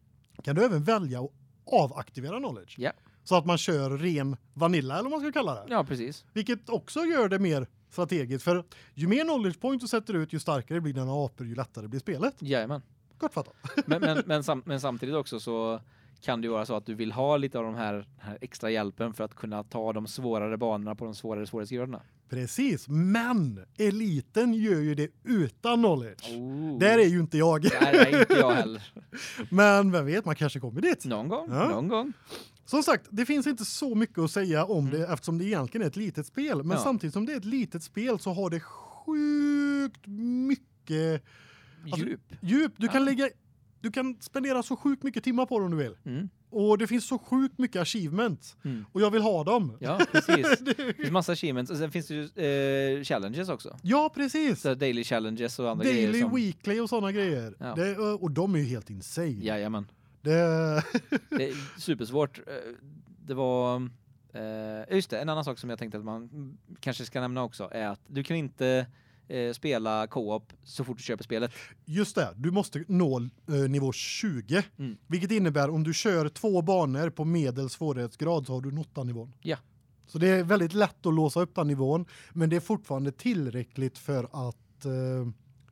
kan du även välja att avaktivera knowledge. Ja. Så att man kör ren vanilla eller vad man ska kalla det. Ja, precis. Vilket också gör det mer strategiskt för ju mer knowledge point du sätter ut ju starkare blir dina apor ju lättare blir spelet. Jajamän. Kortfattat. Men, men, [laughs] men, sam, men samtidigt också så kan det vara så att du vill ha lite av de här, här extra hjälpen för att kunna ta de svårare banorna på de svårare svårighetsgraderna. Precis, men eliten gör ju det utan knowledge. Oh. Där är ju inte jag. Nej, nej, inte jag heller. [laughs] Men vem vet, man kanske kommer dit. Någon gång, Ja. någon gång. Som sagt, det finns inte så mycket att säga om Mm. det eftersom det egentligen är ett litet spel, men Ja. samtidigt som det är ett litet spel så har det sjukt mycket Alltså, Djup. djup. Du Ja. kan lägga du kan spendera så sjukt mycket timmar på det om du vill. Mm. Och det finns så sjukt mycket achievements Mm. och jag vill ha dem. Ja, precis. [laughs] Det finns massa achievements och sen finns det ju eh, challenges också. Ja, precis. Så daily challenges och andra grejer Daily, som weekly och såna grejer. Ja. Det, och de är ju helt insane. Jajamän. Det [laughs] Det är [laughs] supersvårt. Eh, Det var eh just det, en annan sak som jag tänkte att man kanske ska nämna också är att du kan inte eh, spela co-op så fort du köper spelet. Just det, du måste nå eh, nivå 20. Mm. Vilket innebär om du kör två banor på medel svårighetsgrad så har du nått den nivån. Ja. Så det är väldigt lätt att låsa upp den nivån, men det är fortfarande tillräckligt för att eh,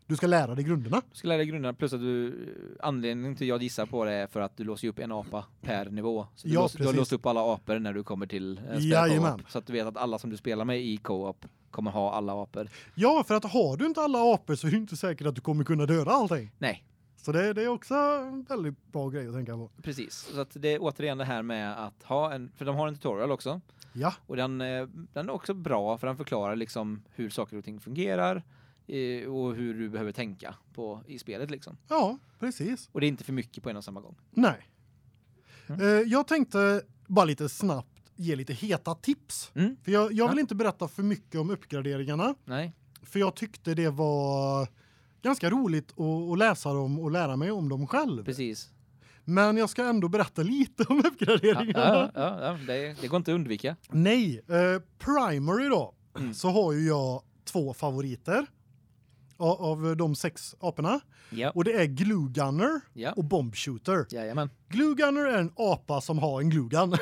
Du ska lära dig grunderna. Du ska lära dig grunderna plus att du anledningen till jag gissar på det är för att du låser upp en apa per nivå. Så du, Ja, låser, du har låst upp alla apor när du kommer till eh, så att du vet att alla som du spelar med i co-op kommer ha alla apor. Ja, för att har du inte alla apor så är det inte säkert att du kommer kunna döda allting. Nej, Så det, det är också en väldigt bra grej att tänka på. precis. Så att det är återigen det här med att ha en för de har en tutorial också Ja, och den eh, den är också bra för den förklarar liksom hur saker och ting fungerar eh, och hur du behöver tänka på i spelet liksom. ja, precis. Och det är inte för mycket på en och samma gång. Nej. Mm. Eh, jag tänkte bara lite snabbt ge lite heta tips. Mm. För jag, jag vill Ja. inte berätta för mycket om uppgraderingarna. Nej. För jag tyckte det var ganska roligt att, att läsa dem och lära mig om dem själv. Precis. Men jag ska ändå berätta lite om uppgraderingarna. ja, ja, ja det, det går inte att undvika. Nej, eh, primary då. Mm. Så har ju jag två favoriter av, av de sex aporna Ja. och det är glue gunner Ja. och bomb shooter. Jajamän. Glue gunner är en apa som har en glue gun.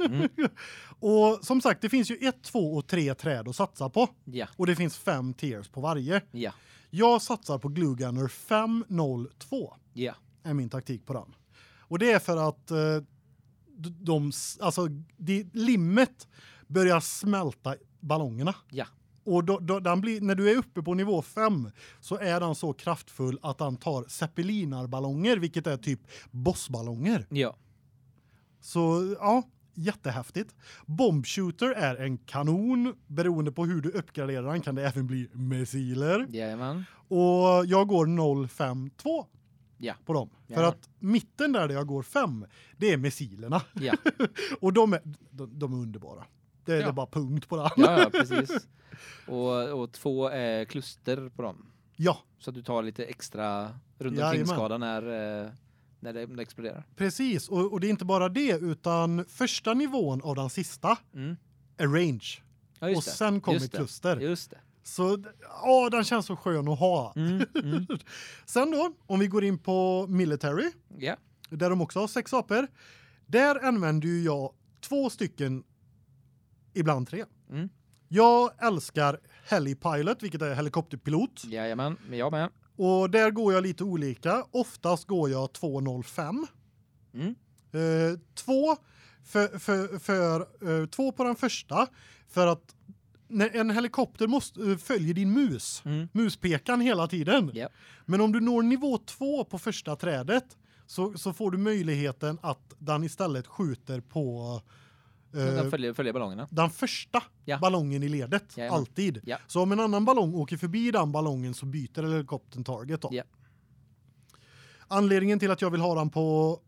Mm. [laughs] och som sagt, det finns ju ett, två och tre träd att satsa på Ja. och det finns fem tiers på varje. Ja. Jag satsar på glue gunner 502 Ja. är min taktik på den. Och det är för att eh, de alltså det limmet börjar smälta ballongerna. Ja. Och då, då, blir när du är uppe på nivå 5 så är den så kraftfull att den tar zeppelinarballonger vilket är typ bossballonger. Ja. Så ja, jättehäftigt. Bomb shooter är en kanon beroende på hur du uppgraderar den kan det även bli missiler. Jajamän. Och jag går 052 Ja. på dem. För Ja. att mitten där, där jag går 5, det är missilerna. Ja. [laughs] Och de är de, de är underbara. Det, det Ja. är bara punkt på det. Ja, ja [laughs] precis. Och, och två är kluster på dem. Ja, Så att du tar lite extra runt omkring Jajamän. skada när, eh, när det, när det exploderar. precis. Och, och det är inte bara det utan första nivån av den sista Mm. är range. Ja, och det. sen kommer Just det. kluster. Just det. Så ja, den känns så skön att ha. Mm. Mm. [laughs] Sen då, om vi går in på military Ja. där de också har sex apor. Där använder ju jag två stycken ibland tre. Mm. Jag älskar helipilot vilket är helikopterpilot Jajamän, men jag med. och där går jag lite olika. Oftast går jag 205. Mm. Eh två för för för eh, två på den första för att när en helikopter måste uh, följer din mus. Mm. Muspekan hela tiden. Ja. Men om du når nivå 2 på första trädet så så får du möjligheten att den istället skjuter på eh, Den följer, följer ballongerna. den första Ja. ballongen i ledet Jajamän. alltid. Ja. Så om en annan ballong åker förbi den ballongen så byter helikoptern target då. Ja. Anledningen till att jag vill ha den på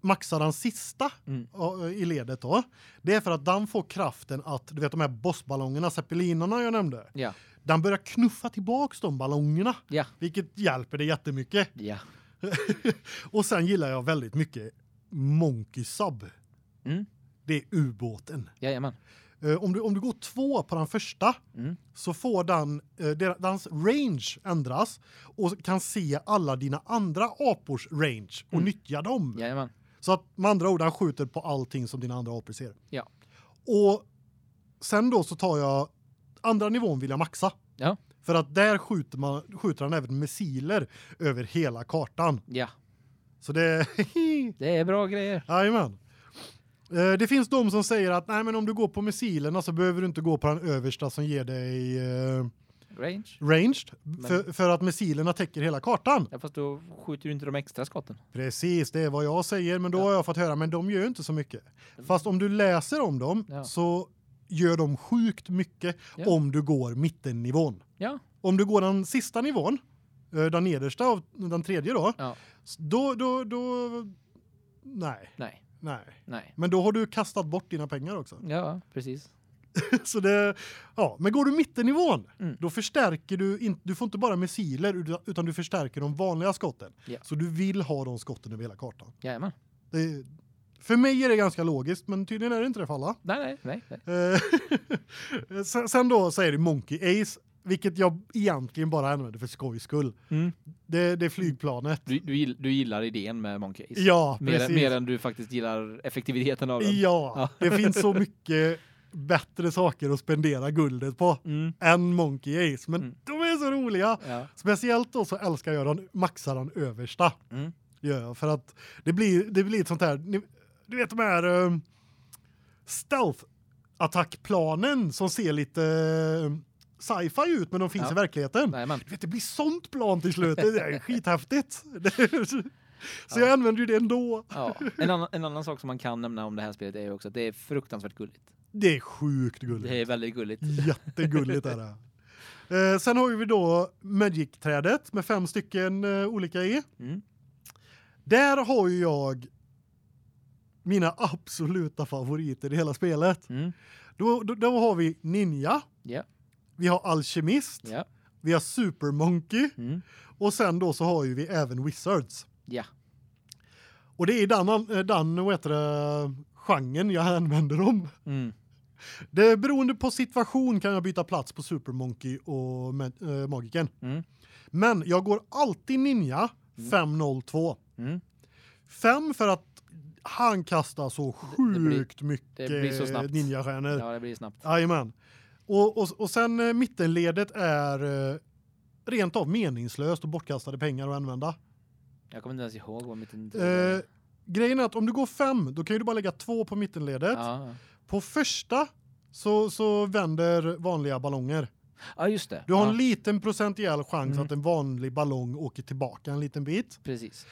maxa den sista Mm. i ledet då, det är för att den får kraften att du vet de här bossballongerna, zeppelinarna jag nämnde. Ja. Den börjar knuffa tillbaks de ballongerna, Ja. vilket hjälper det jättemycket. Ja. [laughs] Och sen gillar jag väldigt mycket Monkey Sub. Mm. Det är ubåten. Jajamän. Eh, om du om du går två på den första Mm. så får den eh, der- dens range ändras och kan se alla dina andra apors range och Mm. nyttja dem. Jajamän. Så att med andra ord den skjuter på allting som dina andra apor ser. Ja. Och sen då så tar jag andra nivån vill jag maxa. Ja. För att där skjuter man skjuter han även missiler över hela kartan. Ja. Så det [laughs] Det är bra grejer. Jajamän. Eh, Det finns de som säger att nej men om du går på missilerna så behöver du inte gå på den översta som ger dig eh, Range. ranged för, för att missilerna täcker hela kartan. Ja, fast då skjuter du inte de extra skotten. Precis, det är vad jag säger men då Ja. har jag fått höra men de gör inte så mycket. Fast om du läser om dem Ja. så gör de sjukt mycket Ja. om du går mittennivån. Ja. Om du går den sista nivån, eh, den nedersta av den tredje då, då då då nej, Nej. Nej. Nej. Men då har du kastat bort dina pengar också. [laughs] Ja, precis. Så det ja, men går du mittennivån Mm. då förstärker du inte du får inte bara missiler utan- du förstärker de vanliga skotten. Ja. Så du vill ha de skotten över hela kartan. Jajamän. Det för mig är det ganska logiskt men tydligen är det inte det för alla. Nej, nej, nej. nej. Eh, [laughs] sen, sen då säger du Monkey Ace vilket jag egentligen bara använder för skojs skull. Mm. Det det är flygplanet. Du, du, du gillar idén med Monkey Ace. Ja, mer, precis. mer än du faktiskt gillar effektiviteten av den. Ja, det finns så [laughs] mycket bättre saker att spendera guldet på Mm. än Monkey Ace men Mm. de är så roliga. Ja. Speciellt då så älskar jag den maxar den översta. Mm. Gör jag för att det blir det blir ett sånt här ni, du vet de här um, stealth attackplanen som ser lite uh, sci-fi ut men de finns Ja. i verkligheten. Nej, men. Du vet det blir sånt plan till slut. Det är [laughs] skithäftigt. [laughs] så jag använder ju det ändå. Ja. En, annan, en annan sak som man kan nämna om det här spelet är ju också att det är fruktansvärt gulligt. Det är sjukt gulligt. Det är väldigt gulligt. Jättegulligt är det. [laughs] Eh, sen har vi då Magic-trädet med fem stycken eh, olika i. Mm. Där har ju jag mina absoluta favoriter i hela spelet. Mm. Då, då, då har vi Ninja, Ja. Vi har Alkemist, Ja. vi har Super Monkey Mm. och sen då så har ju vi även Wizards. Ja. Och det är den, eh, den vad heter det, genren jag använder dem. Mm. Det är beroende på situation kan jag byta plats på Super Monkey och äh, Magiken. Mm. Men jag går alltid Ninja 502. Mm. 5 för att han kastar så Det- det blir- sjukt mycket det blir så snabbt. ninjastjärnor. Ja, det blir snabbt. Jajamän. Och, och, och sen eh, mittenledet är eh, rent av meningslöst och bortkastade pengar att använda. Jag kommer inte ens ihåg vad mitt Eh, grejen är att om du går fem, då kan du bara lägga två på mittenledet. ja. På första så, så vänder vanliga ballonger. ja, just det. Du har ja, en liten procentiell chans Mm. att en vanlig ballong åker tillbaka en liten bit. precis.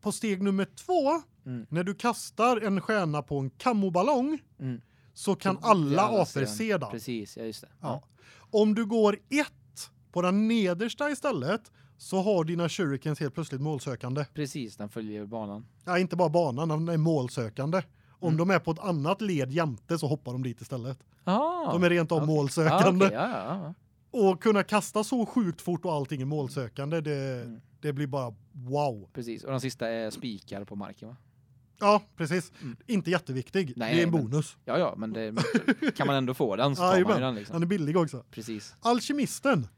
På steg nummer två, Mm. när du kastar en stjärna på en kamoballong Mm. Så kan alla den. se den. Precis, ja just det. Ja. Om du går ett på den nedersta istället så har dina shurikens helt plötsligt målsökande. Precis, den följer banan. Ja, inte bara banan, den är målsökande. Om Mm. de är på ett annat led jämte så hoppar de dit istället. Ah. De är rent av okej. målsökande. Ah, ja, ja, ja. Och kunna kasta så sjukt fort och allting är målsökande, det, Mm. det blir bara wow. Precis. Och den sista är spikar på marken va? Ja, precis. Mm. Inte jätteviktig. Nej, det är en men- bonus. Ja, ja, men det kan man ändå få [laughs] den så tar man ju den liksom. Den är billig också. Precis. Alkemisten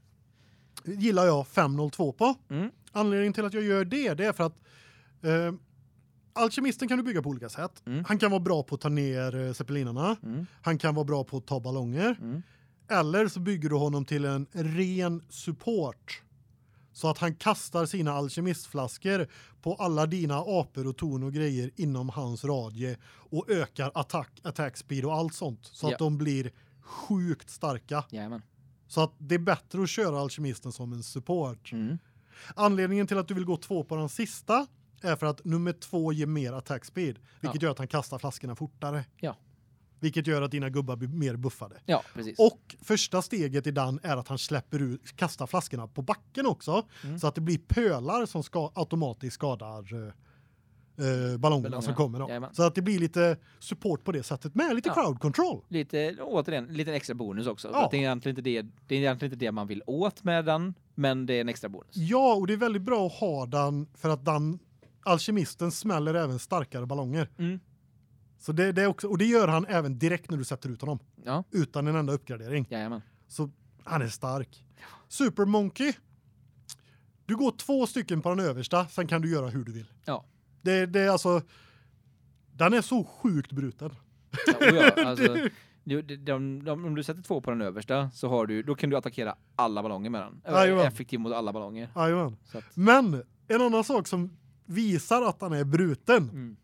gillar jag 502 på. Mm. Anledningen till att jag gör det, det är för att eh, Alkemisten kan du bygga på olika sätt. Mm. Han kan vara bra på att ta ner eh, zeppelinarna. Mm. Han kan vara bra på att ta ballonger. Mm. Eller så bygger du honom till en ren support. Så att han kastar sina alkemistflaskor på alla dina apor och torn och grejer inom hans radie och ökar attack, attack speed och allt sånt så Ja. att de blir sjukt starka. Jajamän. Så att det är bättre att köra alkemisten som en support. Mm. Anledningen till att du vill gå två på den sista är för att nummer två ger mer attack speed, vilket gör att han kastar flaskorna fortare. Ja. Vilket gör att dina gubbar blir mer buffade. Ja, precis. Och första steget i den är att han släpper ut kastar flaskorna på backen också Mm. så att det blir pölar som ska automatiskt skadar eh, eh, ballongerna som kommer då. Så att det blir lite support på det sättet med lite Ja. crowd control. Lite återigen lite extra bonus också. Ja. Det är egentligen inte det det är egentligen inte det man vill åt med den, men det är en extra bonus. Ja, och det är väldigt bra att ha den för att den alkemisten smäller även starkare ballonger. Mm. Så det, det är också och det gör han även direkt när du sätter ut honom Ja, utan en enda uppgradering. jajamän. Så han är stark. Super Monkey. Du går två stycken på den översta, sen kan du göra hur du vill. Ja. Det det är alltså den är så sjukt bruten. Ja, ja, [laughs] alltså, de, de, de, om du sätter två på den översta så har du, då kan du attackera alla ballonger med den. Jajamän. Effektiv mot alla ballonger. Att, Men en annan sak som visar att han är bruten, mm,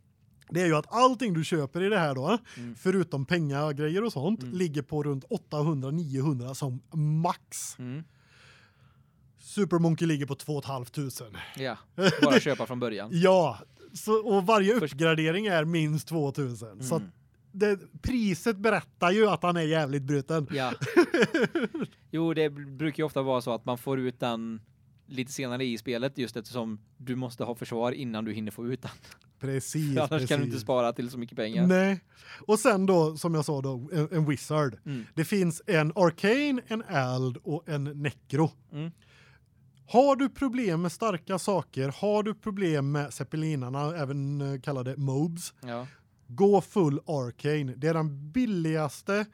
det är ju att allting du köper i det här då, Mm. förutom pengagrejer och sånt, Mm. ligger på runt 800-900 som max. mm, Super Monkey ligger på 2 500. ja, bara köpa från början. [laughs] Ja, så, och varje uppgradering är minst 2000. Så att Mm. det, priset berättar ju att han är jävligt bruten. Ja. [laughs] Jo, det brukar ju ofta vara så att man får ut den lite senare i spelet just eftersom du måste ha försvar innan du hinner få ut den. Precis, [laughs] Annars precis. kan du inte spara till så mycket pengar. Nej. Och sen då som jag sa då en, en wizard. Mm. Det finns en arcane, en eld och en necro. Mm. Har du problem med starka saker, har du problem med zeppelinarna, även eh, kallade mobs, Ja. gå full arcane. Det är den billigaste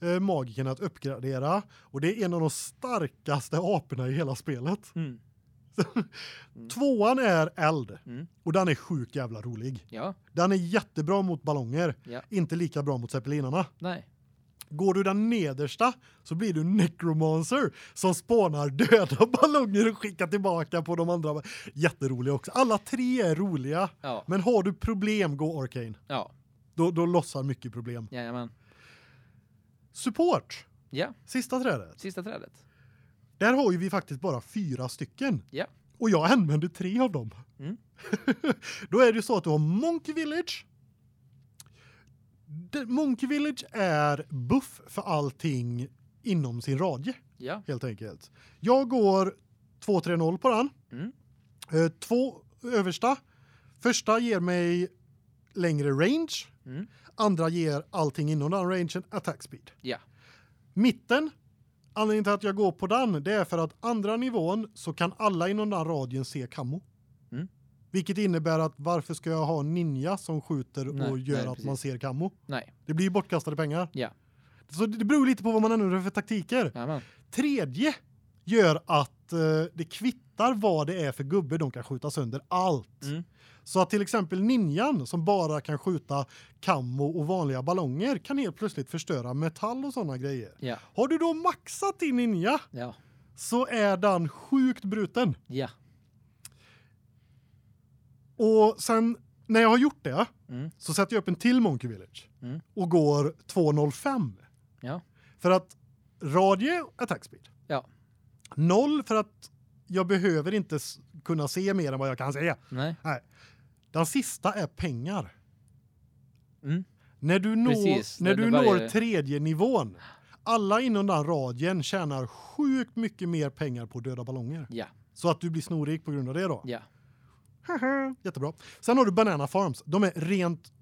eh, magiken att uppgradera och det är en av de starkaste aporna i hela spelet. [laughs] Mm. Tvåan är eld Mm. och den är sjukt jävla rolig. Ja. Den är jättebra mot ballonger, Ja. inte lika bra mot zeppelinarna. Nej. Går du den nedersta så blir du necromancer som spånar döda [laughs] ballonger och skickar tillbaka på de andra. Jätteroliga också. Alla tre är roliga. Ja. Men har du problem gå arcane. Ja. Då då lossar mycket problem. Jajamän. Support. Ja, Sista trädet. sista trädet. Där har ju vi faktiskt bara fyra stycken. Ja. Och jag använder tre av dem. Mm. [laughs] Då är det ju så att du har Monkey Village. Monkey Village är buff för allting inom sin radie Ja. helt enkelt. Jag går 230 på den. Mm. Eh, två översta. Första ger mig längre range. Mm. Andra ger allting inom den rangen attack speed. Ja. Mitten anledningen till att jag går på den det är för att andra nivån så kan alla inom den radien se kammo. Mm. Vilket innebär att varför ska jag ha ninja som skjuter Nej, och gör nej, att precis. man ser kammo? Nej. Det blir bortkastade pengar. Ja. Så det beror lite på vad man använder för taktiker. Jajamän. Tredje gör att eh, det kvittar vad det är för gubbe de kan skjuta sönder allt. Mm. Så att till exempel ninjan som bara kan skjuta kammo och vanliga ballonger kan helt plötsligt förstöra metall och såna grejer. Ja. Har du då maxat din ninja Ja. så är den sjukt bruten. Ja. Och sen när jag har gjort det Mm. så sätter jag upp en till Monkey Village Mm. och går 205. Ja. För att radie attack speed. Ja. Noll för att jag behöver inte kunna se mer än vad jag kan se. Nej. Nej. Den sista är pengar. Mm. När du når Precis, när du varje- når tredje nivån. Alla inom den radien tjänar sjukt mycket mer pengar på döda ballonger. Ja. Så att du blir snorrik på grund av det då. Ja. Jättebra. Sen har du Banana Farms. De är rent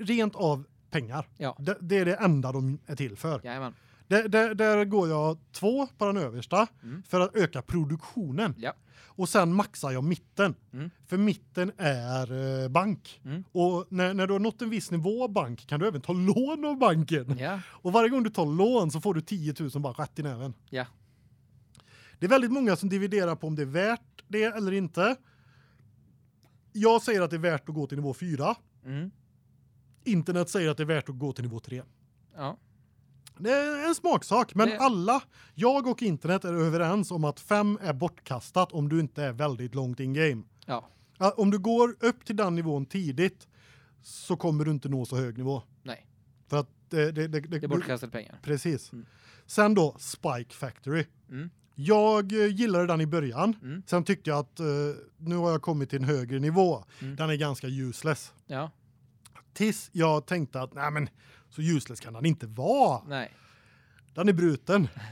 rent av pengar. Ja. Det, det är det enda de är till för. Jajamän. Där, där, där går jag två på den översta Mm. för att öka produktionen. Ja. Och sen maxar jag mitten. Mm. För mitten är eh, bank. Mm. Och när, när du har nått en viss nivå av bank kan du även ta lån av banken. Ja. Och varje gång du tar lån så får du 10 000 bara rätt i näven. Ja. Det är väldigt många som dividerar på om det är värt det eller inte. Jag säger att det är värt att gå till nivå 4. Mm. Internet säger att det är värt att gå till nivå 3. Ja. Det är en smaksak, men Det- alla, jag och internet är överens om att 5 är bortkastat om du inte är väldigt långt in game. Ja. Ja, Om du går upp till den nivån tidigt så kommer du inte nå så hög nivå Nej. för att det det det, Det är bortkastade pengar. Precis. Mm. Sen då Spike Factory. Mm. Jag eh, gillade den i början. Mm. Sen tyckte jag att eh, nu har jag kommit till en högre nivå. Mm. Den är ganska useless. Ja. Tills jag tänkte att nej men så useless kan den inte vara. Nej. Den är bruten. [laughs]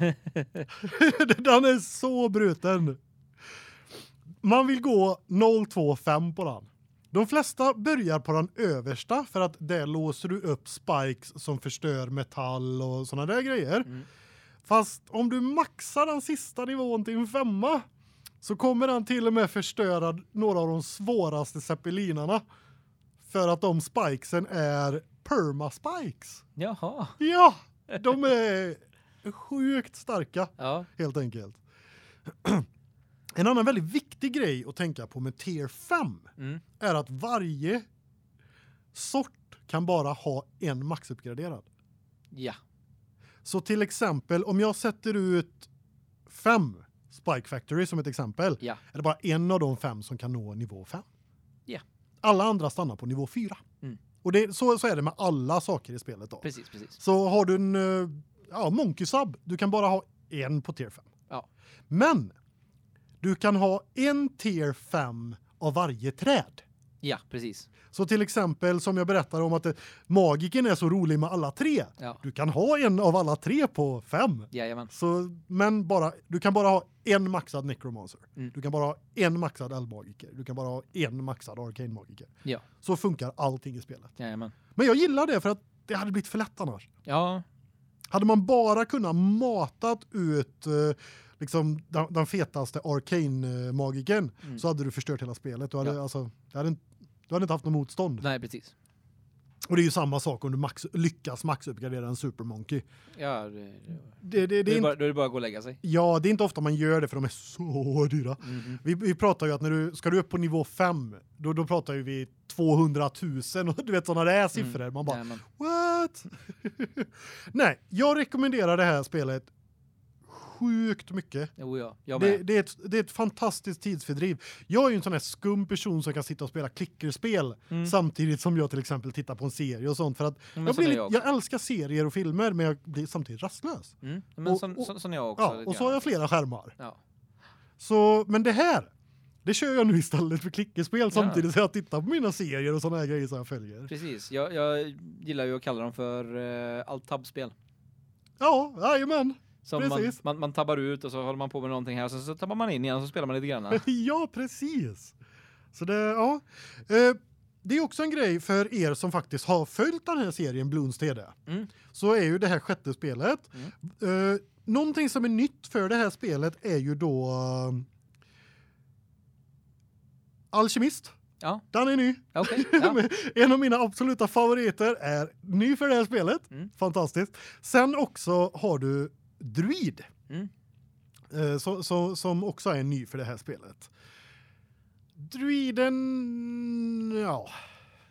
den är så bruten. Man vill gå 025 på den. De flesta börjar på den översta för att där låser du upp spikes som förstör metall och såna där grejer. Mm. Fast om du maxar den sista nivån till en femma så kommer den till och med förstöra några av de svåraste zeppelinarna för att de spikesen är perma spikes. Jaha. Ja, de är sjukt starka Ja. helt enkelt. [clears throat] En annan väldigt viktig grej att tänka på med tier 5 Mm. är att varje sort kan bara ha en maxuppgraderad. Ja. Så till exempel om jag sätter ut fem Spike Factory som ett exempel Ja. är det bara en av de fem som kan nå nivå 5. Ja. Alla andra stannar på nivå 4. Mm. Och det så så är det med alla saker i spelet då. Precis, precis. Så har du en eh, ja, Monkey Sub, du kan bara ha en på tier 5. Ja. Men du kan ha en tier 5 av varje träd. Ja, precis. Så till exempel som jag berättade om att eh, magiken är så rolig med alla tre. Ja. Du kan ha en av alla tre på 5. Jajamän. Så men bara du kan bara ha en maxad necromancer. Mm. Du kan bara ha en maxad eldmagiker. Du kan bara ha en maxad arcane magiker. Ja. Så funkar allting i spelet. Jajamän. Men jag gillar det för att det hade blivit för lätt annars. Ja. Hade man bara kunnat matat ut eh, liksom den, den fetaste arcane magiken Mm. så hade du förstört hela spelet. Du hade Ja. alltså du hade, du hade inte haft något motstånd. Nej, precis. Och det är ju samma sak om du max, lyckas maxuppgradera en supermonkey. Ja, det, det, Det, det, är är inte, bara, då är det bara att gå och lägga sig. ja, det är inte ofta man gör det för de är så dyra. Mhm. Vi, vi pratar ju att när du ska du upp på nivå 5 då då pratar ju vi 200 000 och du vet såna där siffror man bara Jajamän. what What? [laughs] Nej, jag rekommenderar det här spelet sjukt mycket. Jo ja, jag Det, med. det, är ett, det är ett fantastiskt tidsfördriv. Jag är ju en sån här skum person som kan sitta och spela klickerspel Mm. samtidigt som jag till exempel tittar på en serie och sånt för att Men jag, blir, lite- jag älskar serier och filmer men jag blir samtidigt rastlös. Mm. Men och- sån, och- sån, jag också. Ja, och så har jag flera skärmar. Ja. Så men det här det kör jag nu istället för klickerspel samtidigt som jag tittar på mina serier och såna här grejer som jag följer. Precis. Jag, jag gillar ju att kalla dem för uh, alt-tab-spel. Ja, jajamän. Som man, man, man tabbar ut och så håller man på med någonting här och så, så tabbar man in igen och så spelar man lite grann. [laughs] ja, precis. Så det ja, eh, det är också en grej för er som faktiskt har följt den här serien Bloons TD. Mm. Så är ju det här sjätte spelet. Eh, någonting som är nytt för det här spelet är ju då uh, Alkemist. Ja, Den är ny. okej. [laughs] Ja. en av mina absoluta favoriter är ny för det här spelet. Mm. Fantastiskt. Sen också har du Druid. Mm. Eh, så, så, som också är ny för det här spelet. Druiden ja.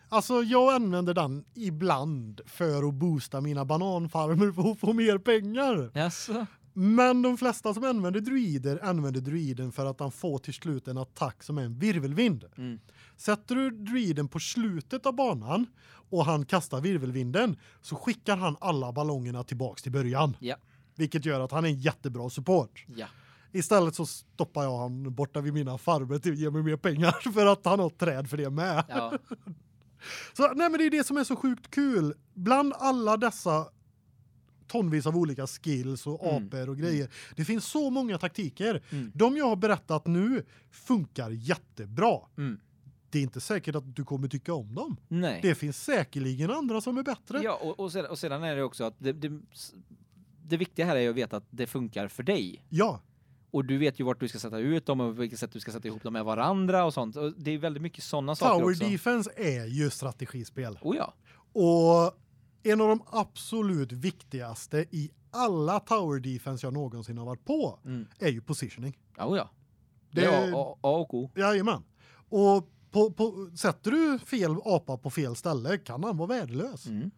Alltså jag använder den ibland för att boosta mina bananfarmer för att få mer pengar. Jaså? Men de flesta som använder druider använder druiden för att han får till slut en attack som är en virvelvind. Mm. Sätter du druiden på slutet av banan och han kastar virvelvinden så skickar han alla ballongerna tillbaks till början. Ja. Vilket gör att han är en jättebra support. Ja. Istället så stoppar jag han borta vid mina farmer till ge mig mer pengar [laughs] för att han har träd för det med. Ja. [laughs] Så nej men det är det som är så sjukt kul. Bland alla dessa tonvis av olika skills och Mm. apor och grejer. Det finns så många taktiker. Mm. De jag har berättat nu funkar jättebra. Mm. Det är inte säkert att du kommer tycka om dem. Nej. Det finns säkerligen andra som är bättre. Ja, och, och, sedan, och sedan är det också att det, det, det viktiga här är ju att veta att det funkar för dig. Ja, Och du vet ju vart du ska sätta ut dem och på vilket sätt du ska sätta ihop dem med varandra och sånt. Och det är väldigt mycket sådana saker Tower också. Defense är ju strategispel. Oh ja. Och en av de absolut viktigaste i alla Tower Defense jag någonsin har varit på Mm. är ju positioning. Oh ja. Det- Det är A, A och O. Jajamän. Och på, på, sätter du fel apa på fel ställe kan han vara värdelös. Mm.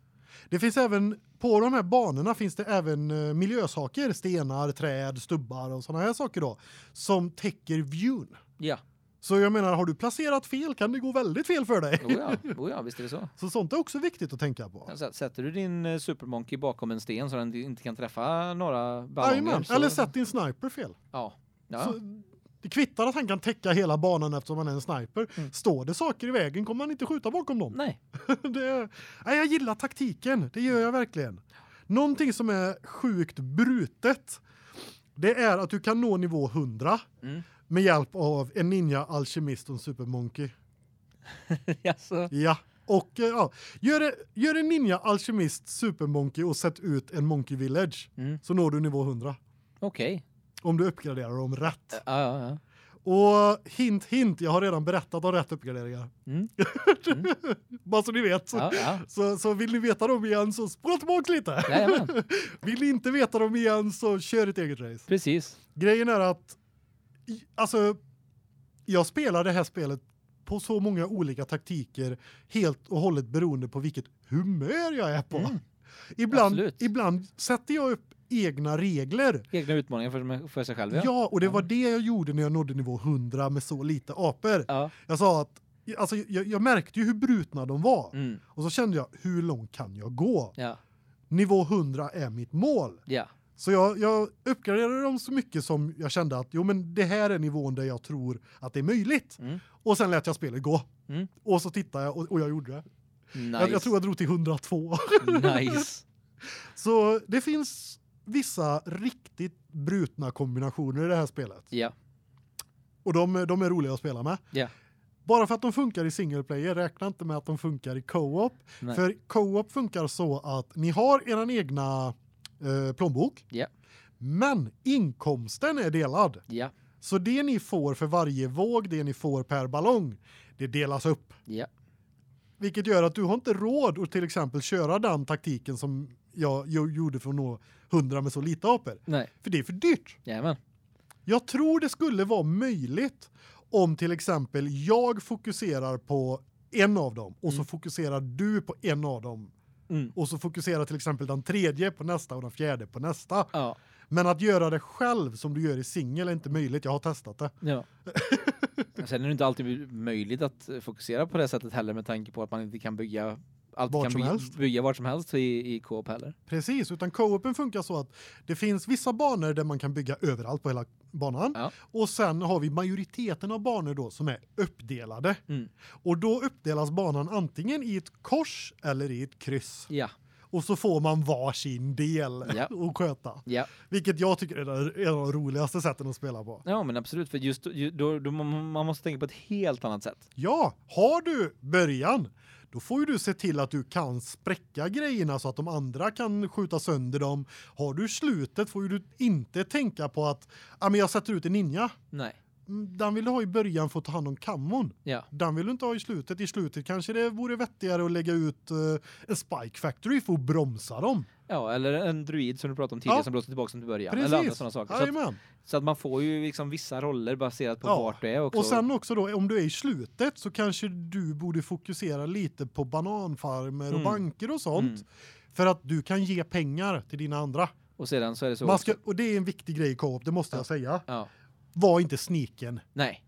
Det finns även på de här banorna finns det även eh, miljösaker, stenar, träd, stubbar och såna här saker då som täcker viewn. Ja. Så jag menar har du placerat fel kan det gå väldigt fel för dig. Oh ja. Oh ja, visst är det så. [laughs] Så sånt är också viktigt att tänka på. Alltså, sätter du din eh, supermonkey bakom en sten så den inte kan träffa några ballonger Jajamän, så... eller sätt din sniper fel. Ja. Ja. Så det kvittar att han kan täcka hela banan eftersom han är en sniper. Mm. Står det saker i vägen kommer man inte skjuta bakom dem. Nej. [laughs] det, nej, jag gillar taktiken, det gör jag verkligen. Någonting som är sjukt brutet det är att du kan nå nivå 100 Mm. med hjälp av en ninja alkemist och en supermonkey. [laughs] Jaså? Ja. Och eh, ja, gör gör en ninja alkemist supermonkey och sätt ut en monkey village Mm. så når du nivå 100 Okej. Om du uppgraderar dem rätt. Ja, ja, ja. Och hint hint, jag har redan berättat om rätt uppgraderingar. Mm. [laughs] Bara så ni vet. Ja, ja. Så så vill ni veta dem igen så spola tillbaka lite. [laughs] Vill ni inte veta dem igen så kör ett eget race. Precis. Grejen är att alltså jag spelar det här spelet på så många olika taktiker helt och hållet beroende på vilket humör jag är på. Mm. Ibland Absolut. ibland sätter jag upp egna regler. Egna utmaningar för, för sig själv, Ja, ja. och det var det jag gjorde när jag nådde nivå 100 med så lite apor. Ja. Jag sa att alltså jag, jag märkte ju hur brutna de var Mm. och så kände jag hur långt kan jag gå? Ja. Nivå 100 är mitt mål. Ja. Så jag jag uppgraderade dem så mycket som jag kände att jo men det här är nivån där jag tror att det är möjligt. Mm. Och sen lät jag spelet gå. Mm. Och så tittade jag och, och jag gjorde det. Nice. Jag, jag tror jag drog till 102. nice. [laughs] så det finns vissa riktigt brutna kombinationer i det här spelet. Ja. Och de de är roliga att spela med. Ja. Bara för att de funkar i single player räkna inte med att de funkar i co-op. För co-op funkar så att ni har eran egna eh, plånbok. Ja. Men inkomsten är delad. Ja. Så det ni får för varje våg, det ni får per ballong, det delas upp. Ja. Vilket gör att du har inte råd att till exempel köra den taktiken som jag jo- gjorde för att nå 100 med så lite apor. Nej. För det är för dyrt. Jajamän. Jag tror det skulle vara möjligt om till exempel jag fokuserar på en av dem och så Mm. fokuserar du på en av dem Mm. och så fokuserar till exempel den tredje på nästa och den fjärde på nästa. Ja. Men att göra det själv som du gör i singel är inte möjligt. Jag har testat det. Ja. [laughs] Sen är det inte alltid möjligt att fokusera på det sättet heller med tanke på att man inte kan bygga allt Vart kan som bygga, helst. bygga vart som helst i i co-op heller. Precis, utan co-open funkar så att det finns vissa banor där man kan bygga överallt på hela banan Ja. och sen har vi majoriteten av banor då som är uppdelade. Mm. Och då uppdelas banan antingen i ett kors eller i ett kryss. Ja. Och så får man varsin del Ja. [laughs] att sköta. Ja. Vilket jag tycker är det- är de roligaste sätten att spela på. Ja, men absolut för just ju- då, då man måste tänka på ett helt annat sätt. Ja, har du början då får ju du se till att du kan spräcka grejerna så att de andra kan skjuta sönder dem. Har du slutet får ju du inte tänka på att ja men jag sätter ut en ninja. Nej. Mm, Den vill du ha i början för att ta hand om kammon. Ja. Den vill du inte ha i slutet. I slutet kanske det vore vettigare att lägga ut eh, en spike factory för att bromsa dem. Ja, eller en druid som du pratade om tidigare Ja. som blåser tillbaka dem till början Precis. eller andra sådana saker. Så att, så att man får ju liksom vissa roller baserat på Ja. vart det är också. Och sen också då om du är i slutet så kanske du borde fokusera lite på bananfarmer och Mm. banker och sånt Mm. för att du kan ge pengar till dina andra. och sedan så är det så ska, och det är en viktig grej i co-op, det måste Ja. jag säga. Ja. Var inte sniken. Nej.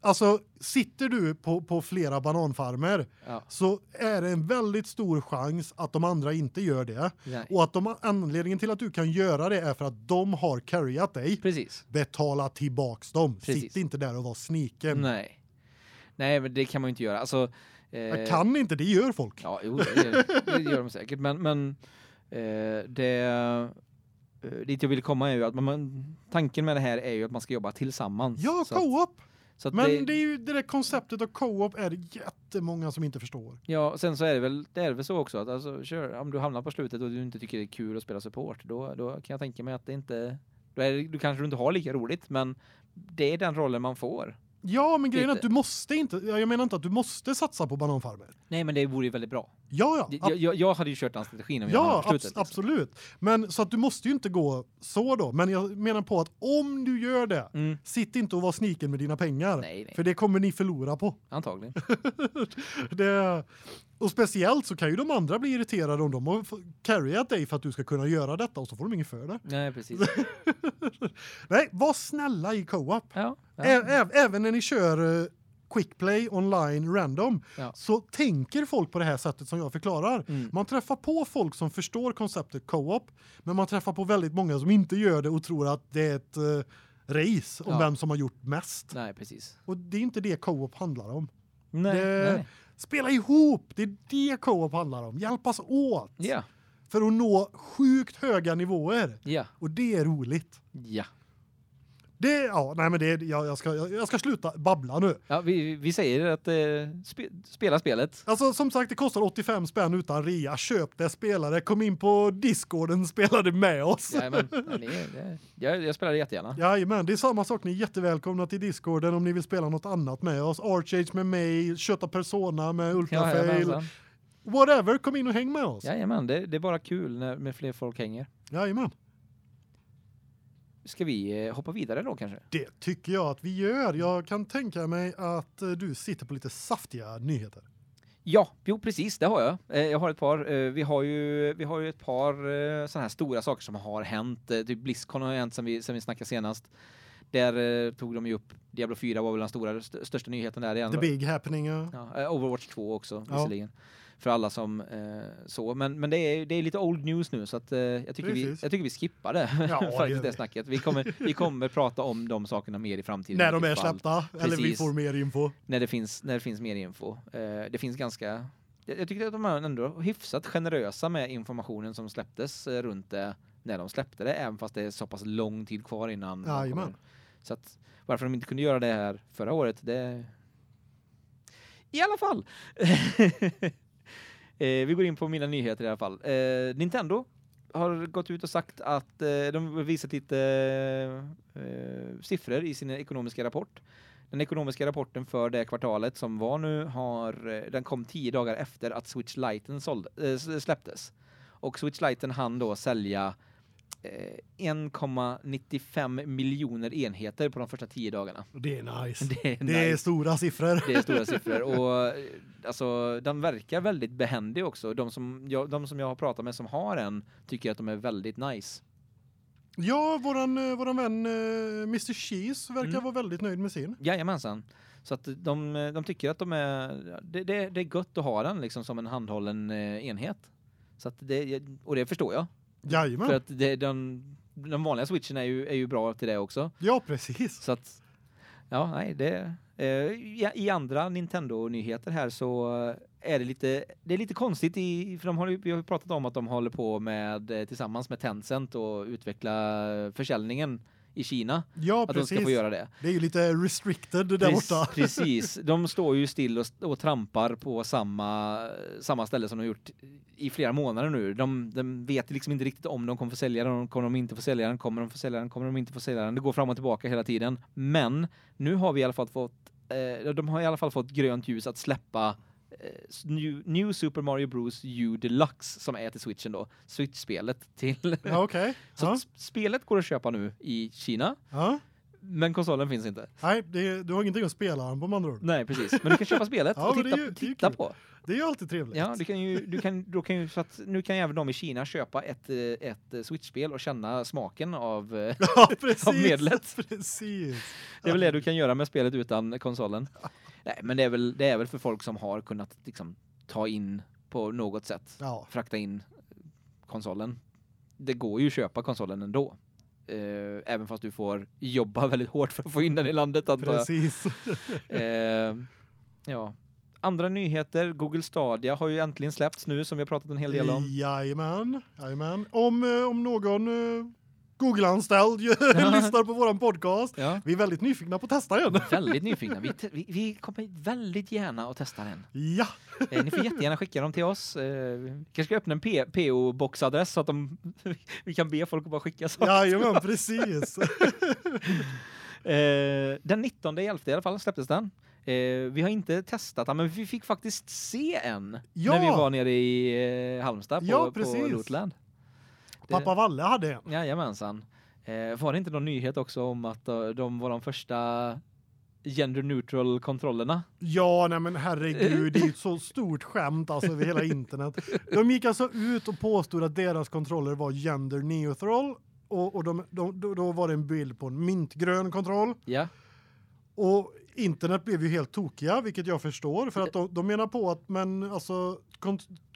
Alltså sitter du på på flera bananfarmer Ja. så är det en väldigt stor chans att de andra inte gör det Nej. och att de anledningen till att du kan göra det är för att de har carryat dig. Precis. Betala tillbaks dem. Precis. Sitt inte där och var sniken. Nej. Nej, men det kan man ju inte göra. Alltså eh, Jag kan inte, det gör folk. Ja, jo, det, det gör de säkert, men men eh, det eh, dit jag vill komma är ju att man- tanken med det här är ju att man ska jobba tillsammans. Ja, co-op. Men det, det är ju det där konceptet av co-op är det jättemånga som inte förstår. Ja, sen så är det väl det är väl så också att alltså kör om du hamnar på slutet och du inte tycker det är kul att spela support, då då kan jag tänka mig att det inte då är det, du kanske inte har lika roligt, men det är den rollen man får. Ja, men grejen är att du måste inte ja, jag menar inte att du måste satsa på bananfarmer. Nej, men det vore ju väldigt bra. Ja, ja. Jag, jag, jag hade ju kört den strategin om jag Ja, slutet. abs liksom. absolut. Men så att du måste ju inte gå så då, men jag menar på att om du gör det, Mm. sitt inte och var sniken med dina pengar. Nej, nej. För det kommer ni förlora på. [laughs] Antagligen. det och speciellt så kan ju de andra bli irriterade om de har carryat dig för att du ska kunna göra detta och så får de inget för det. Nej, precis. [laughs] Nej, var snälla i co-op. Ja. ja. Även när ni kör eh, quick play online random Ja. så tänker folk på det här sättet som jag förklarar. Mm. Man träffar på folk som förstår konceptet co-op, men man träffar på väldigt många som inte gör det och tror att det är ett eh, race om Ja. vem som har gjort mest. Nej, precis. Och det är inte det co-op handlar om. Nej, Det- nej. Spela ihop, det är det co-op handlar om. Hjälpas åt Ja, för att nå sjukt höga nivåer ja, och det är roligt. ja. Det ja, nej men det jag, jag ska jag, jag ska sluta babbla nu. Ja, vi, vi säger att eh, spe, spela spelet. Alltså som sagt det kostar 85 spänn utan rea. Köp det, spela det. Kom in på Discorden, spela det med oss. Ja, men, ja, jag, jag spelar det jättegärna. Jajamän, det är samma sak. Ni är jättevälkomna till Discorden om ni vill spela något annat med oss. Archage med mig, Köta Persona med Ultrafail. jajamensan. Whatever, kom in och häng med oss. Jajamän, det, det är bara kul när med fler folk hänger. Jajamän. Ska vi eh, hoppa vidare då kanske? Det tycker jag att vi gör. Jag kan tänka mig att eh, du sitter på lite saftiga nyheter. Ja, jo precis, det har jag. Eh, jag har ett par. Vi har ju vi har ju ett par eh, såna här stora saker som har hänt. Eh, typ Blizzcon har hänt sen vi sen vi snackade senast. Där tog de ju upp Diablo 4 var väl den stora st största nyheten där igen. The big happening. ja. Ja, Overwatch 2 också Ja. visserligen. För alla som eh, så men men det är det är lite old news nu så att eh, jag tycker vi Precis. jag tycker vi skippar det Ja, [laughs] faktiskt det vi. snacket. Vi kommer vi kommer prata om de sakerna mer i framtiden. När de är släppta eller vi Precis. får mer info. när det finns när det finns mer info. Eh, det finns ganska jag, tycker att de är ändå hyfsat generösa med informationen som släpptes eh, runt det när de släppte det även fast det är så pass lång tid kvar innan kommer. Så att varför de inte kunde göra det här förra året det i alla fall. [laughs] eh, vi går in på mina nyheter i alla fall. Eh, Nintendo har gått ut och sagt att eh, de har visat lite eh, eh, siffror i sin ekonomiska rapport. Den ekonomiska rapporten för det kvartalet som var nu har eh, den kom 10 dagar efter att Switch Lite sålde, eh, släpptes. Och Switch Lite hann då sälja eh, 1,95 miljoner enheter på de första 10 dagarna. Det är nice. [laughs] Det är, Det är nice. stora siffror. Det är stora [laughs] siffror och eh, alltså den verkar väldigt behändig också. De som jag de som jag har pratat med som har en tycker att de är väldigt nice. Ja, våran eh, våran vän eh, Mr Cheese verkar Mm. vara väldigt nöjd med sin. Jajamensan. Så att de de tycker att de är det det, det är gött att ha den liksom som en handhållen eh, enhet. Så att det och det förstår jag. Jajamän. För att det, den den vanliga switchen är ju är ju bra till det också. Ja, precis. Så att ja, nej, det eh, i, i andra Nintendo nyheter här så är det lite det är lite konstigt i för de har ju vi har pratat om att de håller på med eh, tillsammans med Tencent och utveckla försäljningen i Kina Ja, att de ska precis. få göra det. Det är ju lite restricted där Prec- borta. Precis. [laughs] De står ju still och, och trampar på samma samma ställe som de har gjort i flera månader nu. De, de vet liksom inte riktigt om de kommer få sälja den, kommer de inte få sälja den, kommer de få sälja den, kommer de inte få sälja den. Det går fram och tillbaka hela tiden. Men nu har vi i alla fall fått eh, de har i alla fall fått grönt ljus att släppa New, New Super Mario Bros U Deluxe som är till Switchen då. Switch-spelet till Ja, okej. [laughs] Så Ja. spelet går att köpa nu i Kina, Ja. men konsolen finns inte. Nej, det, du har ingenting att spela den på med andra ord. Nej, precis. Men du kan köpa spelet [laughs] Ja, och titta, är ju- är titta på. Det är ju alltid trevligt. Ja, du kan ju du kan då kan ju så att nu kan ju även de i Kina köpa ett eh, ett eh, Switch-spel och känna smaken av eh, [laughs] Ja, precis. av medlet. Precis. Det är väl det du kan göra med spelet utan konsolen. Nej, men det är väl det är väl för folk som har kunnat liksom ta in på något sätt Ja, frakta in konsolen. Det går ju att köpa konsolen ändå. Eh, även fast du får jobba [laughs] väldigt hårt för att få in den i landet antar jag. precis. [laughs] Eh, ja. Andra nyheter, Google Stadia har ju äntligen släppts nu som vi har pratat en hel del om. Jajamän. Jajamän. Om, eh, om någon eh, Google-anställd [laughs] lyssnar på våran podcast. Ja. Vi är väldigt nyfikna på att testa igen. Väldigt nyfikna. Vi, [laughs] vi, vi kommer väldigt gärna att testa den. Ja, Eh, ni får jättegärna skicka dem till oss. Eh, vi kanske ska öppna en PO-boxadress så att de, [laughs] vi kan be folk att bara skicka saker. jajamän, precis. Eh, den 19 i 11 i alla fall släpptes den. Eh, vi har inte testat den, men vi fick faktiskt se en Ja. när vi var nere i eh, Halmstad på, Ja, på precis. Det- Pappa Valle hade en. Jajamensan. Eh, var det inte någon nyhet också om att uh, de var de första gender neutral kontrollerna? Ja, nej men herregud, det är ju ett så stort skämt alltså över hela internet. De gick alltså ut och påstod att deras kontroller var gender neutral och, och de, de, då- då var det en bild på en mintgrön kontroll Ja. och internet blev ju helt tokiga, vilket jag förstår för att de, de menar på att men alltså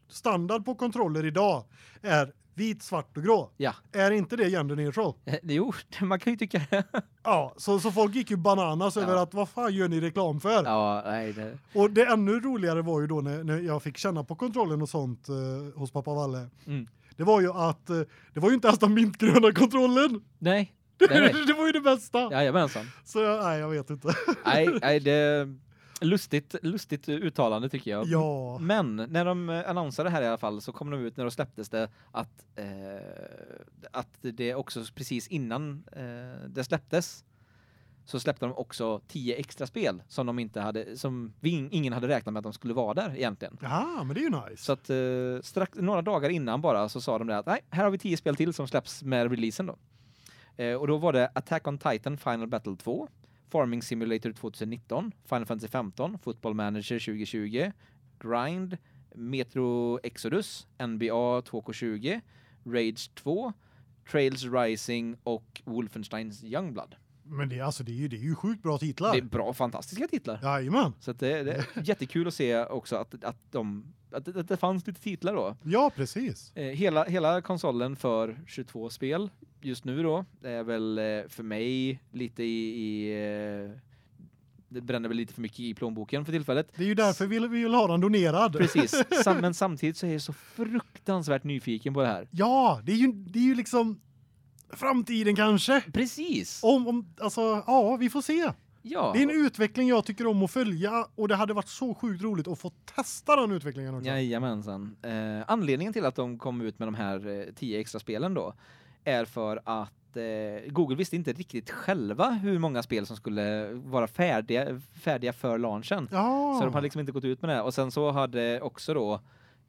standard på kontroller idag är vit, svart och grå. Ja. Är inte det gender neutral? [laughs] Eh, jo, [laughs] man kan ju tycka det. [laughs] Ja, så så folk gick ju bananas Ja. över att vad fan gör ni reklam för? ja, nej det. Och det ännu roligare var ju då när, när jag fick känna på kontrollen och sånt eh, hos pappa Valle. Mm. Det var ju att eh, det var ju inte ens den mintgröna kontrollen. Nej. Nej. det var ju det bästa. Så jag, nej, jag vet inte. Nej, nej det lustigt lustigt uttalande tycker jag. ja. Men när de eh, annonserade här i alla fall så kom de ut när de släpptes det att eh, att det också precis innan eh, det släpptes så släppte de också 10 extra spel som de inte hade som vi, ingen hade räknat med att de skulle vara där egentligen. Ja, men det är ju nice. Så att eh, strax några dagar innan bara så sa de det att nej, här har vi 10 spel till som släpps med releasen då. Eh, och då var det Attack on Titan Final Battle 2, Farming Simulator 2019, Final Fantasy 15, Football Manager 2020, Grind, Metro Exodus, NBA 2K20, Rage 2, Trails Rising och Wolfensteins Youngblood. Men det är alltså det är ju det är ju sjukt bra titlar. Det är bra fantastiska titlar. Jajamän. Så att det, det är jättekul att se också att att de att det, att det fanns lite titlar då. Ja, precis. Eh, hela hela konsolen för 22 spel just nu då det är väl eh, för mig lite i, i eh, det bränner väl lite för mycket i plånboken för tillfället. Det är ju därför vi vill, vi vill ha den donerad. Precis. [laughs] Sam, men samtidigt så är jag så fruktansvärt nyfiken på det här. Ja, det är ju det är ju liksom framtiden kanske. Precis. Om om alltså ja, vi får se. Ja. Det är en utveckling jag tycker om att följa och det hade varit så sjukt roligt att få testa den utvecklingen också. Jajamensan. Eh, anledningen till att de kom ut med de här eh, 10 extra spelen då är för att eh, Google visste inte riktigt själva hur många spel som skulle vara färdiga färdiga för launchen. Ja. Så de hade liksom inte gått ut med det och sen så hade också då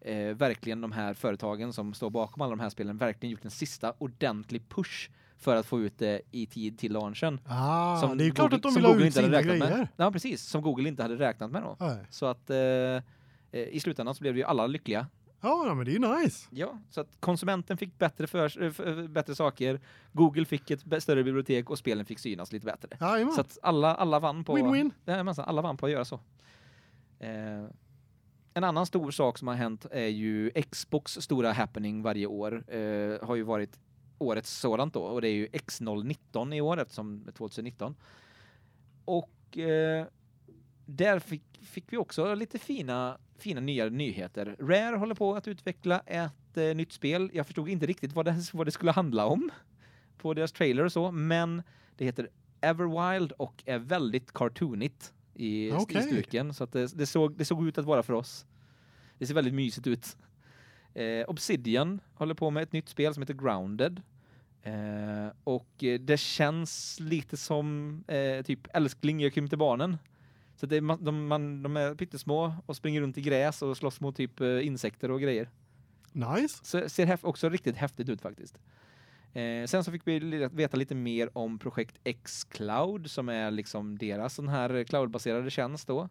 eh, verkligen de här företagen som står bakom alla de här spelen verkligen gjort en sista ordentlig push för att få ut det i tid till launchen. Ah, Som det är ju klart Google- att de vill ha Google ut sina räknat med. grejer. Ja, precis, som Google inte hade räknat med då. Nej. Så att eh, eh, i slutändan så blev vi ju alla lyckliga. Ja, ja, men det är ju nice. Ja, så att konsumenten fick bättre för, f- eh, bättre saker, Google fick ett större bibliotek och spelen fick synas lite bättre. Jajamän. Så att alla alla vann på Win-win. Jajamensan, alla vann på att göra så. Eh, en annan stor sak som har hänt är ju Xbox stora happening varje år. Eh, har ju varit årets sådant då och det är ju X019 i år eftersom det är 2019. Och eh, där fick, fick vi också lite fina fina nya nyheter. Rare håller på att utveckla ett eh, nytt spel. Jag förstod inte riktigt vad det, [laughs] vad det skulle handla om på deras trailer och så, men det heter Everwild och är väldigt cartoonigt i, Okej. i stuken så det, det såg det såg ut att vara för oss. Det ser väldigt mysigt ut. Eh, Obsidian håller på med ett nytt spel som heter Grounded. Eh, och eh, det känns lite som eh, typ älskling jag krympte barnen. Så det är, de, man, de är pyttesmå och springer runt i gräs och slåss mot typ eh, insekter och grejer. Nice. Så ser också riktigt häftigt ut faktiskt. Eh, sen så fick vi veta lite mer om projekt X-Cloud som är liksom deras sån här cloudbaserade tjänst då.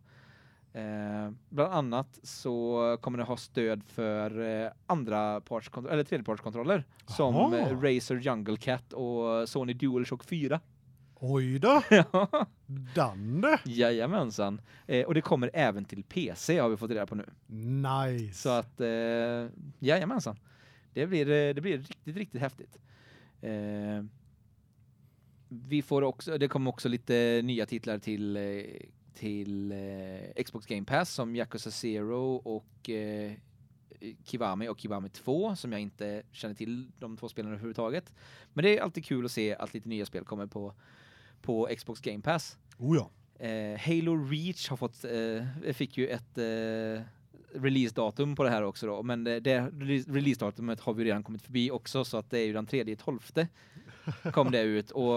Eh, bland annat så kommer det ha stöd för eh, andra parts eller tredjepartskontroller som eh, Razer Jungle Cat och Sony DualShock 4. Oj då. [laughs] Ja, Dande. Jajamensan. Eh, och det kommer även till PC har vi fått reda på nu. Nice. Så att eh, jajamensan. Det blir eh, det blir riktigt riktigt häftigt. Eh, vi får också det kommer också lite nya titlar till eh, till eh, Xbox Game Pass som Yakuza Zero och eh, Kiwami och Kiwami 2 som jag inte känner till de två spelen överhuvudtaget. Men det är alltid kul att se att lite nya spel kommer på på Xbox Game Pass. Oh ja. Eh, Halo Reach har fått eh, fick ju ett eh, releasedatum på det här också då, men det, det release- releasedatumet har vi redan kommit förbi också så att det är ju den tredje tolfte kom det ut [laughs] och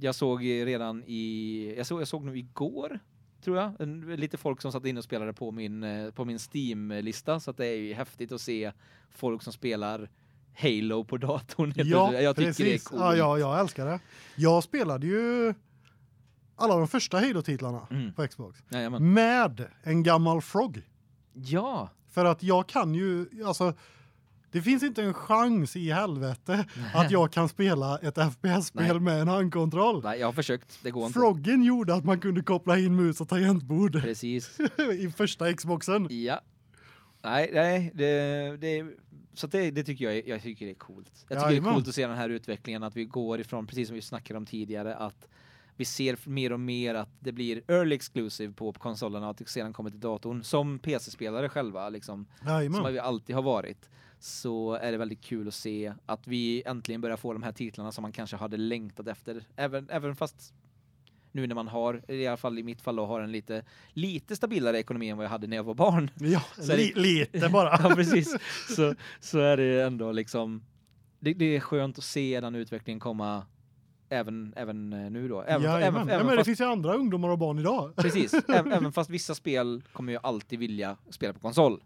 jag såg redan i jag såg jag såg nu igår tror jag en, lite folk som satt in och spelade på min eh, på min Steam lista så att det är ju häftigt att se folk som spelar Halo på datorn. [laughs] Ja, jag tycker precis. det är coolt. Ja, ja, jag älskar det. Jag spelade ju alla de första Halo-titlarna Mm. på Xbox Jajamän. med en gammal frog. Ja. För att jag kan ju alltså det finns inte en chans i helvete att jag kan spela ett FPS-spel Nej. med en handkontroll. Nej, jag har försökt. Det går inte. Froggen gjorde att man kunde koppla in mus och tangentbord Precis. [laughs] i första Xboxen. Ja. Nej, nej, det, det så det, det tycker jag jag tycker det är coolt. Jag tycker det Jajamän. är coolt att se den här utvecklingen att vi går ifrån precis som vi snackade om tidigare att vi ser mer och mer att det blir early exclusive på konsolerna och att det sedan kommer till datorn som PC-spelare själva liksom som Jajamän. vi alltid har varit så är det väldigt kul att se att vi äntligen börjar få de här titlarna som man kanske hade längtat efter även även fast nu när man har i alla fall i mitt fall då, har en lite lite stabilare ekonomi än vad jag hade när jag var barn. [laughs] Ja, är det- li lite bara. [laughs] ja precis. [laughs] Så så är det ändå liksom det, det är skönt att se den utvecklingen komma även även eh, nu då. Även, Jajamän. även, ja, även men det finns ju andra ungdomar och barn idag. precis. även, även fast vissa spel kommer ju alltid vilja spela på konsol.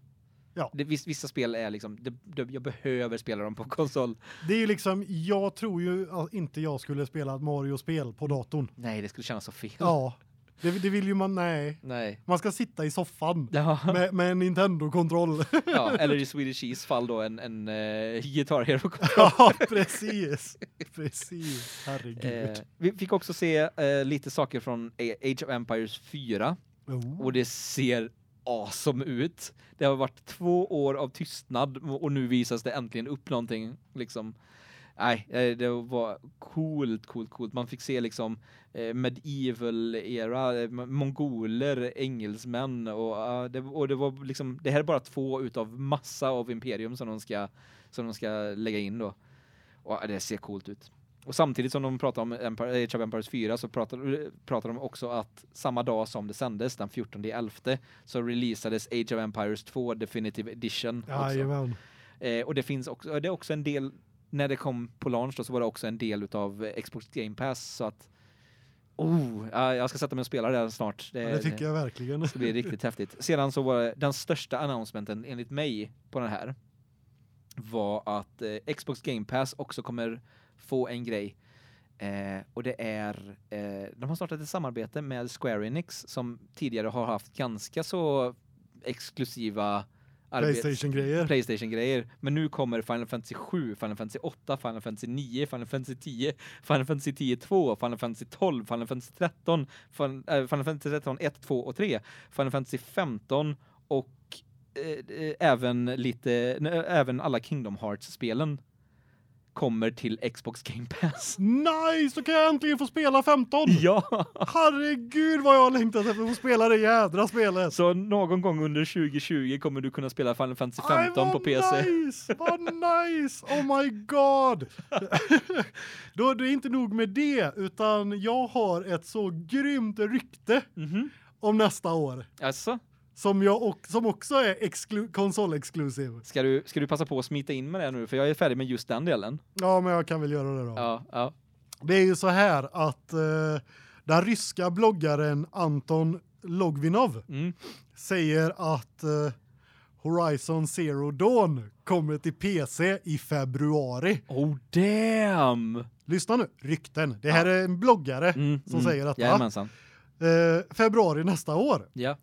Ja. Det, viss, vissa spel är liksom det, det, jag behöver spela dem på [laughs] konsol. Det är ju liksom jag tror ju att inte jag skulle spela ett Mario-spel på datorn. Nej, det skulle kännas så fel. Ja. Det, det vill ju man nej. Nej. Man ska sitta i soffan Ja. [laughs] med, med en Nintendo-kontroll. ja, [laughs] eller i Swedish Cheese fall då en en uh, Guitar Hero ja, precis. Precis. Herregud. Eh, vi fick också se eh, lite saker från Age of Empires 4 oh. och det ser awesome ut. Det har varit två år av tystnad och nu visas det äntligen upp någonting liksom. Nej, eh, det var coolt, coolt, coolt. Man fick se liksom eh, medieval era, eh, mongoler, engelsmän och, ah, det, och det var liksom det här är bara två utav massa av imperium som de ska som de ska lägga in då. Och ah, det ser coolt ut. Och samtidigt som de pratar om Empire, Age of Empires 4 så pratar, pratar de också att samma dag som det sändes, den 14 11 så releasades Age of Empires 2 Definitive Edition också. Jajamän. Eh, och det finns också det är också en del när det kom på launch då så var det också en del utav eh, Xbox Game Pass så att Oh, ja, jag ska sätta mig och spela det snart. Ja, det tycker jag verkligen. Det ska bli riktigt häftigt. Sedan så var det den största announcementen enligt mig på den här var att eh, Xbox Game Pass också kommer få en grej. Eh, och det är eh, de har startat ett samarbete med Square Enix som tidigare har haft ganska så exklusiva arbets- Playstation-grejer. Playstation-grejer. Men nu kommer Final Fantasy 7, Final Fantasy 8, Final Fantasy 9, Final Fantasy 10, Final Fantasy 10 2, Final Fantasy 12, Final Fantasy 13, Final, äh, Final Fantasy 13 1, 2 och 3, Final Fantasy 15 och eh, eh, även lite nej, även alla Kingdom Hearts-spelen kommer till Xbox Game Pass. Nice, då kan jag äntligen få spela 15. [laughs] Ja. Herregud vad jag har längtat efter att få spela det jädra spelet. Så någon gång under 2020 kommer du kunna spela Final Fantasy Aj, 15 på vad PC. Nice, vad [laughs] nice. Oh my god. [laughs] Då det är inte nog med det utan jag har ett så grymt rykte Mhm. om nästa år Alltså, som jag och, som också är exklu, konsolexklusiv. ska du ska du passa på att smita in med det nu för jag är färdig med just den delen. Ja, men jag kan väl göra det då. Ja, ja. Det är ju så här att eh, den ryska bloggaren Anton Logvinov Mm. säger att eh, Horizon Zero Dawn kommer till PC i februari. Oh damn. Lyssna nu, rykten. Det här är en bloggare Mm, som mm. säger. Jajamensan. Eh, februari nästa år. Ja.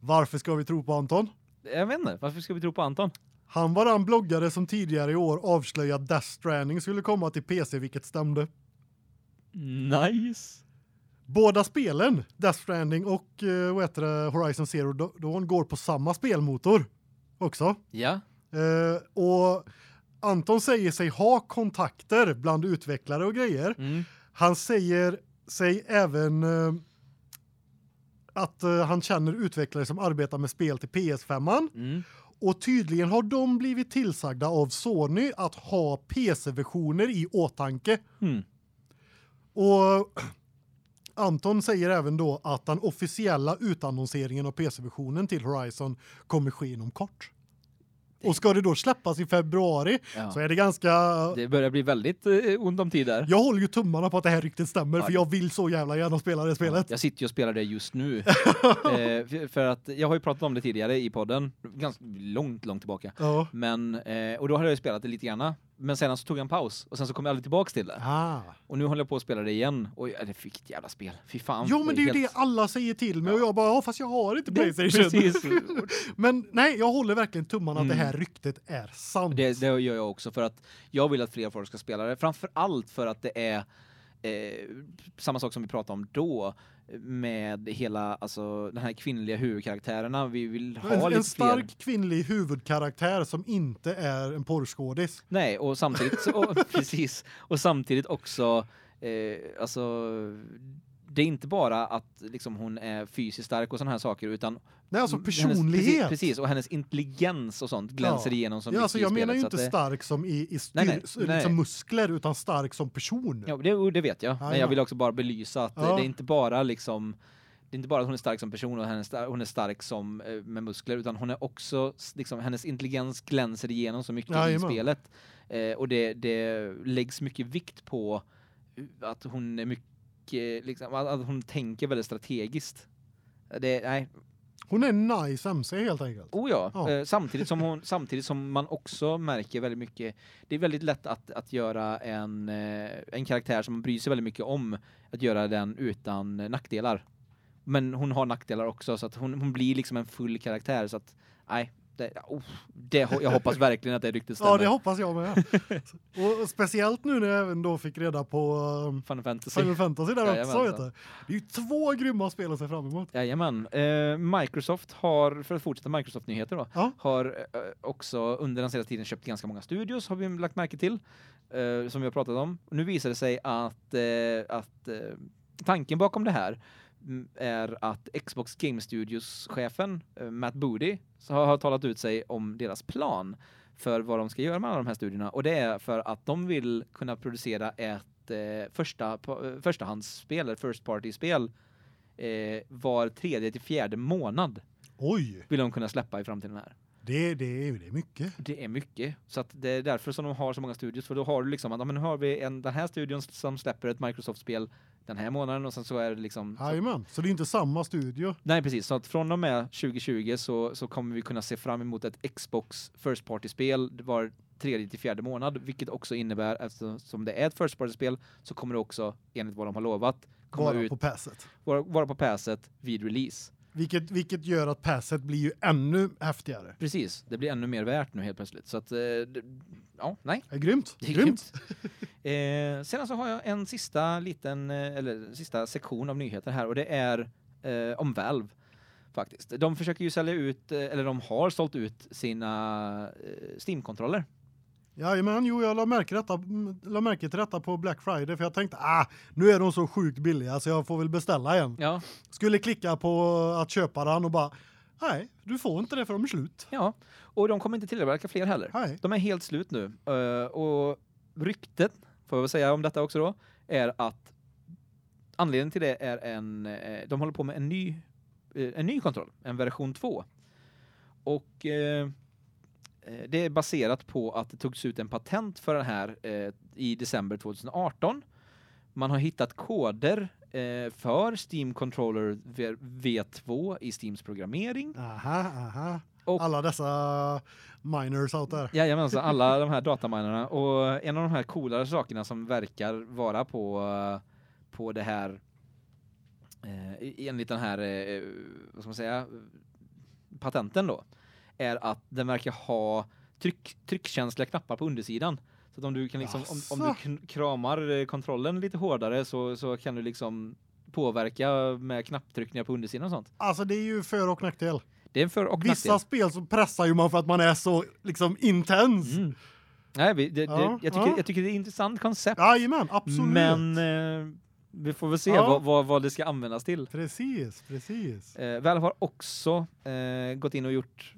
Varför ska vi tro på Anton? Jag vet inte, varför ska vi tro på Anton? Han var den bloggare som tidigare i år avslöjade att Death Stranding skulle komma till PC vilket stämde. Nice. Båda spelen, Death Stranding och eh, vad heter det, Horizon Zero Dawn går på samma spelmotor också. Ja. Eh, och Anton säger sig ha kontakter bland utvecklare och grejer. Mm. Han säger sig även eh, att eh, han känner utvecklare som arbetar med spel till PS5 Mm. och tydligen har de blivit tillsagda av Sony att ha PC-versioner i åtanke. Mm. Och [clears throat] Anton säger även då att den officiella utannonseringen av PC-versionen till Horizon kommer ske inom kort. Och ska det då släppas i februari Ja. så är det ganska Det börjar bli väldigt eh, ont om tid där. Jag håller ju tummarna på att det här riktigt stämmer Ja. för jag vill så jävla gärna spela det spelet. Jag sitter ju och spelar det just nu. [laughs] eh, för- att jag har ju pratat om det tidigare i podden, ganska långt långt tillbaka. Ja. Men eh, och då hade jag ju spelat det lite granna, men sen så tog jag en paus och sen så kom jag aldrig tillbaks till det. Ah. Och nu håller jag på att spela det igen och ja, det fick ett jävla spel. Fy fan. Jo men det är ju helt- det alla säger till mig och Ja. jag bara ja fast jag har inte PlayStation. Precis. [laughs] men nej, jag håller verkligen tummarna att det Mm. här ryktet är sant. Det, det gör jag också för att jag vill att fler folk ska spela det. Framför allt för att det är eh, samma sak som vi pratade om då med hela alltså den här kvinnliga huvudkaraktärerna. Vi vill ha en, lite en stark fler. kvinnlig huvudkaraktär som inte är en porrskådis. Nej, och samtidigt och, [laughs] [laughs] precis och samtidigt också eh, alltså det är inte bara att liksom hon är fysiskt stark och såna här saker utan Nej, alltså hennes- personlighet. precis, precis, och hennes intelligens och sånt glänser Ja. igenom som ja, alltså i jag menar ju inte det- stark som i, i styr, Nej, nej, s- nej. liksom muskler utan stark som person. Ja, det, det vet jag. Men ja. jag vill också bara belysa att Ja. det är inte bara liksom det är inte bara att hon är stark som person och hon är stark, som eh, med muskler utan hon är också liksom hennes intelligens glänser igenom så mycket i Jajamän. spelet. Eh, och det det läggs mycket vikt på att hon är mycket liksom att hon tänker väldigt strategiskt. Det nej, Hon är nice MC helt enkelt. Oh ja, Ja. Eh, samtidigt som hon samtidigt som man också märker väldigt mycket det är väldigt lätt att att göra en eh, en karaktär som man bryr sig väldigt mycket om att göra den utan eh, nackdelar. Men hon har nackdelar också så att hon hon blir liksom en full karaktär så att nej det, oh, det jag hoppas verkligen att det ryktet stämmer. Ja, det hoppas jag med. [laughs] och speciellt nu när jag även då fick reda på um, Final Fantasy. Final Fantasy där också, vet du. Det är ju två grymma spel att se fram emot. Jajamän. Eh, Microsoft har, för att fortsätta Microsoft-nyheter då, Ja. har eh, också under den senaste tiden köpt ganska många studios har vi lagt märke till, eh, som vi har pratat om. Nu visar det sig att, eh, att eh, tanken bakom det här är att Xbox Game Studios-chefen eh, Matt Booty har, har talat ut sig om deras plan för vad de ska göra med alla de här studierna och det är för att de vill kunna producera ett eh, första eh, förstahandsspel, eller first party-spel eh, var tredje till fjärde månad Oj, vill de kunna släppa i framtiden här. det, det, är- det är mycket. Det är mycket. Så det är därför som de har så många studios för då har du liksom att men nu har vi en den här studion som släpper ett Microsoft spel den här månaden och sen så är det liksom så, Jajamän, så det är inte samma studio. Nej precis, så att från och med 2020 så så kommer vi kunna se fram emot ett Xbox First Party-spel var tredje till fjärde månad, vilket också innebär eftersom det är ett First Party-spel så kommer det också enligt vad de har lovat komma Bara ut på passet. vara, vara på passet vid release. Vilket, vilket gör att passet blir ju ännu häftigare. Precis, det blir ännu mer värt nu helt plötsligt. Så att eh, ja, nej. Det är grymt. Det är grymt. [laughs] eh, sen så har jag en sista liten eh, eller sista sektion av nyheter här och det är eh, om Valve faktiskt. De försöker ju sälja ut eh, eller de har sålt ut sina eh, Steam-kontroller. Jajamän, jo jag la märke, detta, la märke till detta på Black Friday för jag tänkte ah, nu är de så sjukt billiga så jag får väl beställa en. Ja, Skulle klicka på att köpa den och bara nej, du får inte det för de är slut. ja. Och de kommer inte tillverka fler heller. Nej. De är helt slut nu. Eh, och ryktet, får jag väl säga om detta också då, är att anledningen till det är en eh, de håller på med en ny eh, en ny kontroll, en version 2. Och det är baserat på att det togs ut en patent för den här eh, i december 2018. Man har hittat koder eh, för Steam Controller V- V2 i Steams programmering. Aha, aha. Och- Alla dessa miners out där. Jajamensan, alla [laughs] de här dataminerna och en av de här coolare sakerna som verkar vara på eh, på det här eh, enligt den här eh, vad ska man säga patenten då är att den verkar ha tryck tryckkänsliga knappar på undersidan så att om du kan liksom om, om du kramar eh, kontrollen lite hårdare så så kan du liksom påverka med knapptryckningar på undersidan och sånt. Alltså det är ju för och nackdel. Det är för och Vissa nackdel. spel så pressar ju man för att man är så liksom intens. Mm. Nej, vi, det, Ja, det, jag, tycker, ja. jag tycker det är ett intressant koncept. Jajamän, absolut. Men eh, vi får väl se Ja. vad, vad, vad det ska användas till. Precis, precis. Eh, Valve har också eh, gått in och gjort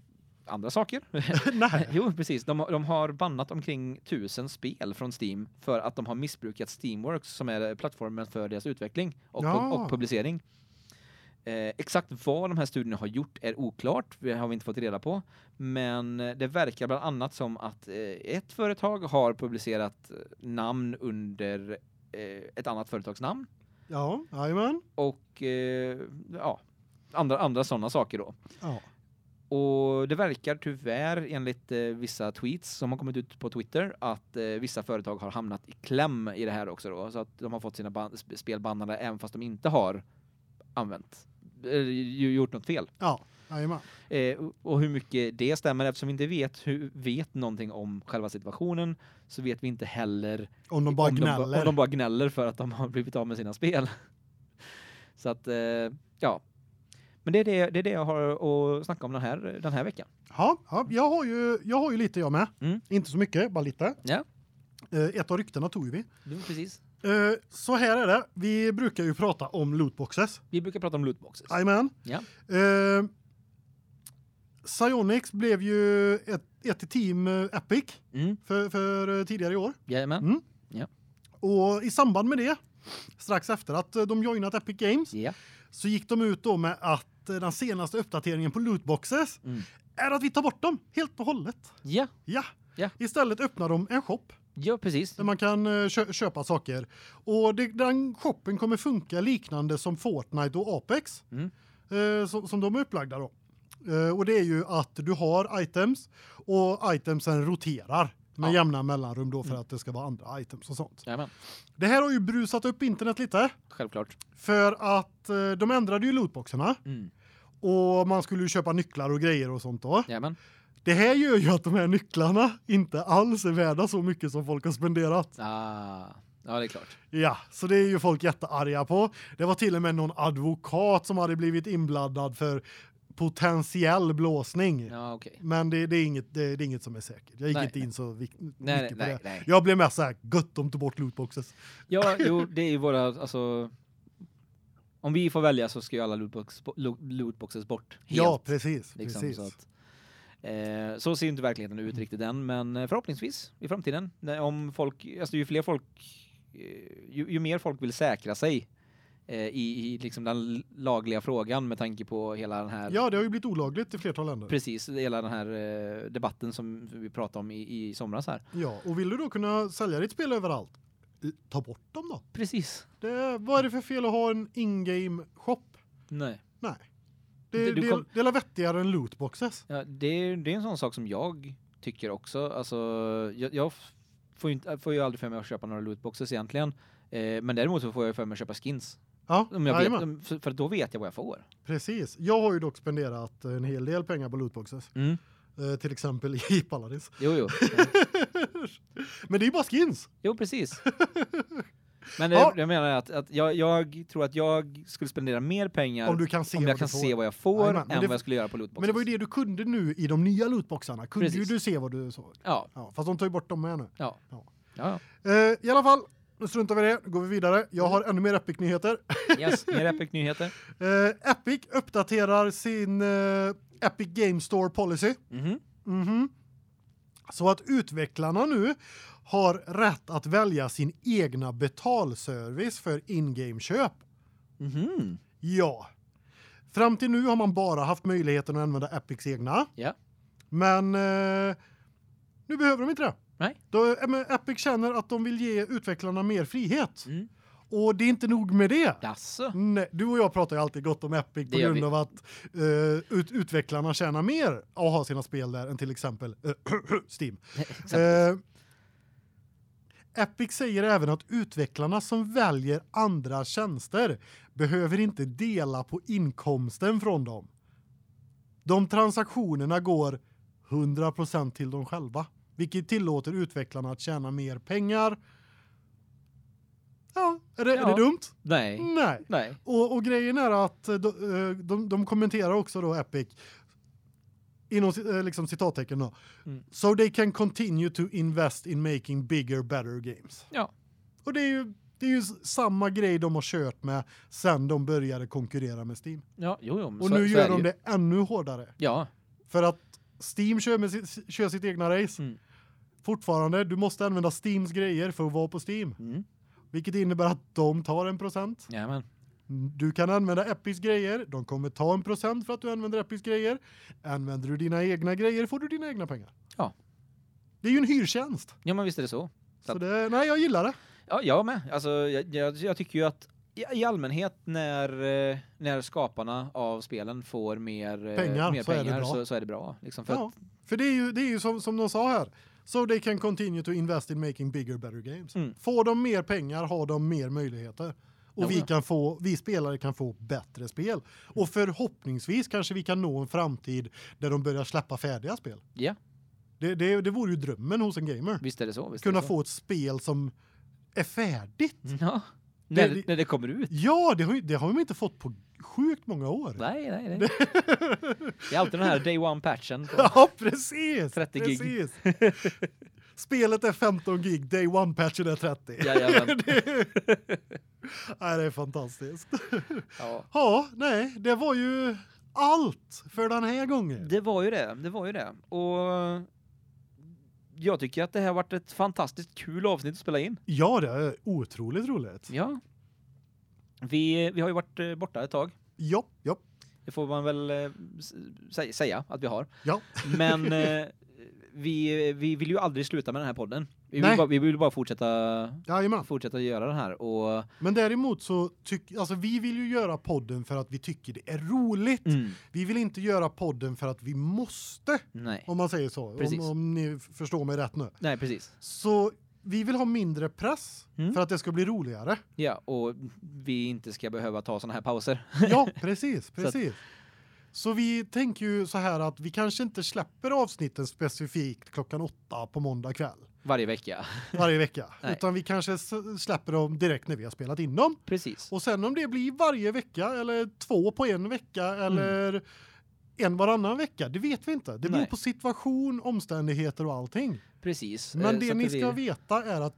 andra saker. [laughs] Nej. [laughs] jo, precis. De, har- de har bannat omkring tusen spel från Steam för att de har missbrukat Steamworks som är plattformen för deras utveckling och, Ja. och publicering. Eh, exakt vad de här studierna har gjort är oklart, det har vi inte fått reda på. Men det verkar bland annat som att eh, ett företag har publicerat eh, namn under eh, ett annat företags namn Ja, jajamän. och eh, ja, andra andra sådana saker då. Ja. Och det verkar tyvärr enligt eh, vissa tweets som har kommit ut på Twitter att eh, vissa företag har hamnat i kläm i det här också då så att de har fått sina spel bannade även fast de inte har använt eller gjort något fel. Ja. Eh, och- och hur mycket det stämmer eftersom vi inte vet hur vet någonting om själva situationen så vet vi inte heller Om de bara om gnäller. De, om de bara gnäller för att de har blivit av med sina spel. [laughs] Så att eh, ja. Men det är det, det är det jag har att snacka om den här den här veckan. Ja, ja, jag har ju jag har ju lite jag med. Mm. Inte så mycket, bara lite. Ja. Eh, ett av ryktena tog vi. Det var precis. Eh, så här är det. Vi brukar ju prata om lootboxes. Vi brukar prata om lootboxes. Jajamän. Ja. Eh, Psyonix blev ju ett ett team eh, Epic Mm. för för tidigare i år. Jajamän. Mm. Ja. Och i samband med det strax efter att de joinat Epic Games Ja. så gick de ut då med att den senaste uppdateringen på lootboxes Mm. är att vi tar bort dem helt och hållet. Ja. Ja. Ja. Istället öppnar de en shop Ja, precis. där man kan eh, kö köpa saker. Och det, den shoppen kommer funka liknande som Fortnite och Apex. Mm. Eh, som, som de är upplagda då. Eh, och det är ju att du har items och itemsen roterar med Ja. jämna mellanrum då för Mm. att det ska vara andra items och sånt. Jajamän. Det här har ju brusat upp internet lite Självklart. för att eh, de ändrade ju lootboxarna Mm. och man skulle ju köpa nycklar och grejer och sånt då. Jajamän. Det här gör ju att de här nycklarna inte alls är värda så mycket som folk har spenderat. Ah. Ja, det är klart. Ja, så det är ju folk jättearga på. Det var till och med någon advokat som hade blivit inblandad för potentiell blåsning. Ja, okej. Men det, det är inget det, det är inget som är säkert. Jag gick Nej, inte in så vik- mycket Nej, på nej, det. nej. Jag blev mest så här gött om tog bort lootboxes. Ja, [laughs] jo, det är ju våra alltså om vi får välja så ska ju alla lootbox, lo- lootboxes bort helt. Ja, precis, liksom, precis. så att eh, så ser inte verkligheten ut riktigt än, men eh, förhoppningsvis i framtiden om folk alltså ju fler folk eh, ju, ju mer folk vill säkra sig i, i liksom den lagliga frågan med tanke på hela den här Ja, det har ju blivit olagligt i flertal länder. precis hela den här eh, debatten som vi pratade om i, i somras här. Ja, och vill du då kunna sälja ditt spel överallt? ta bort dem då. Precis. Det, vad är det för fel att ha en in-game shop? Nej. Nej. Det, det, kom- det är vettigare än lootboxes. Ja, det är det är en sån sak som jag tycker också. Alltså jag, jag får ju inte får ju aldrig för mig att köpa några lootboxes egentligen. Eh, men däremot så får jag för mig att köpa skins. Ja, Om jag vet, för, för då vet jag vad jag får. precis. Jag har ju dock spenderat en hel del pengar på lootboxes. Mm. Eh, till exempel [laughs] i Paladins. Jo, jo. [laughs] Men det är ju bara skins. Jo, precis. [laughs] Men Ja. jag menar att, att jag, jag tror att jag skulle spendera mer pengar Om du kan se om vad jag kan får. se vad jag får Jajamän, men än det- vad jag skulle göra på lootboxes. Men det var ju det du kunde nu i de nya lootboxarna. Kunde ju Precis. du se vad du såg. Ja, Ja, fast de tar ju bort dem med nu. ja. Ja. Ja, Eh, I alla fall, nu struntar vi i det. Går vi vidare. Jag har ännu mer Epic-nyheter. Yes, [laughs] mer Epic-nyheter. Eh, Epic uppdaterar sin eh, Epic Game Store Policy. Mhm. Mhm. Så att utvecklarna nu har rätt att välja sin egna betalservice för in-game-köp. Mhm. Ja. Fram till nu har man bara haft möjligheten att använda Epics egna. Ja. Men eh, nu behöver de inte det. Nej. Då, men Epic känner att de vill ge utvecklarna mer frihet. Mm. Och det är inte nog med det. Jaså? Nej, du och jag pratar ju alltid gott om Epic på grund vi. av att eh, ut, utvecklarna tjänar mer att ha sina spel där än till exempel eh, [clears throat] Steam. [laughs] Eh, Epic säger även att utvecklarna som väljer andra tjänster behöver inte dela på inkomsten från dem. De transaktionerna går 100% till dem själva, vilket tillåter utvecklarna att tjäna mer pengar. Ja, är det, är Ja. det dumt? Nej. Nej. Nej. Och, och grejen är att eh, de, eh, de, de kommenterar också då Epic inom eh, liksom citattecken då. Mm. So they can continue to invest in making bigger better games. Ja. Och det är ju det är ju samma grej de har kört med sen de började konkurrera med Steam. Ja, jo, jo. Och så, nu så gör är de det ännu hårdare Ja. för att Steam kör med sitt, kör sitt egna race. Mm. Fortfarande du måste använda Steams grejer för att vara på Steam, Mm. vilket innebär att de tar en procent. Jajamän. Du kan använda Epics grejer, de kommer ta en procent för att du använder Epics grejer. Använder du dina egna grejer får du dina egna pengar. Ja. Det är ju en hyrtjänst. Ja, men visst är det så. Så det, nej, jag gillar det. Ja, jag med. Alltså, jag, jag, jag tycker ju att i, allmänhet när, eh, när skaparna av spelen får mer eh, Pengar, mer så är det pengar bra. så, så är det bra. Liksom för Ja. att, För det är ju det är ju som som de sa här. So they can continue to invest in making bigger better games. Mm. Får de mer pengar har de mer möjligheter. Och vi kan få vi spelare kan få bättre spel. Och förhoppningsvis kanske vi kan nå en framtid där de börjar släppa färdiga spel. ja, Det det det vore ju drömmen hos en gamer. visst är det så. Visst Kunna det så. få ett spel som är färdigt. Ja. Det- När, när det kommer ut. Ja, det har det har de inte fått på sjukt många år. Nej, nej, nej. Det är alltid den här day one patchen. [laughs] Ja, precis. 30 gig. precis. Spelet är 15 gig, day one patchen är 30. Jajamän. [laughs] det, nej, det är fantastiskt. Ja. Ja, nej, det var ju allt för den här gången. Det var ju det, det var ju det. Och jag tycker att det här har varit ett fantastiskt kul avsnitt att spela in. Ja, det är otroligt roligt. Ja. Vi, vi har ju varit eh, borta ett tag. Ja, ja, Det får man väl eh, sä- säga att vi har. ja. [laughs] Men eh, vi, vi vill ju aldrig sluta med den här podden. Vi Nej. vill, bara, vi vill bara fortsätta, Jajamän. fortsätta göra den här. Och, Men däremot så tycker alltså vi vill ju göra podden för att vi tycker det är roligt. mm, Vi vill inte göra podden för att vi måste, nej. om man säger så. Precis. Om, om ni förstår mig rätt nu. nej, precis. Så vi vill ha mindre press Mm. för att det ska bli roligare. Ja, och vi inte ska behöva ta såna här pauser. [laughs] Ja, precis, precis. Så vi tänker ju så här att vi kanske inte släpper avsnitten specifikt klockan åtta på måndag kväll Varje vecka. varje vecka, [laughs] Nej. utan vi kanske släpper dem direkt när vi har spelat in dem. Precis. Och sen om det blir varje vecka eller två på en vecka Mm. En varannan vecka, det vet vi inte. Det beror Nej. på situation, omständigheter och allting. Precis. Men Eh, det ni ska veta är att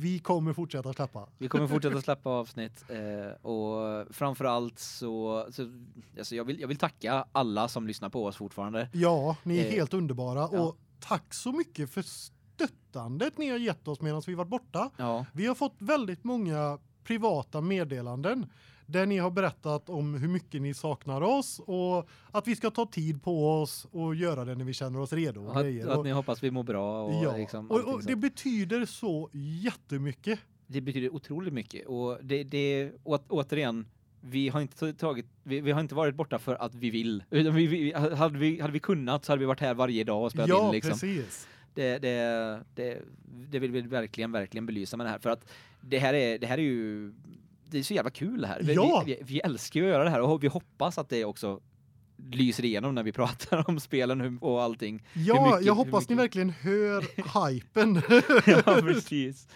vi kommer fortsätta släppa. Vi kommer fortsätta [laughs] släppa avsnitt eh, och framförallt så, så alltså jag vill jag vill tacka alla som lyssnar på oss fortfarande. Ja, ni är Eh, helt underbara ja. och tack så mycket för stöttandet ni har gett oss medan vi varit borta. Ja. Vi har fått väldigt många privata meddelanden där ni har berättat om hur mycket ni saknar oss och att vi ska ta tid på oss och göra det när vi känner oss redo och Att, att ni hoppas vi mår bra och ja, liksom och, och det betyder så jättemycket. det betyder otroligt mycket och det det å, återigen vi har inte tagit vi, vi, har inte varit borta för att vi vill [laughs] vi, vi, hade vi hade vi kunnat så hade vi varit här varje dag och spelat ja, in liksom. precis. Det, det det det vill vi verkligen verkligen belysa med det här för att det här är det här är ju det är så jävla kul här. Vi, Ja. vi, vi älskar ju att göra det här och vi hoppas att det också lyser igenom när vi [laughs] pratar om spelen och allting. Ja, mycket- jag hoppas ni verkligen hör [laughs] hypen. [laughs] ja, precis.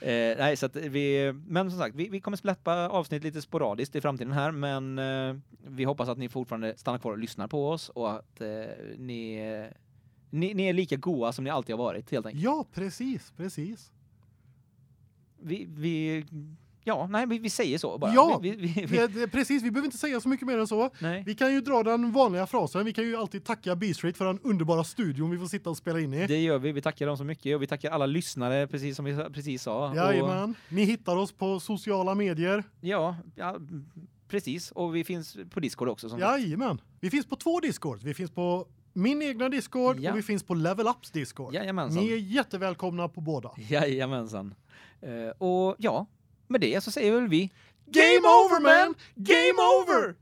Eh, nej, så vi, men som sagt, vi, vi kommer släppa avsnitt lite sporadiskt i framtiden här, men eh, vi hoppas att ni fortfarande stannar kvar och lyssnar på oss och att eh, ni, ni, ni är lika goa som ni alltid har varit, helt enkelt. ja, precis, precis. Vi, vi, ja, nej, vi, vi säger så bara. Ja, vi, vi, vi, det- precis, vi behöver inte säga så mycket mer än så. nej. Vi kan ju dra den vanliga frasen. Vi kan ju alltid tacka B-Street för den underbara studion vi får sitta och spela in i. Det gör vi. Vi tackar dem så mycket och vi tackar alla lyssnare precis som vi precis sa. Och, Jajamän. Ni hittar oss på sociala medier. ja, ja, precis. Och vi finns på Discord också som. Jajamän. Vi finns på två Discords. Vi finns på min egna Discord Ja. och vi finns på Level Ups Discord. Jajamensan. Ni är jättevälkomna på båda. [laughs] Jajamensan. Eh, och ja, med det så säger väl vi Game over man! Game over!